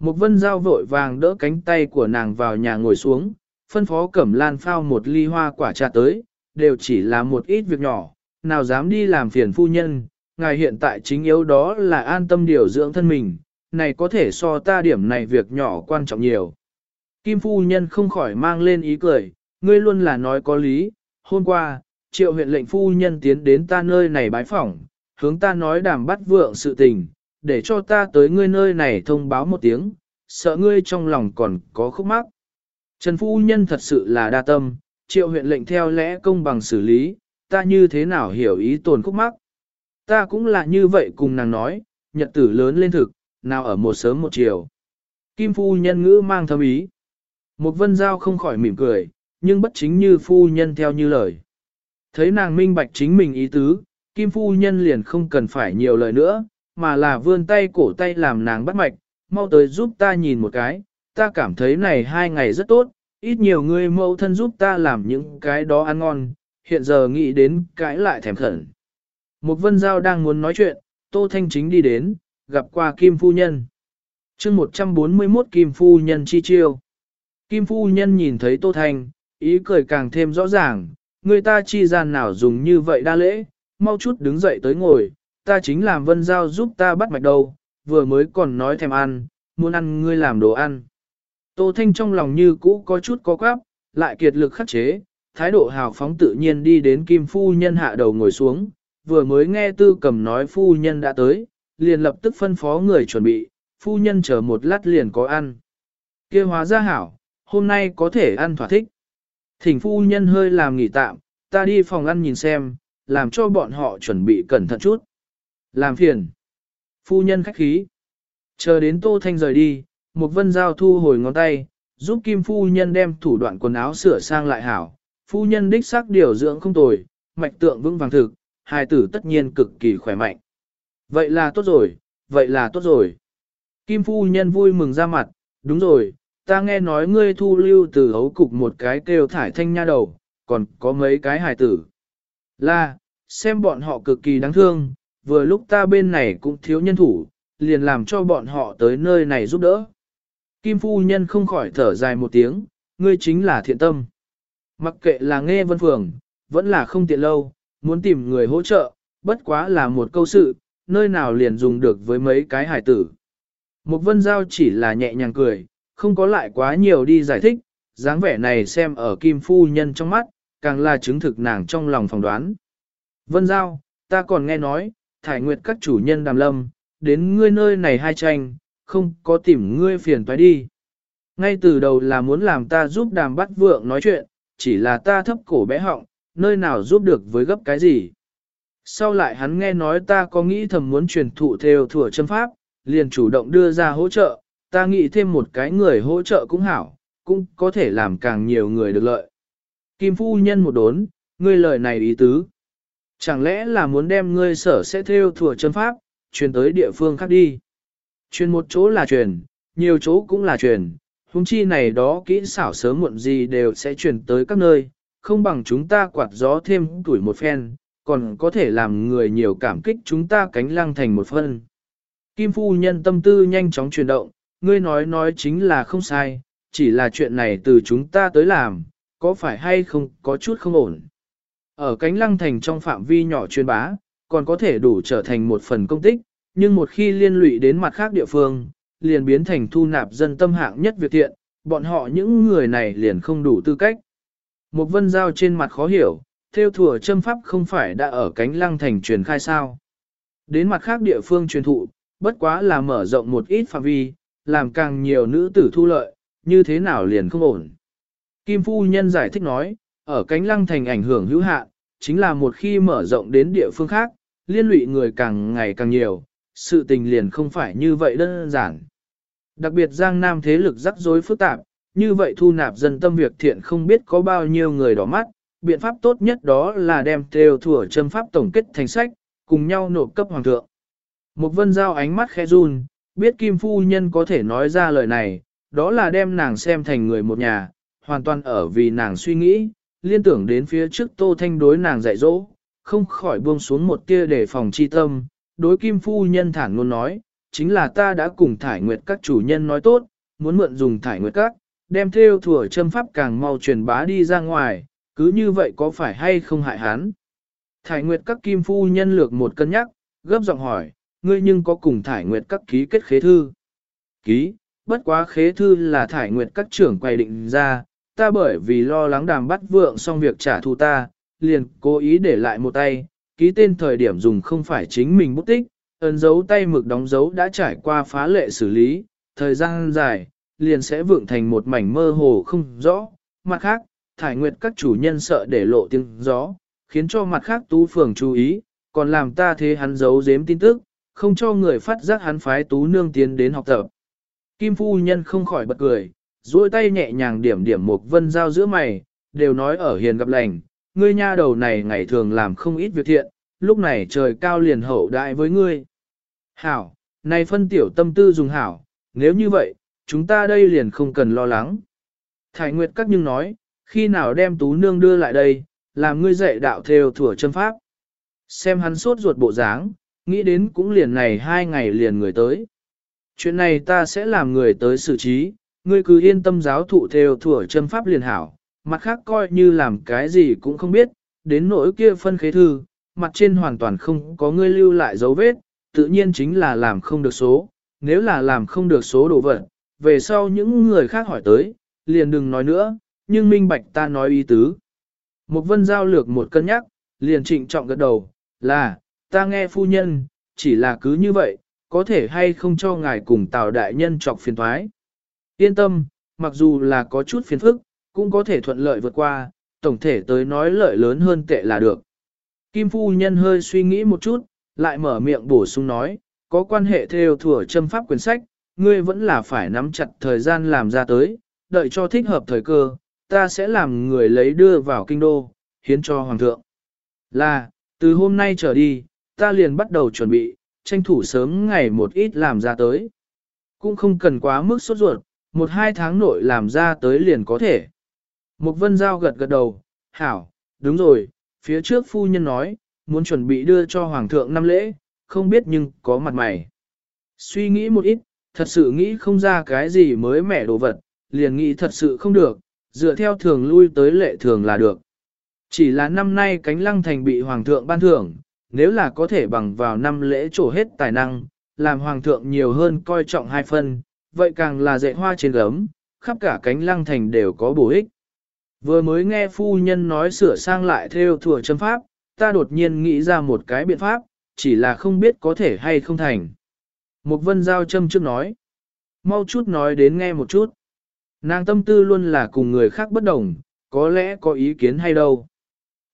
Một vân giao vội vàng đỡ cánh tay của nàng vào nhà ngồi xuống, phân phó cẩm lan phao một ly hoa quả trà tới, đều chỉ là một ít việc nhỏ, nào dám đi làm phiền phu nhân, ngài hiện tại chính yếu đó là an tâm điều dưỡng thân mình, này có thể so ta điểm này việc nhỏ quan trọng nhiều. Kim phu nhân không khỏi mang lên ý cười, ngươi luôn là nói có lý, hôm qua, triệu huyện lệnh phu nhân tiến đến ta nơi này bái phỏng, hướng ta nói đàm bắt vượng sự tình, để cho ta tới ngươi nơi này thông báo một tiếng, sợ ngươi trong lòng còn có khúc mắc. Trần phu nhân thật sự là đa tâm, triệu huyện lệnh theo lẽ công bằng xử lý, ta như thế nào hiểu ý tồn khúc mắc. Ta cũng là như vậy cùng nàng nói, nhật tử lớn lên thực, nào ở một sớm một chiều. Kim phu nhân ngữ mang thâm ý. Một vân giao không khỏi mỉm cười, nhưng bất chính như phu nhân theo như lời. Thấy nàng minh bạch chính mình ý tứ, Kim phu nhân liền không cần phải nhiều lời nữa, mà là vươn tay cổ tay làm nàng bắt mạch, mau tới giúp ta nhìn một cái, ta cảm thấy này hai ngày rất tốt, ít nhiều người mẫu thân giúp ta làm những cái đó ăn ngon, hiện giờ nghĩ đến cãi lại thèm khẩn. Một vân giao đang muốn nói chuyện, Tô Thanh Chính đi đến, gặp qua Kim Phu Nhân. chương 141 Kim Phu Nhân chi chiêu. Kim Phu Nhân nhìn thấy Tô Thanh, ý cười càng thêm rõ ràng, người ta chi gian nào dùng như vậy đa lễ, mau chút đứng dậy tới ngồi, ta chính làm vân giao giúp ta bắt mạch đầu, vừa mới còn nói thèm ăn, muốn ăn ngươi làm đồ ăn. Tô Thanh trong lòng như cũ có chút có quáp, lại kiệt lực khắc chế, thái độ hào phóng tự nhiên đi đến Kim Phu Nhân hạ đầu ngồi xuống, vừa mới nghe tư cầm nói Phu Nhân đã tới, liền lập tức phân phó người chuẩn bị, Phu Nhân chờ một lát liền có ăn. kia hóa ra hảo, hôm nay có thể ăn thỏa thích. Thỉnh phu nhân hơi làm nghỉ tạm, ta đi phòng ăn nhìn xem, làm cho bọn họ chuẩn bị cẩn thận chút. Làm phiền. Phu nhân khách khí. Chờ đến Tô Thanh rời đi, một vân giao thu hồi ngón tay, giúp Kim phu nhân đem thủ đoạn quần áo sửa sang lại hảo. Phu nhân đích xác điều dưỡng không tồi, mạch tượng vững vàng thực, hài tử tất nhiên cực kỳ khỏe mạnh. Vậy là tốt rồi, vậy là tốt rồi. Kim phu nhân vui mừng ra mặt, đúng rồi, ta nghe nói ngươi thu lưu từ hấu cục một cái kêu thải thanh nha đầu, còn có mấy cái hài tử. Là, xem bọn họ cực kỳ đáng thương, vừa lúc ta bên này cũng thiếu nhân thủ, liền làm cho bọn họ tới nơi này giúp đỡ. Kim phu nhân không khỏi thở dài một tiếng, ngươi chính là thiện tâm. Mặc kệ là nghe vân phường, vẫn là không tiện lâu, muốn tìm người hỗ trợ, bất quá là một câu sự, nơi nào liền dùng được với mấy cái hải tử. Một vân giao chỉ là nhẹ nhàng cười, không có lại quá nhiều đi giải thích, dáng vẻ này xem ở kim phu nhân trong mắt, càng là chứng thực nàng trong lòng phỏng đoán. Vân Giao, ta còn nghe nói, thải nguyệt các chủ nhân đàm lâm, đến ngươi nơi này hai tranh, không có tìm ngươi phiền toái đi. Ngay từ đầu là muốn làm ta giúp đàm bắt vượng nói chuyện, chỉ là ta thấp cổ bé họng, nơi nào giúp được với gấp cái gì. Sau lại hắn nghe nói ta có nghĩ thầm muốn truyền thụ theo thừa châm pháp, liền chủ động đưa ra hỗ trợ, ta nghĩ thêm một cái người hỗ trợ cũng hảo, cũng có thể làm càng nhiều người được lợi. Kim phu nhân một đốn, ngươi lời này ý tứ. Chẳng lẽ là muốn đem ngươi sở sẽ theo thừa chân pháp, truyền tới địa phương khác đi. Truyền một chỗ là truyền, nhiều chỗ cũng là truyền, huống chi này đó kỹ xảo sớm muộn gì đều sẽ truyền tới các nơi, không bằng chúng ta quạt gió thêm tuổi một phen, còn có thể làm người nhiều cảm kích chúng ta cánh lăng thành một phân. Kim phu nhân tâm tư nhanh chóng chuyển động, ngươi nói nói chính là không sai, chỉ là chuyện này từ chúng ta tới làm, có phải hay không có chút không ổn. Ở cánh lăng thành trong phạm vi nhỏ chuyên bá, còn có thể đủ trở thành một phần công tích, nhưng một khi liên lụy đến mặt khác địa phương, liền biến thành thu nạp dân tâm hạng nhất việc thiện, bọn họ những người này liền không đủ tư cách. Một vân giao trên mặt khó hiểu, theo thừa châm pháp không phải đã ở cánh lăng thành truyền khai sao. Đến mặt khác địa phương truyền thụ, bất quá là mở rộng một ít phạm vi, làm càng nhiều nữ tử thu lợi, như thế nào liền không ổn. Kim Phu Nhân giải thích nói, ở cánh lăng thành ảnh hưởng hữu hạn, chính là một khi mở rộng đến địa phương khác, liên lụy người càng ngày càng nhiều, sự tình liền không phải như vậy đơn giản. Đặc biệt Giang Nam thế lực rắc rối phức tạp, như vậy thu nạp dân tâm việc thiện không biết có bao nhiêu người đỏ mắt, biện pháp tốt nhất đó là đem theo thủa châm pháp tổng kết thành sách, cùng nhau nộp cấp hoàng thượng. Một vân giao ánh mắt khẽ run, biết Kim Phu Nhân có thể nói ra lời này, đó là đem nàng xem thành người một nhà, hoàn toàn ở vì nàng suy nghĩ, liên tưởng đến phía trước Tô Thanh đối nàng dạy dỗ, không khỏi buông xuống một tia để phòng chi tâm, đối Kim Phu Nhân thản luôn nói, chính là ta đã cùng thải nguyệt các chủ nhân nói tốt, muốn mượn dùng thải nguyệt các, đem theo thủa châm pháp càng mau truyền bá đi ra ngoài, cứ như vậy có phải hay không hại hắn? Thải Nguyệt các kim phu nhân lược một cân nhắc, gấp giọng hỏi, ngươi nhưng có cùng Thải Nguyệt các ký kết khế thư? Ký, bất quá khế thư là Thải Nguyệt các trưởng quay định ra, ta bởi vì lo lắng đàm bắt vượng xong việc trả thù ta, liền cố ý để lại một tay, ký tên thời điểm dùng không phải chính mình bút tích, ấn dấu tay mực đóng dấu đã trải qua phá lệ xử lý, thời gian dài, liền sẽ vượng thành một mảnh mơ hồ không rõ. Mặt khác, thải nguyệt các chủ nhân sợ để lộ tiếng gió, khiến cho mặt khác tú phường chú ý, còn làm ta thế hắn giấu giếm tin tức, không cho người phát giác hắn phái tú nương tiến đến học tập. Kim phu nhân không khỏi bật cười, duỗi tay nhẹ nhàng điểm điểm một vân giao giữa mày, đều nói ở hiền gặp lành, ngươi nha đầu này ngày thường làm không ít việc thiện, lúc này trời cao liền hậu đại với ngươi. Hảo, này phân tiểu tâm tư dùng hảo, nếu như vậy, chúng ta đây liền không cần lo lắng. Thái Nguyệt các nhưng nói, khi nào đem tú nương đưa lại đây, làm ngươi dạy đạo theo thủa chân pháp. Xem hắn sốt ruột bộ dáng, nghĩ đến cũng liền này hai ngày liền người tới. Chuyện này ta sẽ làm người tới xử trí, ngươi cứ yên tâm giáo thụ theo thủa chân pháp liền hảo, mặt khác coi như làm cái gì cũng không biết, đến nỗi kia phân khế thư, mặt trên hoàn toàn không có ngươi lưu lại dấu vết, tự nhiên chính là làm không được số, nếu là làm không được số đồ vật, về sau những người khác hỏi tới, liền đừng nói nữa, nhưng minh bạch ta nói ý tứ. Một vân giao lược một cân nhắc, liền trịnh trọng gật đầu, là, ta nghe phu nhân, chỉ là cứ như vậy, có thể hay không cho ngài cùng tào đại nhân trọc phiền thoái. Yên tâm, mặc dù là có chút phiền phức, cũng có thể thuận lợi vượt qua, tổng thể tới nói lợi lớn hơn tệ là được. Kim phu nhân hơi suy nghĩ một chút, lại mở miệng bổ sung nói, có quan hệ theo thừa châm pháp quyển sách, ngươi vẫn là phải nắm chặt thời gian làm ra tới, đợi cho thích hợp thời cơ, ta sẽ làm người lấy đưa vào kinh đô, hiến cho hoàng thượng. Là, từ hôm nay trở đi, ta liền bắt đầu chuẩn bị, tranh thủ sớm ngày một ít làm ra tới. Cũng không cần quá mức sốt ruột, một hai tháng nội làm ra tới liền có thể. Một vân giao gật gật đầu, hảo, đúng rồi, phía trước phu nhân nói, muốn chuẩn bị đưa cho hoàng thượng năm lễ, không biết nhưng có mặt mày. Suy nghĩ một ít, thật sự nghĩ không ra cái gì mới mẻ đồ vật, liền nghĩ thật sự không được, dựa theo thường lui tới lệ thường là được. Chỉ là năm nay cánh lăng thành bị hoàng thượng ban thưởng, nếu là có thể bằng vào năm lễ trổ hết tài năng, làm hoàng thượng nhiều hơn coi trọng hai phân, vậy càng là dạy hoa trên gấm, khắp cả cánh lăng thành đều có bổ ích. Vừa mới nghe phu nhân nói sửa sang lại theo thừa châm pháp, ta đột nhiên nghĩ ra một cái biện pháp, chỉ là không biết có thể hay không thành. Một vân giao châm trước nói. Mau chút nói đến nghe một chút. Nàng tâm tư luôn là cùng người khác bất đồng, có lẽ có ý kiến hay đâu.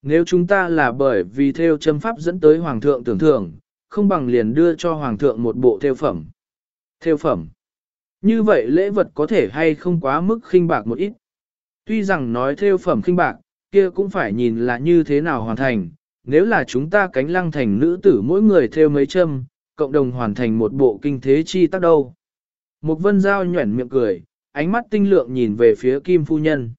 Nếu chúng ta là bởi vì theo châm pháp dẫn tới hoàng thượng tưởng thưởng, không bằng liền đưa cho hoàng thượng một bộ theo phẩm. Theo phẩm. Như vậy lễ vật có thể hay không quá mức khinh bạc một ít. Tuy rằng nói theo phẩm khinh bạc, kia cũng phải nhìn là như thế nào hoàn thành. Nếu là chúng ta cánh lăng thành nữ tử mỗi người theo mấy châm, cộng đồng hoàn thành một bộ kinh thế chi tác đâu. Một vân giao nhuẩn miệng cười, ánh mắt tinh lượng nhìn về phía kim phu nhân.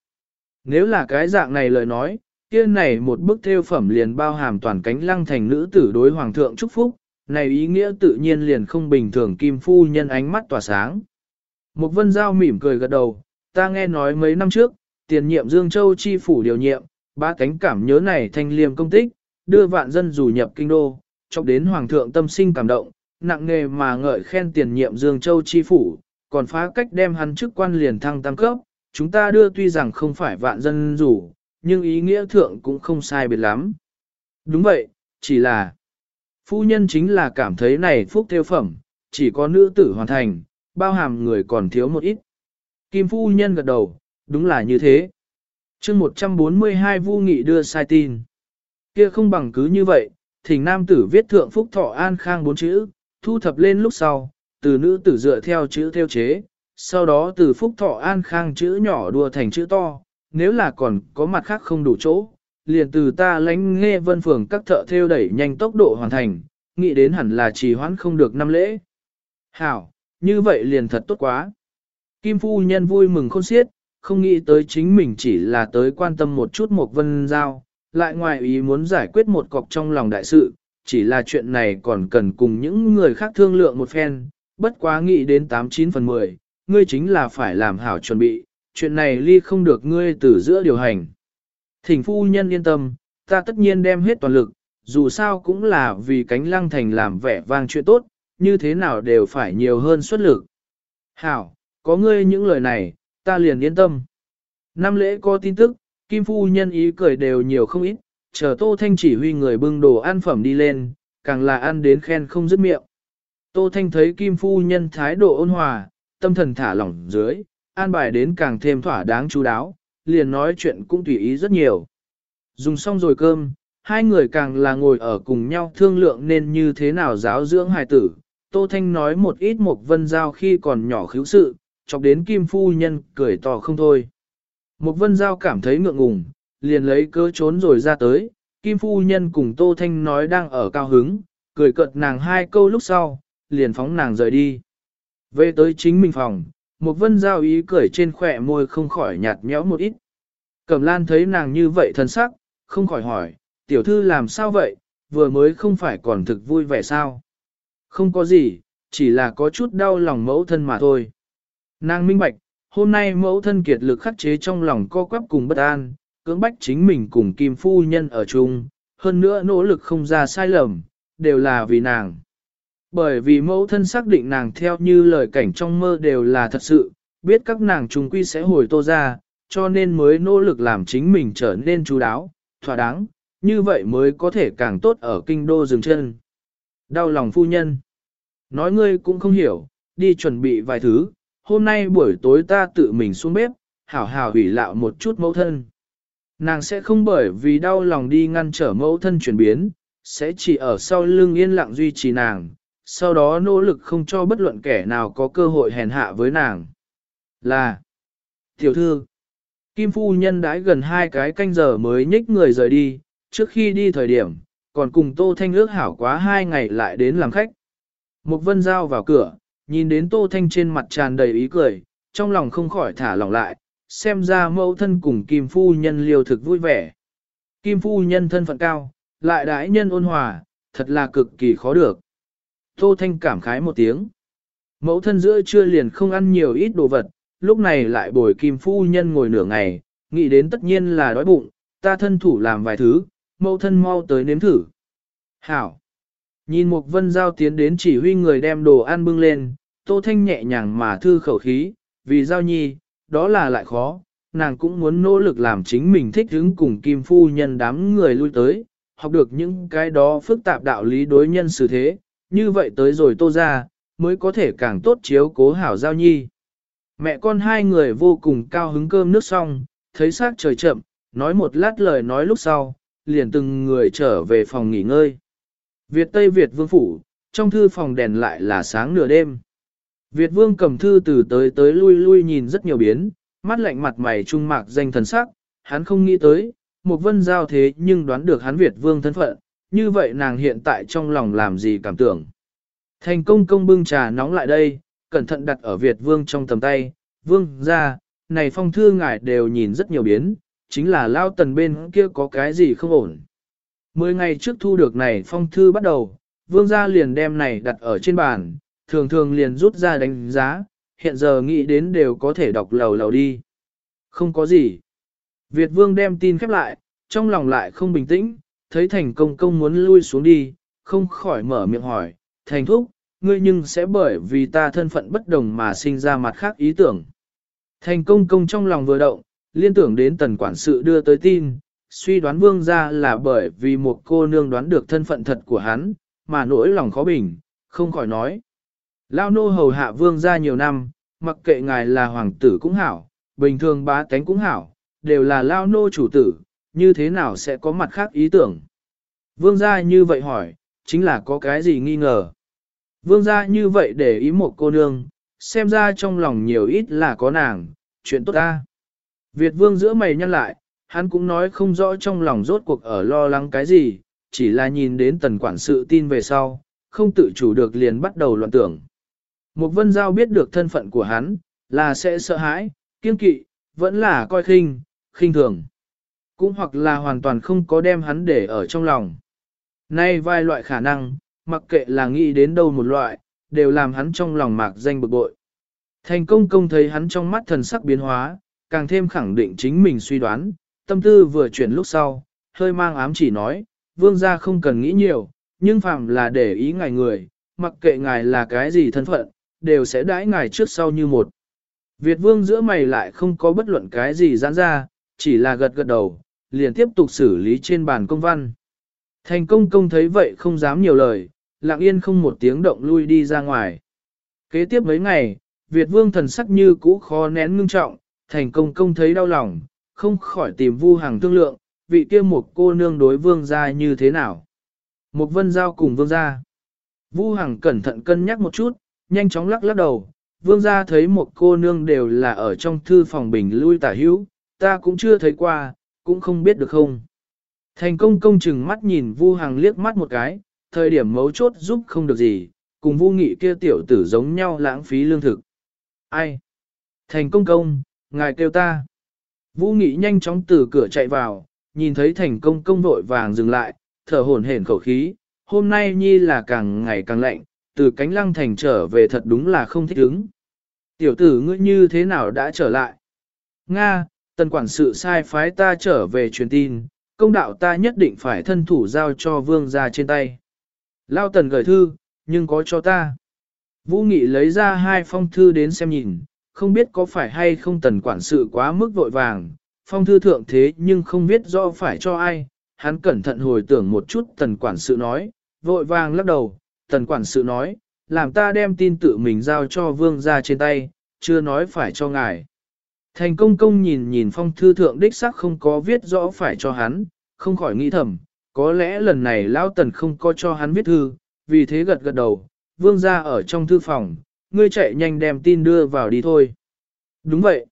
Nếu là cái dạng này lời nói, kia này một bức theo phẩm liền bao hàm toàn cánh lăng thành nữ tử đối hoàng thượng chúc phúc, này ý nghĩa tự nhiên liền không bình thường kim phu nhân ánh mắt tỏa sáng. Một vân giao mỉm cười gật đầu, ta nghe nói mấy năm trước, tiền nhiệm Dương Châu chi phủ điều nhiệm, ba cánh cảm nhớ này thanh liêm công tích, đưa vạn dân dù nhập kinh đô, chọc đến hoàng thượng tâm sinh cảm động, nặng nghề mà ngợi khen tiền nhiệm Dương Châu chi phủ, còn phá cách đem hắn chức quan liền thăng tam cấp, chúng ta đưa tuy rằng không phải vạn dân rủ, nhưng ý nghĩa thượng cũng không sai biệt lắm. Đúng vậy, chỉ là phu nhân chính là cảm thấy này phúc theo phẩm, chỉ có nữ tử hoàn thành, bao hàm người còn thiếu một ít. Kim phu nhân gật đầu, đúng là như thế. chương 142 Vu Nghị đưa sai tin. Kia không bằng cứ như vậy, thỉnh nam tử viết thượng phúc thọ an khang bốn chữ, thu thập lên lúc sau, từ nữ tử dựa theo chữ theo chế, sau đó từ phúc thọ an khang chữ nhỏ đua thành chữ to, nếu là còn có mặt khác không đủ chỗ, liền từ ta lánh nghe vân phường các thợ theo đẩy nhanh tốc độ hoàn thành, nghĩ đến hẳn là trì hoãn không được năm lễ. Hảo, như vậy liền thật tốt quá. Kim phu nhân vui mừng khôn xiết, không nghĩ tới chính mình chỉ là tới quan tâm một chút một vân giao, lại ngoài ý muốn giải quyết một cọc trong lòng đại sự, chỉ là chuyện này còn cần cùng những người khác thương lượng một phen, bất quá nghĩ đến 89 phần 10, ngươi chính là phải làm hảo chuẩn bị, chuyện này ly không được ngươi từ giữa điều hành. Thỉnh phu nhân yên tâm, ta tất nhiên đem hết toàn lực, dù sao cũng là vì cánh lăng thành làm vẻ vang chuyện tốt, như thế nào đều phải nhiều hơn xuất lực. Hảo, có ngươi những lời này, ta liền yên tâm. Năm lễ có tin tức, Kim Phu Nhân ý cười đều nhiều không ít, chờ Tô Thanh chỉ huy người bưng đồ ăn phẩm đi lên, càng là ăn đến khen không dứt miệng. Tô Thanh thấy Kim Phu Nhân thái độ ôn hòa, tâm thần thả lỏng dưới, an bài đến càng thêm thỏa đáng chú đáo, liền nói chuyện cũng tùy ý rất nhiều. Dùng xong rồi cơm, hai người càng là ngồi ở cùng nhau thương lượng nên như thế nào giáo dưỡng hài tử. Tô Thanh nói một ít một vân giao khi còn nhỏ khiếu sự, chọc đến Kim Phu Nhân cười to không thôi. Một vân giao cảm thấy ngượng ngùng, liền lấy cớ trốn rồi ra tới, Kim Phu Nhân cùng Tô Thanh nói đang ở cao hứng, cười cợt nàng hai câu lúc sau, liền phóng nàng rời đi. Về tới chính mình phòng, một vân giao ý cười trên khỏe môi không khỏi nhạt nhẽo một ít. Cẩm lan thấy nàng như vậy thân sắc, không khỏi hỏi, tiểu thư làm sao vậy, vừa mới không phải còn thực vui vẻ sao? Không có gì, chỉ là có chút đau lòng mẫu thân mà thôi. Nàng minh bạch, hôm nay mẫu thân kiệt lực khắc chế trong lòng co quắp cùng bất an, cưỡng bách chính mình cùng kim phu nhân ở chung, hơn nữa nỗ lực không ra sai lầm, đều là vì nàng. Bởi vì mẫu thân xác định nàng theo như lời cảnh trong mơ đều là thật sự, biết các nàng trùng quy sẽ hồi tô ra, cho nên mới nỗ lực làm chính mình trở nên chú đáo, thỏa đáng, như vậy mới có thể càng tốt ở kinh đô dừng chân. Đau lòng phu nhân. Nói ngươi cũng không hiểu, đi chuẩn bị vài thứ, hôm nay buổi tối ta tự mình xuống bếp, hảo hảo hủy lạo một chút mẫu thân. Nàng sẽ không bởi vì đau lòng đi ngăn trở mẫu thân chuyển biến, sẽ chỉ ở sau lưng yên lặng duy trì nàng, sau đó nỗ lực không cho bất luận kẻ nào có cơ hội hèn hạ với nàng. Là Tiểu thư Kim phu nhân đãi gần hai cái canh giờ mới nhích người rời đi, trước khi đi thời điểm, còn cùng Tô Thanh ước hảo quá hai ngày lại đến làm khách. Một vân giao vào cửa, nhìn đến Tô Thanh trên mặt tràn đầy ý cười, trong lòng không khỏi thả lỏng lại, xem ra mẫu thân cùng Kim phu nhân liều thực vui vẻ. Kim phu nhân thân phận cao, lại đãi nhân ôn hòa, thật là cực kỳ khó được. Tô Thanh cảm khái một tiếng. Mẫu thân giữa trưa liền không ăn nhiều ít đồ vật, lúc này lại bồi kim phu nhân ngồi nửa ngày, nghĩ đến tất nhiên là đói bụng, ta thân thủ làm vài thứ, mẫu thân mau tới nếm thử. Hảo! Nhìn Mục vân giao tiến đến chỉ huy người đem đồ ăn bưng lên, tô thanh nhẹ nhàng mà thư khẩu khí, vì giao nhi, đó là lại khó, nàng cũng muốn nỗ lực làm chính mình thích hứng cùng kim phu nhân đám người lui tới, học được những cái đó phức tạp đạo lý đối nhân xử thế, như vậy tới rồi tô ra, mới có thể càng tốt chiếu cố hảo giao nhi. Mẹ con hai người vô cùng cao hứng cơm nước xong, thấy sắc trời chậm, nói một lát lời nói lúc sau, liền từng người trở về phòng nghỉ ngơi. Việt Tây Việt Vương Phủ, trong thư phòng đèn lại là sáng nửa đêm. Việt Vương cầm thư từ tới tới lui lui nhìn rất nhiều biến, mắt lạnh mặt mày trung mạc danh thần sắc, hắn không nghĩ tới, một vân giao thế nhưng đoán được hắn Việt Vương thân phận, như vậy nàng hiện tại trong lòng làm gì cảm tưởng. Thành công công bưng trà nóng lại đây, cẩn thận đặt ở Việt Vương trong tầm tay, Vương ra, này phong thư ngài đều nhìn rất nhiều biến, chính là lao tần bên kia có cái gì không ổn. Mười ngày trước thu được này phong thư bắt đầu, Vương gia liền đem này đặt ở trên bàn, thường thường liền rút ra đánh giá, hiện giờ nghĩ đến đều có thể đọc lầu lầu đi. Không có gì. Việt Vương đem tin khép lại, trong lòng lại không bình tĩnh, thấy thành công công muốn lui xuống đi, không khỏi mở miệng hỏi, thành thúc, ngươi nhưng sẽ bởi vì ta thân phận bất đồng mà sinh ra mặt khác ý tưởng. Thành công công trong lòng vừa động, liên tưởng đến tần quản sự đưa tới tin, suy đoán vương ra là bởi vì một cô nương đoán được thân phận thật của hắn, mà nỗi lòng khó bình, không khỏi nói. Lao nô hầu hạ vương ra nhiều năm, mặc kệ ngài là hoàng tử cũng hảo, bình thường bá tánh cũng hảo, đều là lao nô chủ tử, như thế nào sẽ có mặt khác ý tưởng. Vương gia như vậy hỏi, chính là có cái gì nghi ngờ. Vương gia như vậy để ý một cô nương, xem ra trong lòng nhiều ít là có nàng, chuyện tốt ta. Việt vương giữa mày nhăn lại, hắn cũng nói không rõ trong lòng rốt cuộc ở lo lắng cái gì, chỉ là nhìn đến tần quản sự tin về sau, không tự chủ được liền bắt đầu loạn tưởng. Một vân giao biết được thân phận của hắn, là sẽ sợ hãi, kiên kỵ, vẫn là coi khinh, khinh thường. Cũng hoặc là hoàn toàn không có đem hắn để ở trong lòng. Nay vài loại khả năng, mặc kệ là nghĩ đến đâu một loại, đều làm hắn trong lòng mạc danh bực bội. Thành công công thấy hắn trong mắt thần sắc biến hóa, càng thêm khẳng định chính mình suy đoán, tâm tư vừa chuyển lúc sau, hơi mang ám chỉ nói, vương gia không cần nghĩ nhiều, nhưng phàm là để ý ngài người, mặc kệ ngài là cái gì thân phận, đều sẽ đãi ngài trước sau như một. Việt vương giữa mày lại không có bất luận cái gì giãn ra, chỉ là gật gật đầu, liền tiếp tục xử lý trên bàn công văn. Thành công công thấy vậy không dám nhiều lời, lặng yên không một tiếng động lui đi ra ngoài. Kế tiếp mấy ngày, Việt vương thần sắc như cũ khó nén ngưng trọng, thành công công thấy đau lòng, không khỏi tìm vu hàng thương lượng, vị kia một cô nương đối vương gia như thế nào. Một vân giao cùng vương gia. Vu Hằng cẩn thận cân nhắc một chút, nhanh chóng lắc lắc đầu. Vương gia thấy một cô nương đều là ở trong thư phòng bình lui tả hữu, ta cũng chưa thấy qua, cũng không biết được không. Thành công công chừng mắt nhìn Vu Hằng liếc mắt một cái, thời điểm mấu chốt giúp không được gì, cùng Vu Nghị kia tiểu tử giống nhau lãng phí lương thực. Ai? Thành công công, ngài kêu ta. Vu Nghị nhanh chóng từ cửa chạy vào, nhìn thấy thành công công vội vàng dừng lại, thở hổn hển khẩu khí, hôm nay nhi là càng ngày càng lạnh, từ cánh lăng thành trở về thật đúng là không thích ứng. Tiểu tử ngươi như thế nào đã trở lại? Nga, tần quản sự sai phái ta trở về truyền tin, công đạo ta nhất định phải thân thủ giao cho vương ra trên tay. Lao tần gửi thư, nhưng có cho ta. Vũ Nghị lấy ra hai phong thư đến xem nhìn, không biết có phải hay không tần quản sự quá mức vội vàng, phong thư thượng thế nhưng không biết rõ phải cho ai, hắn cẩn thận hồi tưởng một chút tần quản sự nói, vội vàng lắc đầu, tần quản sự nói, làm ta đem tin tự mình giao cho vương ra trên tay, chưa nói phải cho ngài. Thành công công nhìn nhìn phong thư thượng đích sắc không có viết rõ phải cho hắn, không khỏi nghĩ thầm, có lẽ lần này lão tần không có cho hắn viết thư, vì thế gật gật đầu, vương ra ở trong thư phòng, ngươi chạy nhanh đem tin đưa vào đi thôi. Đúng vậy.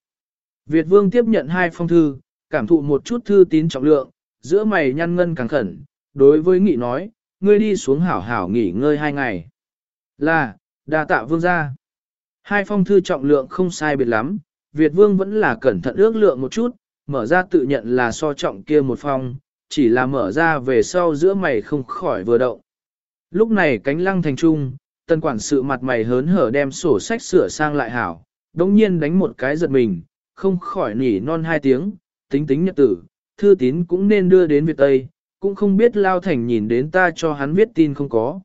Việt vương tiếp nhận hai phong thư, cảm thụ một chút thư tín trọng lượng, giữa mày nhăn ngân càng khẩn, đối với nghị nói, ngươi đi xuống hảo hảo nghỉ ngơi hai ngày. Là, đa tạ vương gia. Hai phong thư trọng lượng không sai biệt lắm, Việt vương vẫn là cẩn thận ước lượng một chút, mở ra tự nhận là so trọng kia một phong, chỉ là mở ra về sau giữa mày không khỏi vừa động. Lúc này cánh lăng thành trung, tân quản sự mặt mày hớn hở đem sổ sách sửa sang lại hảo, đồng nhiên đánh một cái giật mình, không khỏi nỉ non hai tiếng, tính tính nhật tử, thư tín cũng nên đưa đến Việt Tây, cũng không biết Lao Thành nhìn đến ta cho hắn viết tin không có.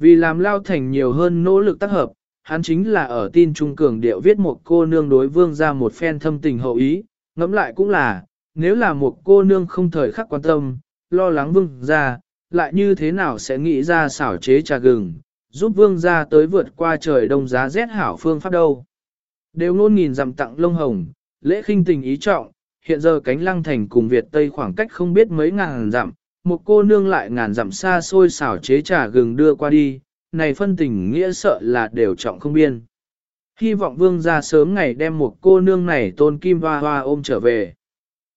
Vì làm Lao Thành nhiều hơn nỗ lực tác hợp, hắn chính là ở tin trung cường điệu viết một cô nương đối vương ra một phen thâm tình hậu ý, ngẫm lại cũng là, nếu là một cô nương không thời khắc quan tâm, lo lắng vương ra, lại như thế nào sẽ nghĩ ra xảo chế trà gừng, giúp vương gia tới vượt qua trời đông giá rét hảo phương pháp đâu. Đều ngôn nghìn dặm tặng lông hồng, lễ khinh tình ý trọng, hiện giờ cánh lăng thành cùng Việt Tây khoảng cách không biết mấy ngàn dặm, một cô nương lại ngàn dặm xa xôi xảo chế trà gừng đưa qua đi, này phân tình nghĩa sợ là đều trọng không biên. Hy vọng vương gia sớm ngày đem một cô nương này tôn kim hoa hoa ôm trở về.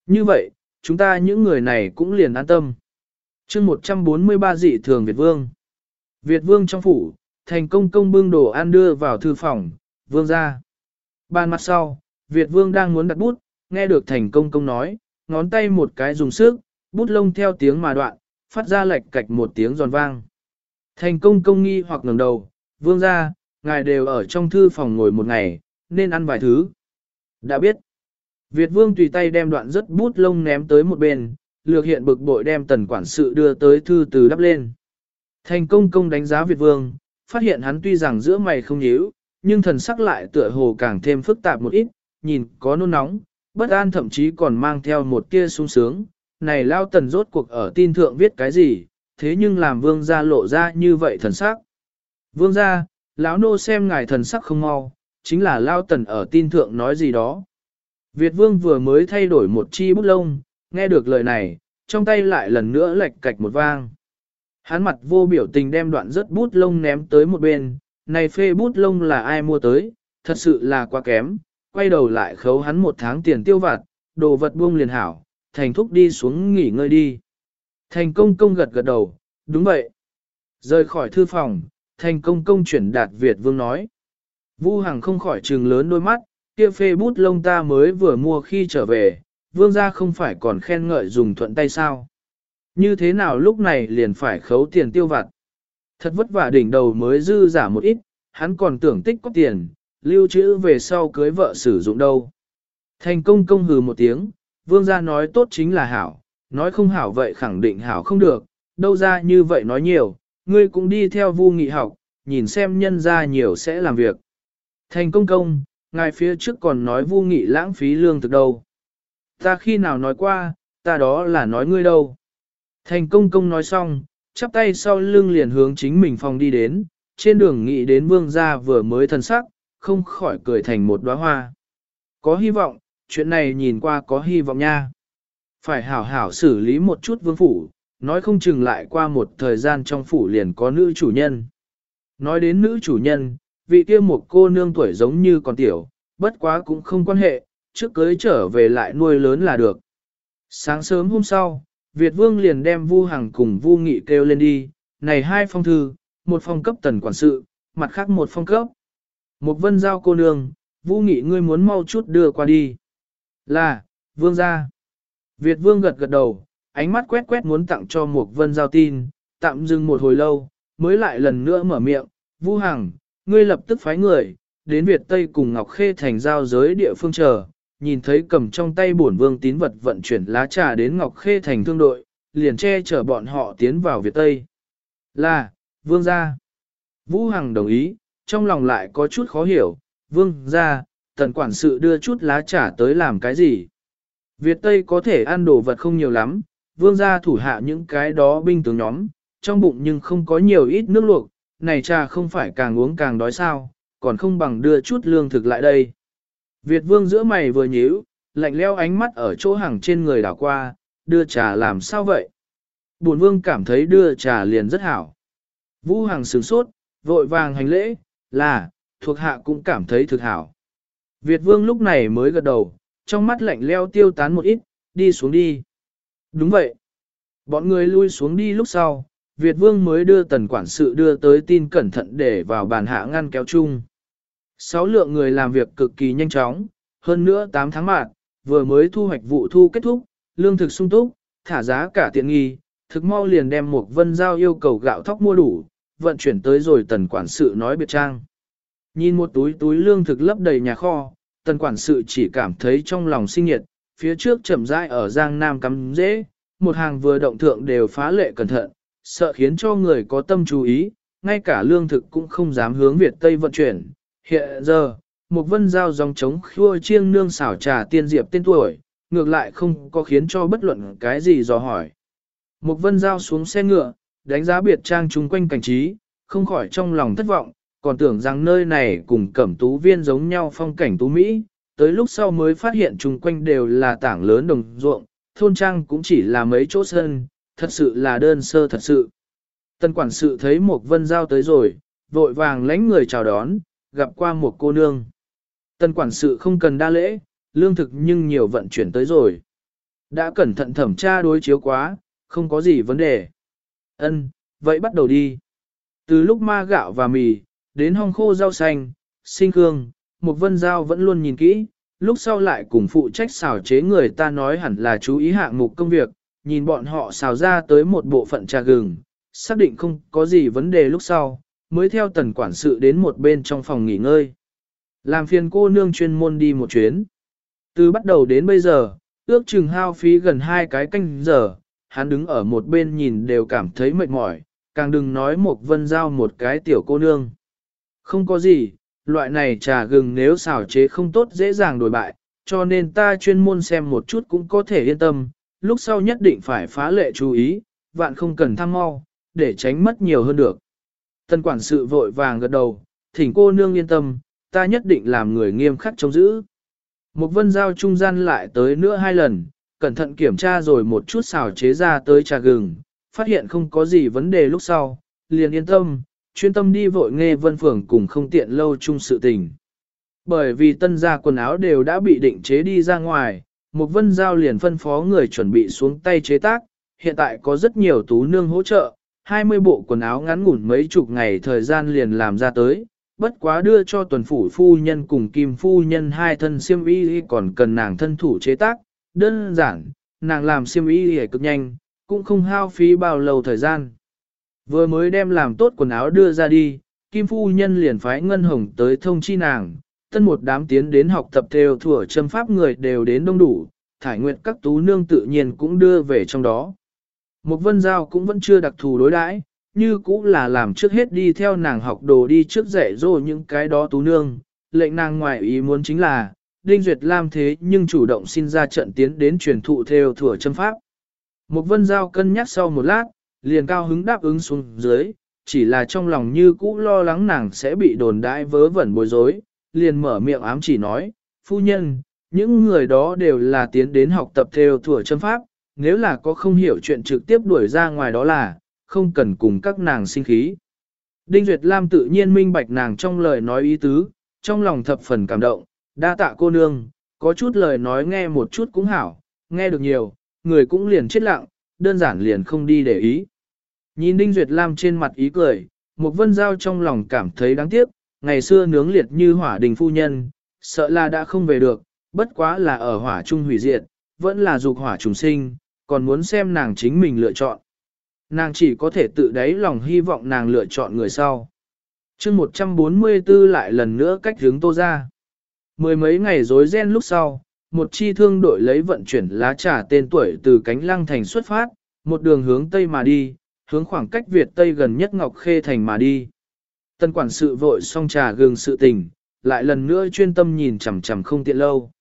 Như vậy, chúng ta những người này cũng liền an tâm. chương 143 dị thường Việt Vương. Việt Vương trong phủ, thành công công bưng đồ ăn đưa vào thư phòng, vương ra. Ban mặt sau, Việt Vương đang muốn đặt bút, nghe được thành công công nói, ngón tay một cái dùng sức, bút lông theo tiếng mà đoạn, phát ra lệch cạch một tiếng giòn vang. Thành công công nghi hoặc ngẩng đầu, vương ra, ngài đều ở trong thư phòng ngồi một ngày, nên ăn vài thứ. Đã biết. Việt vương tùy tay đem đoạn rất bút lông ném tới một bên, lược hiện bực bội đem tần quản sự đưa tới thư từ đắp lên. Thành công công đánh giá Việt vương, phát hiện hắn tuy rằng giữa mày không nhíu, nhưng thần sắc lại tựa hồ càng thêm phức tạp một ít, nhìn có nôn nóng, bất an thậm chí còn mang theo một tia sung sướng. Này lao tần rốt cuộc ở tin thượng viết cái gì, thế nhưng làm vương gia lộ ra như vậy thần sắc. Vương gia, lão nô xem ngài thần sắc không mau, chính là lao tần ở tin thượng nói gì đó. Việt vương vừa mới thay đổi một chi bút lông, nghe được lời này, trong tay lại lần nữa lệch cạch một vang. Hắn mặt vô biểu tình đem đoạn rất bút lông ném tới một bên, này phê bút lông là ai mua tới, thật sự là quá kém, quay đầu lại khấu hắn một tháng tiền tiêu vặt, đồ vật buông liền hảo, thành thúc đi xuống nghỉ ngơi đi. Thành công công gật gật đầu, đúng vậy. Rời khỏi thư phòng, thành công công chuyển đạt Việt vương nói. Vu Hằng không khỏi trừng lớn đôi mắt, kia phê bút lông ta mới vừa mua khi trở về, vương gia không phải còn khen ngợi dùng thuận tay sao. Như thế nào lúc này liền phải khấu tiền tiêu vặt. Thật vất vả đỉnh đầu mới dư giả một ít, hắn còn tưởng tích có tiền, lưu trữ về sau cưới vợ sử dụng đâu. Thành công công hừ một tiếng, vương gia nói tốt chính là hảo, nói không hảo vậy khẳng định hảo không được, đâu ra như vậy nói nhiều, ngươi cũng đi theo vu nghị học, nhìn xem nhân ra nhiều sẽ làm việc. Thành công công, ngài phía trước còn nói vu nghị lãng phí lương thực đâu. Ta khi nào nói qua, ta đó là nói ngươi đâu. Thành công công nói xong, chắp tay sau lưng liền hướng chính mình phòng đi đến, trên đường nghĩ đến vương gia vừa mới thần sắc, không khỏi cười thành một đóa hoa. Có hy vọng, chuyện này nhìn qua có hy vọng nha. Phải hảo hảo xử lý một chút vương phủ, nói không chừng lại qua một thời gian trong phủ liền có nữ chủ nhân. Nói đến nữ chủ nhân, vị kia một cô nương tuổi giống như còn tiểu, bất quá cũng không quan hệ, trước cưới trở về lại nuôi lớn là được. Sáng sớm hôm sau, Việt Vương liền đem Vu Hằng cùng Vu Nghị kêu lên đi, này hai phong thư, một phong cấp tần quản sự, mặt khác một phong cấp. Một vân giao cô nương, Vu Nghị ngươi muốn mau chút đưa qua đi. Là, Vương gia. Việt Vương gật gật đầu, ánh mắt quét quét muốn tặng cho một vân giao tin, tạm dừng một hồi lâu, mới lại lần nữa mở miệng, Vu Hằng, ngươi lập tức phái người, đến Việt Tây cùng Ngọc Khê thành giao giới địa phương chờ, nhìn thấy cầm trong tay bổn vương tín vật vận chuyển lá trà đến Ngọc Khê thành thương đội, liền che chở bọn họ tiến vào Việt Tây. Là, vương gia. Vũ Hằng đồng ý, trong lòng lại có chút khó hiểu, vương gia, tần quản sự đưa chút lá trà tới làm cái gì. Việt Tây có thể ăn đồ vật không nhiều lắm, vương gia thủ hạ những cái đó binh tướng nhóm, trong bụng nhưng không có nhiều ít nước luộc, này trà không phải càng uống càng đói sao, còn không bằng đưa chút lương thực lại đây. Việt vương giữa mày vừa nhíu, lạnh leo ánh mắt ở chỗ hàng trên người đảo qua, đưa trà làm sao vậy? Bổn vương cảm thấy đưa trà liền rất hảo. Vũ hàng sửng sốt, vội vàng hành lễ, là, thuộc hạ cũng cảm thấy thực hảo. Việt vương lúc này mới gật đầu, trong mắt lạnh leo tiêu tán một ít, đi xuống đi. Đúng vậy. Bọn người lui xuống đi lúc sau, Việt vương mới đưa tần quản sự đưa tới tin cẩn thận để vào bàn hạ ngăn kéo chung. Sáu lượng người làm việc cực kỳ nhanh chóng, hơn nữa 8 tháng mạng, vừa mới thu hoạch vụ thu kết thúc, lương thực sung túc, thả giá cả tiện nghi, thực mau liền đem một vân giao yêu cầu gạo thóc mua đủ, vận chuyển tới rồi tần quản sự nói biệt trang. Nhìn một túi túi lương thực lấp đầy nhà kho, tần quản sự chỉ cảm thấy trong lòng sinh nhiệt, phía trước chậm rãi ở Giang Nam cắm dễ, một hàng vừa động thượng đều phá lệ cẩn thận, sợ khiến cho người có tâm chú ý, ngay cả lương thực cũng không dám hướng Việt Tây vận chuyển, Hiện giờ, một vân giao dòng trống khua chiêng nương xảo trà tiên diệp tên tuổi, ngược lại không có khiến cho bất luận cái gì dò hỏi. Một vân giao xuống xe ngựa, đánh giá biệt trang chung quanh cảnh trí, không khỏi trong lòng thất vọng, còn tưởng rằng nơi này cùng cẩm tú viên giống nhau phong cảnh tú Mỹ, tới lúc sau mới phát hiện chung quanh đều là tảng lớn đồng ruộng, thôn trang cũng chỉ là mấy chỗ sân, thật sự là đơn sơ thật sự. Tân quản sự thấy một vân giao tới rồi, vội vàng lãnh người chào đón, gặp qua một cô nương. Tân quản sự không cần đa lễ, lương thực nhưng nhiều vận chuyển tới rồi. Đã cẩn thận thẩm tra đối chiếu quá, không có gì vấn đề. Ân, vậy bắt đầu đi. Từ lúc ma gạo và mì, đến hong khô rau xanh, sinh cương, một vân giao vẫn luôn nhìn kỹ, lúc sau lại cùng phụ trách xào chế người ta nói hẳn là chú ý hạng mục công việc, nhìn bọn họ xào ra tới một bộ phận trà gừng, xác định không có gì vấn đề lúc sau, mới theo tần quản sự đến một bên trong phòng nghỉ ngơi. Làm phiền cô nương chuyên môn đi một chuyến. Từ bắt đầu đến bây giờ, ước chừng hao phí gần hai cái canh giờ, hắn đứng ở một bên nhìn đều cảm thấy mệt mỏi, càng đừng nói một vân giao một cái tiểu cô nương. Không có gì, loại này trà gừng nếu xào chế không tốt dễ dàng đổi bại, cho nên ta chuyên môn xem một chút cũng có thể yên tâm, lúc sau nhất định phải phá lệ chú ý, vạn không cần tham mau, để tránh mất nhiều hơn được. Tân quản sự vội vàng gật đầu, thỉnh cô nương yên tâm, ta nhất định làm người nghiêm khắc chống giữ. Một vân giao trung gian lại tới nữa hai lần, cẩn thận kiểm tra rồi một chút xào chế ra tới trà gừng, phát hiện không có gì vấn đề lúc sau, liền yên tâm, chuyên tâm đi vội nghe vân phường cùng không tiện lâu chung sự tình. Bởi vì tân gia quần áo đều đã bị định chế đi ra ngoài, một vân giao liền phân phó người chuẩn bị xuống tay chế tác, hiện tại có rất nhiều tú nương hỗ trợ, 20 bộ quần áo ngắn ngủn mấy chục ngày thời gian liền làm ra tới, bất quá đưa cho tuần phủ phu nhân cùng kim phu nhân hai thân siêm y còn cần nàng thân thủ chế tác, đơn giản, nàng làm siêm y cực nhanh, cũng không hao phí bao lâu thời gian. Vừa mới đem làm tốt quần áo đưa ra đi, kim phu nhân liền phái ngân hồng tới thông chi nàng, tân một đám tiến đến học tập theo thủa châm pháp người đều đến đông đủ, thải nguyện các tú nương tự nhiên cũng đưa về trong đó. Một vân giao cũng vẫn chưa đặc thù đối đãi, như cũng là làm trước hết đi theo nàng học đồ đi trước dạy dỗ những cái đó tú nương, lệnh nàng ngoại ý muốn chính là, Đinh Duyệt Lam thế nhưng chủ động xin ra trận tiến đến truyền thụ theo thủa châm pháp. Một vân giao cân nhắc sau một lát, liền cao hứng đáp ứng xuống dưới, chỉ là trong lòng như cũ lo lắng nàng sẽ bị đồn đãi vớ vẩn bối rối, liền mở miệng ám chỉ nói, phu nhân, những người đó đều là tiến đến học tập theo thủa châm pháp, nếu là có không hiểu chuyện trực tiếp đuổi ra ngoài đó là, không cần cùng các nàng sinh khí. Đinh Duyệt Lam tự nhiên minh bạch nàng trong lời nói ý tứ, trong lòng thập phần cảm động, đa tạ cô nương, có chút lời nói nghe một chút cũng hảo, nghe được nhiều, người cũng liền chết lặng, đơn giản liền không đi để ý. Nhìn Đinh Duyệt Lam trên mặt ý cười, một vân giao trong lòng cảm thấy đáng tiếc, ngày xưa nướng liệt như hỏa đình phu nhân, sợ là đã không về được, bất quá là ở hỏa trung hủy diệt, vẫn là dục hỏa trùng sinh, còn muốn xem nàng chính mình lựa chọn. Nàng chỉ có thể tự đáy lòng hy vọng nàng lựa chọn người sau. chương 144 lại lần nữa cách hướng tô ra. Mười mấy ngày rối ren lúc sau, một chi thương đội lấy vận chuyển lá trà tên tuổi từ cánh lăng thành xuất phát, một đường hướng Tây mà đi, hướng khoảng cách Việt Tây gần nhất Ngọc Khê thành mà đi. Tân quản sự vội xong trà gừng sự tình, lại lần nữa chuyên tâm nhìn chằm chằm không tiện lâu.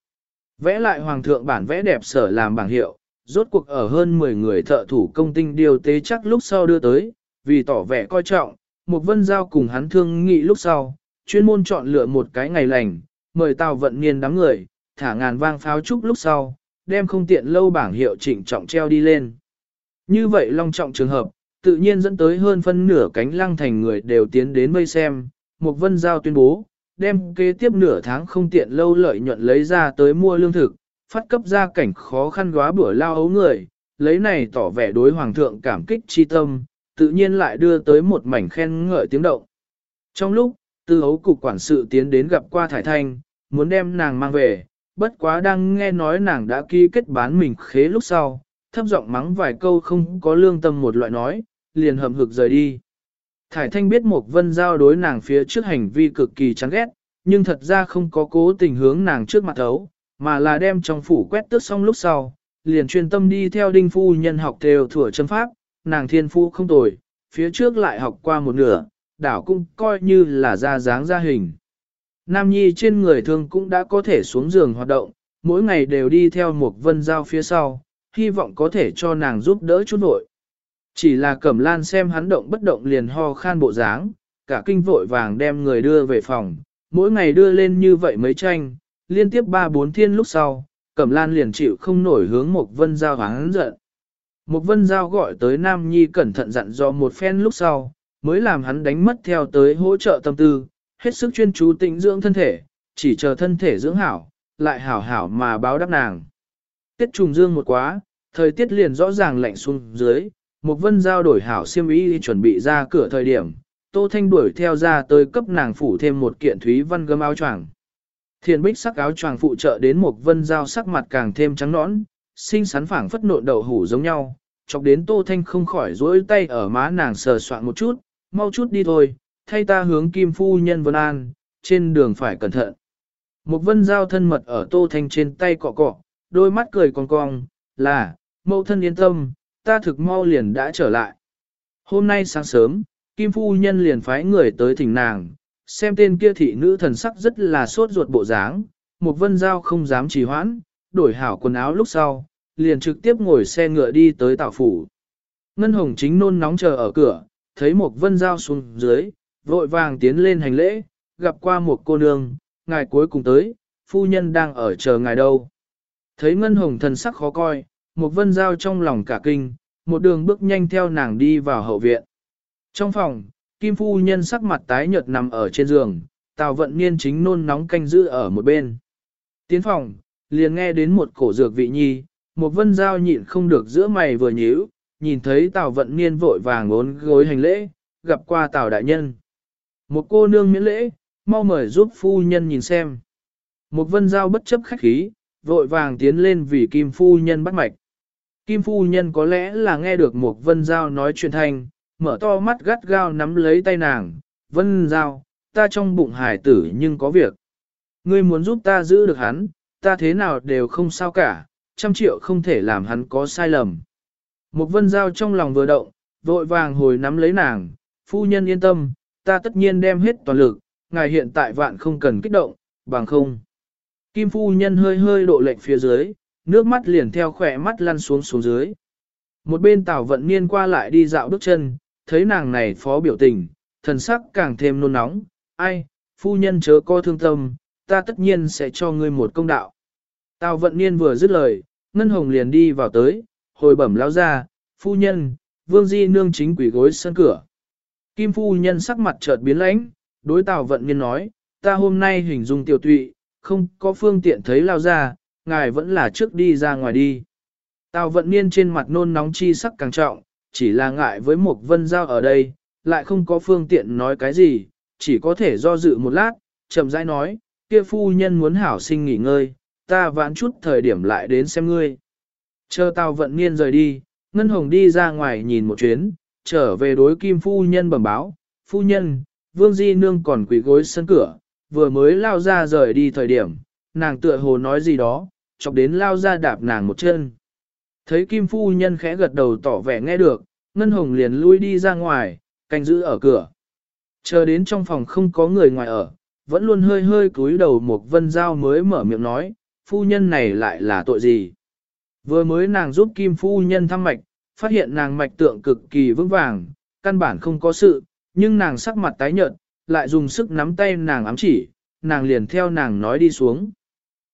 Vẽ lại hoàng thượng bản vẽ đẹp sở làm bảng hiệu, rốt cuộc ở hơn 10 người thợ thủ công tinh điều tế chắc lúc sau đưa tới, vì tỏ vẻ coi trọng, một vân giao cùng hắn thương nghị lúc sau, chuyên môn chọn lựa một cái ngày lành, mời tàu vận niên đám người, thả ngàn vang pháo trúc lúc sau, đem không tiện lâu bảng hiệu chỉnh trọng treo đi lên. Như vậy long trọng trường hợp, tự nhiên dẫn tới hơn phân nửa cánh lăng thành người đều tiến đến mây xem, một vân giao tuyên bố, đem kế tiếp nửa tháng không tiện lâu lợi nhuận lấy ra tới mua lương thực, phát cấp ra cảnh khó khăn góa bữa lao ấu người, lấy này tỏ vẻ đối hoàng thượng cảm kích chi tâm, tự nhiên lại đưa tới một mảnh khen ngợi tiếng động. Trong lúc, tư ấu cục quản sự tiến đến gặp qua Thải Thanh, muốn đem nàng mang về, bất quá đang nghe nói nàng đã ký kết bán mình khế lúc sau, thấp giọng mắng vài câu không có lương tâm một loại nói, liền hầm hực rời đi. Thải Thanh biết một vân giao đối nàng phía trước hành vi cực kỳ chán ghét, nhưng thật ra không có cố tình hướng nàng trước mặt thấu, mà là đem trong phủ quét tước xong lúc sau, liền chuyên tâm đi theo đinh phu nhân học theo thủa châm pháp, nàng thiên phu không tồi, phía trước lại học qua một nửa, đảo cũng coi như là ra dáng ra hình. Nam Nhi trên người thương cũng đã có thể xuống giường hoạt động, mỗi ngày đều đi theo một vân giao phía sau, hy vọng có thể cho nàng giúp đỡ chút nội Chỉ là cẩm lan xem hắn động bất động liền ho khan bộ dáng, cả kinh vội vàng đem người đưa về phòng, mỗi ngày đưa lên như vậy mấy tranh, liên tiếp ba bốn thiên lúc sau, cẩm lan liền chịu không nổi hướng mục vân giao hắn giận. mục vân giao gọi tới Nam Nhi cẩn thận dặn dò một phen lúc sau, mới làm hắn đánh mất theo tới hỗ trợ tâm tư, hết sức chuyên chú tĩnh dưỡng thân thể, chỉ chờ thân thể dưỡng hảo, lại hảo hảo mà báo đáp nàng. Tiết trùng dương một quá, thời tiết liền rõ ràng lạnh xuống dưới, mục vân giao đổi hảo xiêm y chuẩn bị ra cửa thời điểm, Tô Thanh đuổi theo ra tới cấp nàng phủ thêm một kiện thúy văn gấm áo choàng. Thiền bích sắc áo choàng phụ trợ đến một vân giao sắc mặt càng thêm trắng nõn, xinh xắn phảng phất nộn đậu hủ giống nhau, chọc đến Tô Thanh không khỏi rối tay ở má nàng sờ soạn một chút, mau chút đi thôi, thay ta hướng kim phu nhân vân an, trên đường phải cẩn thận. Một vân giao thân mật ở Tô Thanh trên tay cọ cọ, đôi mắt cười cong cong, là, mẫu thân yên tâm, ta thực mau liền đã trở lại. Hôm nay sáng sớm, Kim Phu Nhân liền phái người tới thỉnh nàng, xem tên kia thị nữ thần sắc rất là sốt ruột bộ dáng, một vân giao không dám trì hoãn, đổi hảo quần áo lúc sau, liền trực tiếp ngồi xe ngựa đi tới tạo phủ. Ngân Hồng chính nôn nóng chờ ở cửa, thấy một vân giao xuống dưới, vội vàng tiến lên hành lễ, gặp qua một cô nương, ngài cuối cùng tới, phu nhân đang ở chờ ngài đâu. Thấy Ngân Hồng thần sắc khó coi, một vân giao trong lòng cả kinh, một đường bước nhanh theo nàng đi vào hậu viện. Trong phòng, Kim Phu Nhân sắc mặt tái nhợt nằm ở trên giường, Tào Vận Niên chính nôn nóng canh giữ ở một bên. Tiến phòng, liền nghe đến một cổ dược vị nhi, một vân dao nhịn không được giữa mày vừa nhíu, nhìn thấy Tào Vận Niên vội vàng ốn gối hành lễ, gặp qua Tào Đại Nhân. Một cô nương miễn lễ, mau mời giúp phu nhân nhìn xem. Một vân giao bất chấp khách khí, vội vàng tiến lên vì Kim phu nhân bắt mạch. Kim phu nhân có lẽ là nghe được một vân giao nói chuyện thành, mở to mắt gắt gao nắm lấy tay nàng. Vân giao, ta trong bụng hải tử nhưng có việc. Ngươi muốn giúp ta giữ được hắn, ta thế nào đều không sao cả, trăm triệu không thể làm hắn có sai lầm. Một vân giao trong lòng vừa động, vội vàng hồi nắm lấy nàng, phu nhân yên tâm, ta tất nhiên đem hết toàn lực, ngài hiện tại vạn không cần kích động, bằng không. Kim phu nhân hơi hơi độ lệnh phía dưới, nước mắt liền theo khỏe mắt lăn xuống xuống dưới. Một bên tảo vận niên qua lại đi dạo bước chân, thấy nàng này phó biểu tình, thần sắc càng thêm nôn nóng, ai, phu nhân chớ co thương tâm, ta tất nhiên sẽ cho ngươi một công đạo. Tào vận niên vừa dứt lời, Ngân Hồng liền đi vào tới, hồi bẩm lao ra, phu nhân, vương di nương chính quỷ gối sân cửa. Kim phu nhân sắc mặt chợt biến lãnh, đối tào vận niên nói, ta hôm nay hình dung tiểu tụy, không có phương tiện thấy lao ra, ngài vẫn là trước đi ra ngoài đi. Tào vận niên trên mặt nôn nóng chi sắc càng trọng, chỉ là ngại với một vân giao ở đây, lại không có phương tiện nói cái gì, chỉ có thể do dự một lát, chậm rãi nói, kia phu nhân muốn hảo sinh nghỉ ngơi, ta vãn chút thời điểm lại đến xem ngươi. Chờ tao vận niên rời đi, Ngân Hồng đi ra ngoài nhìn một chuyến, trở về đối kim phu nhân bẩm báo, phu nhân, vương di nương còn quỳ gối sân cửa, vừa mới lao ra rời đi thời điểm, nàng tựa hồ nói gì đó, chọc đến lao ra đạp nàng một chân. Thấy kim phu nhân khẽ gật đầu tỏ vẻ nghe được, Ngân Hồng liền lui đi ra ngoài, canh giữ ở cửa. Chờ đến trong phòng không có người ngoài ở, vẫn luôn hơi hơi cúi đầu một vân dao mới mở miệng nói, phu nhân này lại là tội gì. Vừa mới nàng giúp kim phu nhân thăm mạch, phát hiện nàng mạch tượng cực kỳ vững vàng, căn bản không có sự, nhưng nàng sắc mặt tái nhợt, lại dùng sức nắm tay nàng ám chỉ, nàng liền theo nàng nói đi xuống.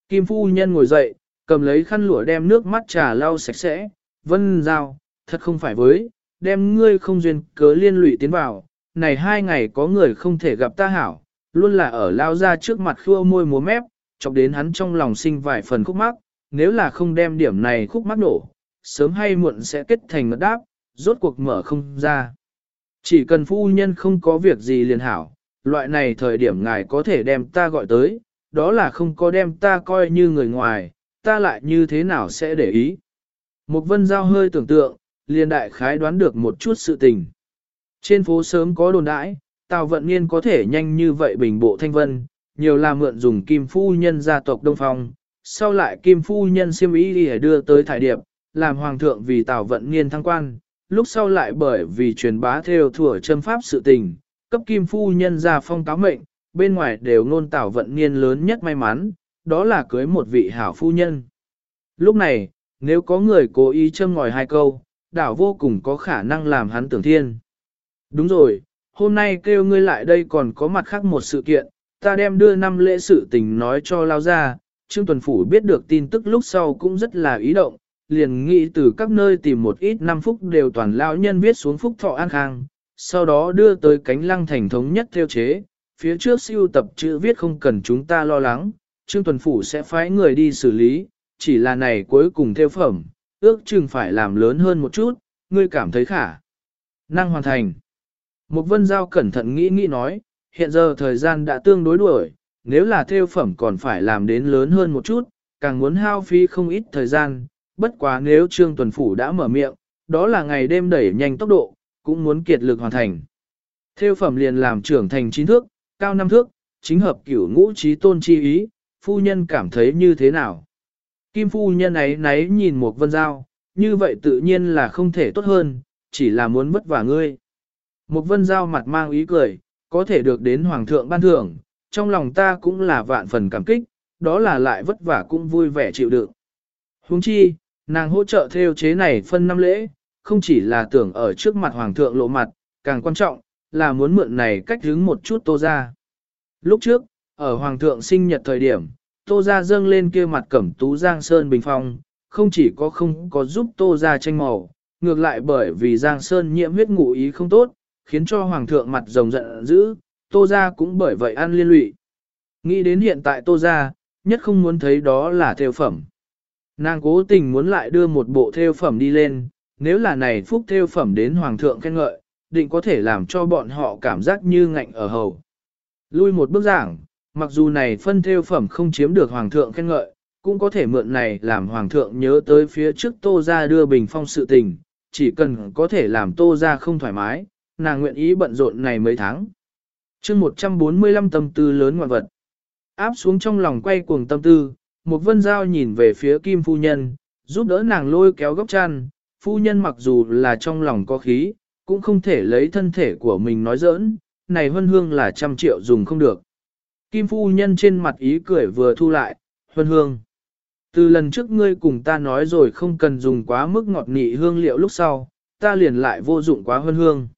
Kim phu nhân ngồi dậy, cầm lấy khăn lụa đem nước mắt trà lau sạch sẽ, vân giao, thật không phải với, đem ngươi không duyên cớ liên lụy tiến vào, này hai ngày có người không thể gặp ta hảo, luôn là ở lao ra trước mặt khua môi múa mép, chọc đến hắn trong lòng sinh vài phần khúc mắc, nếu là không đem điểm này khúc mắc nổ, sớm hay muộn sẽ kết thành ngất đáp, rốt cuộc mở không ra. Chỉ cần phu nhân không có việc gì liền hảo, loại này thời điểm ngài có thể đem ta gọi tới, đó là không có đem ta coi như người ngoài, ta lại như thế nào sẽ để ý. Một vân giao hơi tưởng tượng, liền đại khái đoán được một chút sự tình. Trên phố sớm có đồn đãi, Tào Vận Niên có thể nhanh như vậy bình bộ thanh vân, nhiều là mượn dùng kim phu nhân gia tộc Đông Phong, sau lại kim phu nhân siêm ý đi đưa tới thải điệp, làm hoàng thượng vì Tào Vận Niên thăng quan, lúc sau lại bởi vì truyền bá theo thừa châm pháp sự tình, cấp kim phu nhân gia phong cáo mệnh, bên ngoài đều ngôn Tào Vận Niên lớn nhất may mắn, đó là cưới một vị hảo phu nhân. Lúc này, nếu có người cố ý châm ngòi hai câu, đảo vô cùng có khả năng làm hắn tưởng thiên. Đúng rồi, hôm nay kêu ngươi lại đây còn có mặt khác một sự kiện, ta đem đưa năm lễ sự tình nói cho lao ra, Trương Tuần Phủ biết được tin tức lúc sau cũng rất là ý động, liền nghĩ từ các nơi tìm một ít năm phúc đều toàn lão nhân viết xuống phúc thọ an khang, sau đó đưa tới cánh lăng thành thống nhất theo chế, phía trước siêu tập chữ viết không cần chúng ta lo lắng, Trương Tuần Phủ sẽ phái người đi xử lý, chỉ là này cuối cùng theo phẩm, ước chừng phải làm lớn hơn một chút, ngươi cảm thấy khả. Năng hoàn thành. Một vân giao cẩn thận nghĩ nghĩ nói, hiện giờ thời gian đã tương đối đuổi, nếu là theo phẩm còn phải làm đến lớn hơn một chút, càng muốn hao phí không ít thời gian, bất quá nếu Trương Tuần Phủ đã mở miệng, đó là ngày đêm đẩy nhanh tốc độ, cũng muốn kiệt lực hoàn thành. Theo phẩm liền làm trưởng thành chín thước, cao năm thước, chính hợp cửu ngũ trí tôn chi ý, phu nhân cảm thấy như thế nào? Kim phu nhân ấy náy nhìn một vân giao, như vậy tự nhiên là không thể tốt hơn, chỉ là muốn vất vả ngươi. Một vân giao mặt mang ý cười, có thể được đến hoàng thượng ban thưởng, trong lòng ta cũng là vạn phần cảm kích, đó là lại vất vả cũng vui vẻ chịu đựng. Huống chi, nàng hỗ trợ theo chế này phân năm lễ, không chỉ là tưởng ở trước mặt hoàng thượng lộ mặt, càng quan trọng, là muốn mượn này cách hứng một chút tô ra. Lúc trước, ở hoàng thượng sinh nhật thời điểm, tô gia dâng lên kia mặt cẩm tú giang sơn bình phong, không chỉ có không có giúp tô gia tranh màu, ngược lại bởi vì Giang Sơn nhiễm huyết ngụ ý không tốt, khiến cho Hoàng thượng mặt rồng giận dữ, Tô Gia cũng bởi vậy ăn liên lụy. Nghĩ đến hiện tại Tô Gia, nhất không muốn thấy đó là theo phẩm. Nàng cố tình muốn lại đưa một bộ theo phẩm đi lên, nếu là này phúc theo phẩm đến Hoàng thượng khen ngợi, định có thể làm cho bọn họ cảm giác như ngạnh ở hầu. Lui một bước giảng, mặc dù này phân theo phẩm không chiếm được Hoàng thượng khen ngợi, cũng có thể mượn này làm Hoàng thượng nhớ tới phía trước Tô Gia đưa bình phong sự tình, chỉ cần có thể làm Tô Gia không thoải mái, nàng nguyện ý bận rộn này mấy tháng. chương 145 tâm tư lớn ngoạn vật. Áp xuống trong lòng quay cuồng tâm tư, một vân giao nhìn về phía Kim Phu Nhân, giúp đỡ nàng lôi kéo góc chăn. Phu Nhân mặc dù là trong lòng có khí, cũng không thể lấy thân thể của mình nói giỡn, này huân hương là trăm triệu dùng không được. Kim Phu Nhân trên mặt ý cười vừa thu lại, huân hương. Từ lần trước ngươi cùng ta nói rồi không cần dùng quá mức ngọt nị hương liệu lúc sau, ta liền lại vô dụng quá huân hương.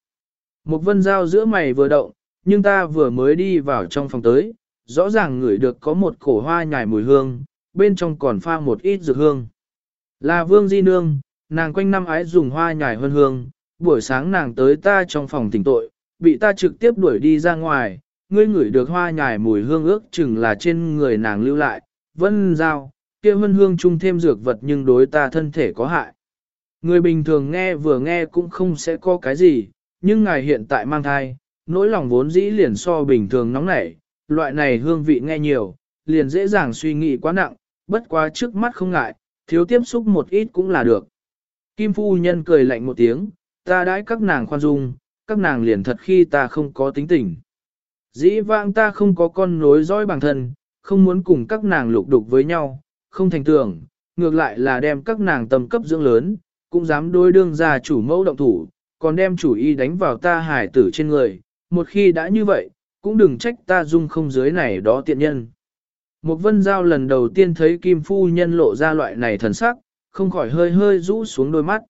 Một vân dao giữa mày vừa động, nhưng ta vừa mới đi vào trong phòng tới, rõ ràng ngửi được có một cổ hoa nhài mùi hương, bên trong còn pha một ít dược hương. Là vương di nương, nàng quanh năm ái dùng hoa nhài huân hương, buổi sáng nàng tới ta trong phòng tỉnh tội, bị ta trực tiếp đuổi đi ra ngoài, ngươi ngửi được hoa nhài mùi hương ước chừng là trên người nàng lưu lại, vân giao, kia vân hương chung thêm dược vật nhưng đối ta thân thể có hại. Người bình thường nghe vừa nghe cũng không sẽ có cái gì, nhưng ngài hiện tại mang thai, nỗi lòng vốn dĩ liền so bình thường nóng nảy, loại này hương vị nghe nhiều, liền dễ dàng suy nghĩ quá nặng, bất quá trước mắt không ngại, thiếu tiếp xúc một ít cũng là được. Kim phu nhân cười lạnh một tiếng, ta đãi các nàng khoan dung, các nàng liền thật khi ta không có tính tình. Dĩ vãng ta không có con nối dõi bằng thân, không muốn cùng các nàng lục đục với nhau, không thành tưởng, ngược lại là đem các nàng tầm cấp dưỡng lớn, cũng dám đối đương ra chủ mẫu động thủ, còn đem chủ y đánh vào ta hải tử trên người, một khi đã như vậy, cũng đừng trách ta dung không dưới này đó tiện nhân. Một vân giao lần đầu tiên thấy Kim Phu Nhân lộ ra loại này thần sắc, không khỏi hơi hơi rũ xuống đôi mắt.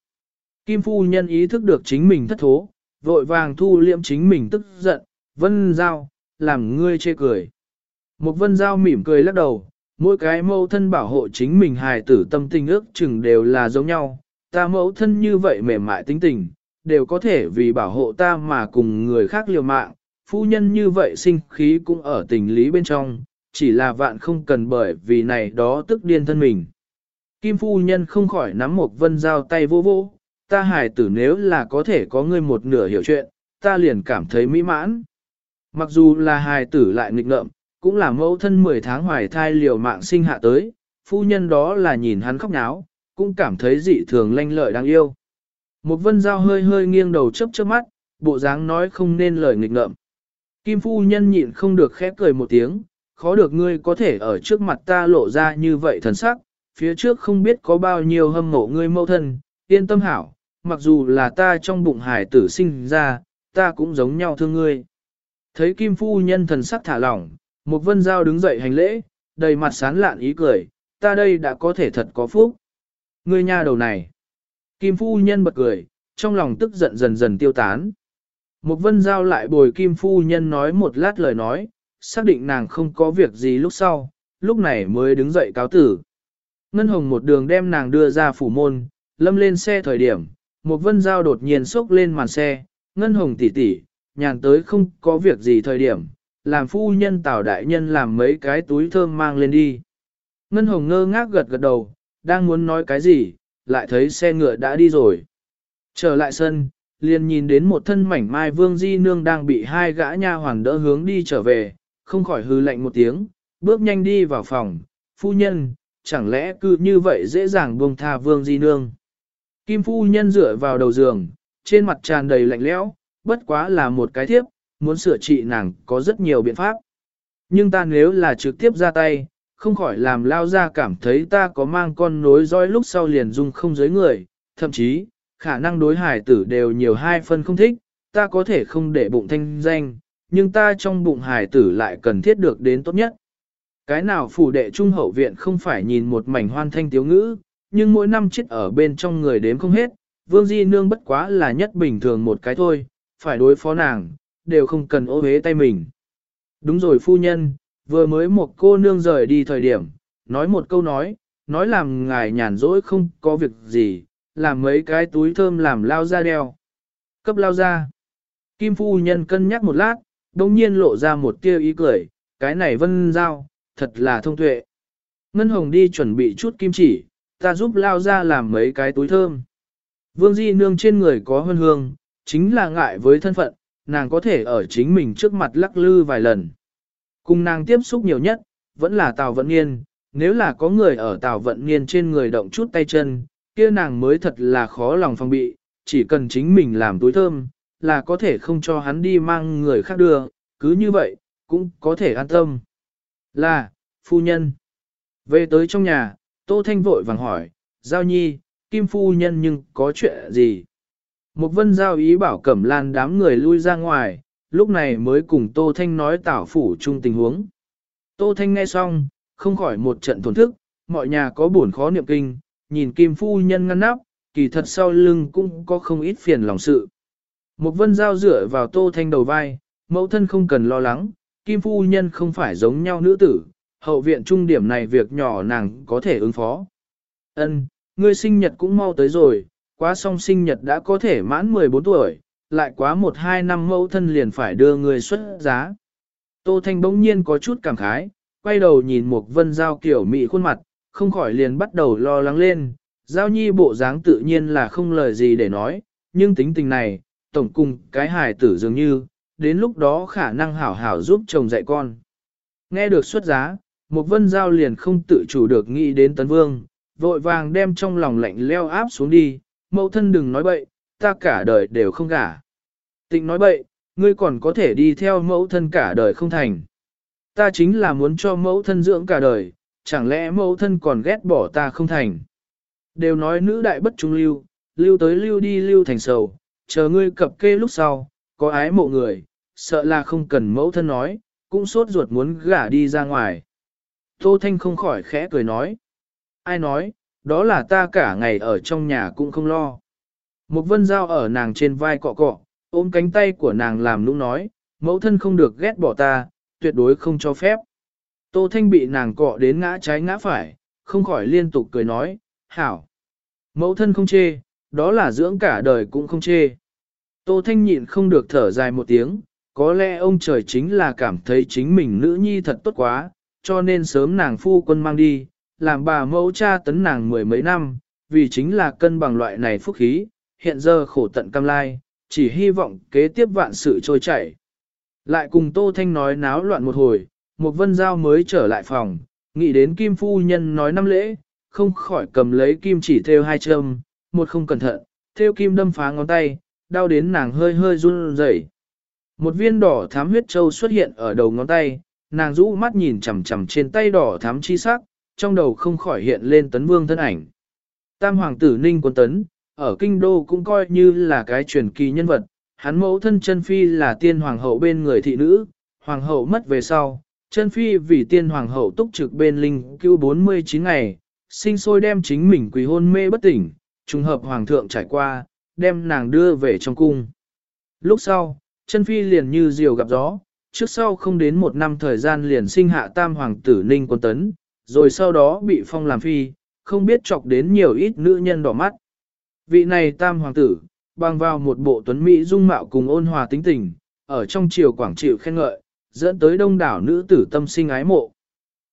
Kim Phu Nhân ý thức được chính mình thất thố, vội vàng thu liệm chính mình tức giận, vân giao, làm ngươi chê cười. Một vân giao mỉm cười lắc đầu, mỗi cái mẫu thân bảo hộ chính mình hài tử tâm tình ước chừng đều là giống nhau, ta mẫu thân như vậy mềm mại tính tình, đều có thể vì bảo hộ ta mà cùng người khác liều mạng, phu nhân như vậy sinh khí cũng ở tình lý bên trong, chỉ là vạn không cần bởi vì này đó tức điên thân mình. Kim phu nhân không khỏi nắm một vân giao tay vô vô, ta hài tử nếu là có thể có ngươi một nửa hiểu chuyện, ta liền cảm thấy mỹ mãn. Mặc dù là hài tử lại nghịch ngợm, cũng là mẫu thân 10 tháng hoài thai liều mạng sinh hạ tới, phu nhân đó là nhìn hắn khóc náo, cũng cảm thấy dị thường lanh lợi đáng yêu. Một vân dao hơi hơi nghiêng đầu chớp chớp mắt, bộ dáng nói không nên lời nghịch ngợm. Kim phu nhân nhịn không được khép cười một tiếng, khó được ngươi có thể ở trước mặt ta lộ ra như vậy thần sắc, phía trước không biết có bao nhiêu hâm mộ ngươi mâu thân, yên tâm hảo, mặc dù là ta trong bụng hải tử sinh ra, ta cũng giống nhau thương ngươi. Thấy Kim phu nhân thần sắc thả lỏng, một vân giao đứng dậy hành lễ, đầy mặt sán lạn ý cười, ta đây đã có thể thật có phúc. Ngươi nha đầu này. Kim phu nhân bật cười, trong lòng tức giận dần dần tiêu tán. Một vân giao lại bồi kim phu nhân nói một lát lời nói, xác định nàng không có việc gì lúc sau, lúc này mới đứng dậy cáo tử. Ngân hồng một đường đem nàng đưa ra phủ môn, lâm lên xe thời điểm, một vân giao đột nhiên xốc lên màn xe, ngân hồng tỉ tỉ, nhàn tới không có việc gì thời điểm, làm phu nhân tào đại nhân làm mấy cái túi thơm mang lên đi. Ngân hồng ngơ ngác gật gật đầu, đang muốn nói cái gì, lại thấy xe ngựa đã đi rồi. Trở lại sân, liền nhìn đến một thân mảnh mai vương di nương đang bị hai gã nha hoàn đỡ hướng đi trở về, không khỏi hư lạnh một tiếng, bước nhanh đi vào phòng, phu nhân, chẳng lẽ cứ như vậy dễ dàng buông tha vương di nương. Kim phu nhân dựa vào đầu giường, trên mặt tràn đầy lạnh lẽo, bất quá là một cái thiếp, muốn sửa trị nàng có rất nhiều biện pháp. Nhưng ta nếu là trực tiếp ra tay, không khỏi làm lao ra cảm thấy ta có mang con nối dõi lúc sau liền dung không giới người, thậm chí, khả năng đối hải tử đều nhiều hai phân không thích, ta có thể không để bụng thanh danh, nhưng ta trong bụng hải tử lại cần thiết được đến tốt nhất. Cái nào phủ đệ trung hậu viện không phải nhìn một mảnh hoan thanh tiếu ngữ, nhưng mỗi năm chết ở bên trong người đếm không hết, vương di nương bất quá là nhất bình thường một cái thôi, phải đối phó nàng, đều không cần ô hế tay mình. Đúng rồi phu nhân, vừa mới một cô nương rời đi thời điểm, nói một câu nói, nói làm ngài nhàn rỗi không có việc gì, làm mấy cái túi thơm làm lao ra đeo. Cấp lao ra. Kim phu nhân cân nhắc một lát, đồng nhiên lộ ra một tia ý cười, cái này vân giao, thật là thông tuệ. Ngân Hồng đi chuẩn bị chút kim chỉ, ta giúp lao ra làm mấy cái túi thơm. Vương Di Nương trên người có hương hương, chính là ngại với thân phận, nàng có thể ở chính mình trước mặt lắc lư vài lần. Cùng nàng tiếp xúc nhiều nhất, vẫn là Tào Vận Niên, nếu là có người ở Tào Vận Niên trên người động chút tay chân, kia nàng mới thật là khó lòng phòng bị, chỉ cần chính mình làm túi thơm, là có thể không cho hắn đi mang người khác đưa, cứ như vậy, cũng có thể an tâm. Là, phu nhân. Về tới trong nhà, Tô Thanh vội vàng hỏi, Giao Nhi, Kim phu nhân nhưng có chuyện gì? Một vân giao ý bảo cẩm lan đám người lui ra ngoài, lúc này mới cùng Tô Thanh nói tảo phủ chung tình huống. Tô Thanh nghe xong, không khỏi một trận thổn thức, mọi nhà có buồn khó niệm kinh, nhìn Kim phu nhân ngăn nắp, kỳ thật sau lưng cũng có không ít phiền lòng sự. Một vân giao dựa vào Tô Thanh đầu vai, mẫu thân không cần lo lắng, Kim phu nhân không phải giống nhau nữ tử, hậu viện trung điểm này việc nhỏ nàng có thể ứng phó. Ân, ngươi sinh nhật cũng mau tới rồi, quá xong sinh nhật đã có thể mãn 14 tuổi, lại quá 1-2 năm mẫu thân liền phải đưa người xuất giá. Tô Thanh bỗng nhiên có chút cảm khái, quay đầu nhìn một vân giao kiểu mị khuôn mặt, không khỏi liền bắt đầu lo lắng lên. Giao nhi bộ dáng tự nhiên là không lời gì để nói, nhưng tính tình này, tổng cùng cái hài tử dường như, đến lúc đó khả năng hảo hảo giúp chồng dạy con. Nghe được xuất giá, một vân giao liền không tự chủ được nghĩ đến tấn vương, vội vàng đem trong lòng lạnh leo áp xuống đi, mẫu thân đừng nói bậy, ta cả đời đều không gả. Tịnh nói bậy, ngươi còn có thể đi theo mẫu thân cả đời không thành. Ta chính là muốn cho mẫu thân dưỡng cả đời, chẳng lẽ mẫu thân còn ghét bỏ ta không thành. Đều nói nữ đại bất trung lưu, lưu tới lưu đi lưu thành sầu, chờ ngươi cập kê lúc sau, có ái mộ người, sợ là không cần mẫu thân nói, cũng sốt ruột muốn gả đi ra ngoài. Tô Thanh không khỏi khẽ cười nói. Ai nói, đó là ta cả ngày ở trong nhà cũng không lo. Một vân dao ở nàng trên vai cọ cọ, ôm cánh tay của nàng làm nũng nói, mẫu thân không được ghét bỏ ta, tuyệt đối không cho phép. Tô Thanh bị nàng cọ đến ngã trái ngã phải, không khỏi liên tục cười nói, hảo. Mẫu thân không chê, đó là dưỡng cả đời cũng không chê. Tô Thanh nhịn không được thở dài một tiếng, có lẽ ông trời chính là cảm thấy chính mình nữ nhi thật tốt quá, cho nên sớm nàng phu quân mang đi, làm bà mẫu cha tấn nàng mười mấy năm, vì chính là cân bằng loại này phúc khí, hiện giờ khổ tận cam lai, chỉ hy vọng kế tiếp vạn sự trôi chảy. Lại cùng Tô Thanh nói náo loạn một hồi, một vân giao mới trở lại phòng, nghĩ đến Kim Phu Nhân nói năm lễ, không khỏi cầm lấy kim chỉ theo hai châm, một không cẩn thận, theo kim đâm phá ngón tay, đau đến nàng hơi hơi run rẩy. Một viên đỏ thám huyết châu xuất hiện ở đầu ngón tay, nàng rũ mắt nhìn chằm chằm trên tay đỏ thám chi sắc, trong đầu không khỏi hiện lên tấn vương thân ảnh. Tam hoàng tử Ninh Quân Tấn, ở kinh đô cũng coi như là cái truyền kỳ nhân vật, hắn mẫu thân chân phi là tiên hoàng hậu bên người thị nữ, hoàng hậu mất về sau, chân phi vì tiên hoàng hậu túc trực bên linh cứu 49 ngày, sinh sôi đem chính mình quỳ hôn mê bất tỉnh, trùng hợp hoàng thượng trải qua, đem nàng đưa về trong cung. Lúc sau, chân phi liền như diều gặp gió, trước sau không đến một năm thời gian liền sinh hạ tam hoàng tử Ninh Quân Tấn, rồi sau đó bị phong làm phi, không biết chọc đến nhiều ít nữ nhân đỏ mắt. Vị này tam hoàng tử, bằng vào một bộ tuấn Mỹ dung mạo cùng ôn hòa tính tình, ở trong triều quảng chịu khen ngợi, dẫn tới đông đảo nữ tử tâm sinh ái mộ.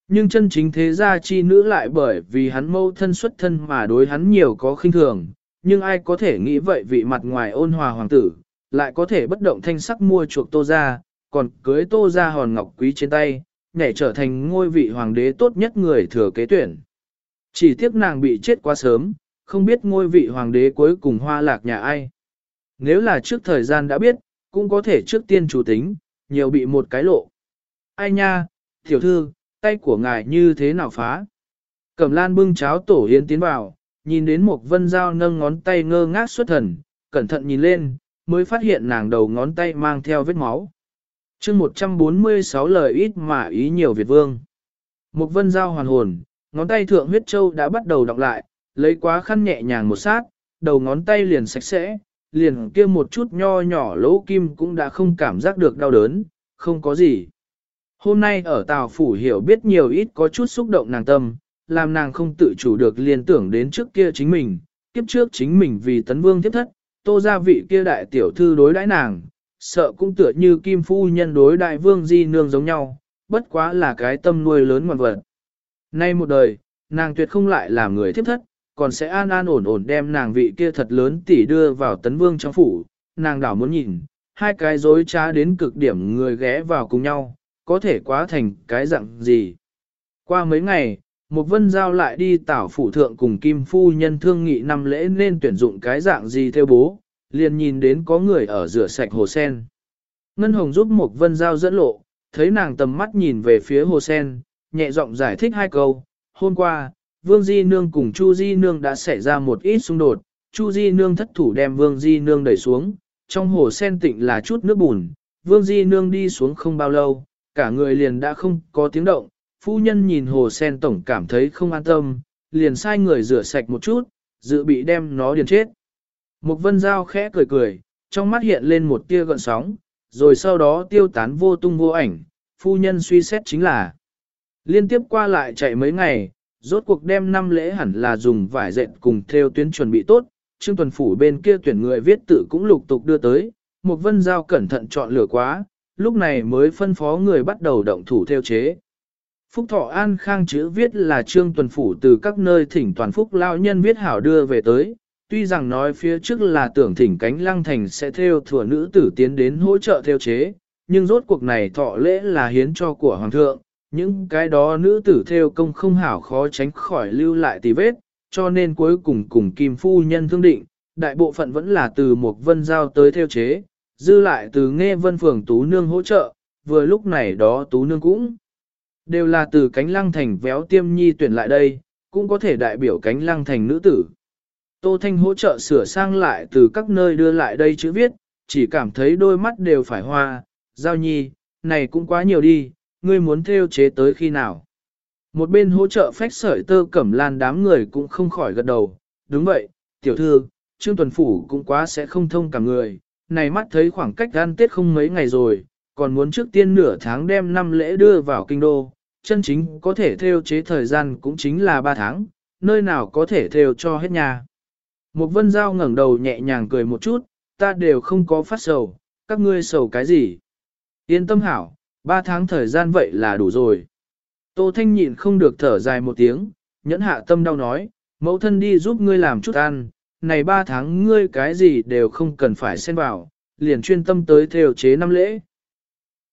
Nhưng chân chính thế gia chi nữ lại bởi vì hắn mâu thân xuất thân mà đối hắn nhiều có khinh thường, nhưng ai có thể nghĩ vậy vị mặt ngoài ôn hòa hoàng tử, lại có thể bất động thanh sắc mua chuộc tô ra, còn cưới tô ra hòn ngọc quý trên tay, nhảy trở thành ngôi vị hoàng đế tốt nhất người thừa kế tuyển. Chỉ tiếc nàng bị chết quá sớm, không biết ngôi vị hoàng đế cuối cùng hoa lạc nhà ai. Nếu là trước thời gian đã biết, cũng có thể trước tiên chủ tính, nhiều bị một cái lộ. Ai nha, tiểu thư, tay của ngài như thế nào phá? Cẩm lan bưng cháo tổ hiến tiến vào, nhìn đến một vân dao nâng ngón tay ngơ ngác xuất thần, cẩn thận nhìn lên, mới phát hiện nàng đầu ngón tay mang theo vết máu chương 146 lời ít mà ý nhiều Việt Vương. Một vân giao hoàn hồn, ngón tay thượng huyết châu đã bắt đầu đọc lại, lấy quá khăn nhẹ nhàng một sát, đầu ngón tay liền sạch sẽ, liền kia một chút nho nhỏ lỗ kim cũng đã không cảm giác được đau đớn, không có gì. Hôm nay ở Tào Phủ hiểu biết nhiều ít có chút xúc động nàng tâm, làm nàng không tự chủ được liên tưởng đến trước kia chính mình, kiếp trước chính mình vì tấn vương tiếp thất, tô gia vị kia đại tiểu thư đối đãi nàng, sợ cũng tựa như kim phu nhân đối đại vương di nương giống nhau, bất quá là cái tâm nuôi lớn ngoan vật. Nay một đời, nàng tuyệt không lại làm người thiếp thất, còn sẽ an an ổn ổn đem nàng vị kia thật lớn tỉ đưa vào tấn vương trong phủ, nàng đảo muốn nhìn, hai cái dối trá đến cực điểm người ghé vào cùng nhau, có thể quá thành cái dạng gì. Qua mấy ngày, một vân giao lại đi tảo phủ thượng cùng kim phu nhân thương nghị năm lễ nên tuyển dụng cái dạng gì theo bố, liền nhìn đến có người ở rửa sạch hồ sen. Ngân Hồng giúp một vân giao dẫn lộ, thấy nàng tầm mắt nhìn về phía hồ sen, nhẹ giọng giải thích hai câu. Hôm qua, Vương Di Nương cùng Chu Di Nương đã xảy ra một ít xung đột, Chu Di Nương thất thủ đem Vương Di Nương đẩy xuống, trong hồ sen tịnh là chút nước bùn, Vương Di Nương đi xuống không bao lâu, cả người liền đã không có tiếng động, phu nhân nhìn hồ sen tổng cảm thấy không an tâm, liền sai người rửa sạch một chút, dự bị đem nó điền chết. Mục vân giao khẽ cười cười, trong mắt hiện lên một tia gợn sóng, rồi sau đó tiêu tán vô tung vô ảnh, phu nhân suy xét chính là liên tiếp qua lại chạy mấy ngày, rốt cuộc đem năm lễ hẳn là dùng vải dệt cùng theo tuyến chuẩn bị tốt, Trương Tuần Phủ bên kia tuyển người viết tự cũng lục tục đưa tới, một vân giao cẩn thận chọn lựa quá, lúc này mới phân phó người bắt đầu động thủ theo chế. Phúc Thọ An Khang chữ viết là Trương Tuần Phủ từ các nơi thỉnh toàn phúc lao nhân viết hảo đưa về tới, tuy rằng nói phía trước là tưởng thỉnh cánh lăng thành sẽ theo thừa nữ tử tiến đến hỗ trợ theo chế, nhưng rốt cuộc này thọ lễ là hiến cho của Hoàng thượng, những cái đó nữ tử theo công không hảo khó tránh khỏi lưu lại tì vết, cho nên cuối cùng cùng Kim Phu Nhân thương định, đại bộ phận vẫn là từ một vân giao tới theo chế, dư lại từ nghe vân phường Tú Nương hỗ trợ, vừa lúc này đó Tú Nương cũng đều là từ cánh lăng thành véo tiêm nhi tuyển lại đây, cũng có thể đại biểu cánh lăng thành nữ tử. Tô Thanh hỗ trợ sửa sang lại từ các nơi đưa lại đây chữ viết, chỉ cảm thấy đôi mắt đều phải hoa, giao nhi, này cũng quá nhiều đi, ngươi muốn theo chế tới khi nào. Một bên hỗ trợ phách sợi tơ cẩm lan đám người cũng không khỏi gật đầu, đúng vậy, tiểu thư, Trương Tuần Phủ cũng quá sẽ không thông cả người, này mắt thấy khoảng cách gian tết không mấy ngày rồi, còn muốn trước tiên nửa tháng đem năm lễ đưa vào kinh đô, chân chính có thể theo chế thời gian cũng chính là ba tháng, nơi nào có thể theo cho hết nhà. Một vân giao ngẩng đầu nhẹ nhàng cười một chút, ta đều không có phát sầu, các ngươi sầu cái gì. Yên tâm hảo, ba tháng thời gian vậy là đủ rồi. Tô Thanh nhịn không được thở dài một tiếng, nhẫn hạ tâm đau nói, mẫu thân đi giúp ngươi làm chút ăn, này ba tháng ngươi cái gì đều không cần phải xen vào, liền chuyên tâm tới theo chế năm lễ.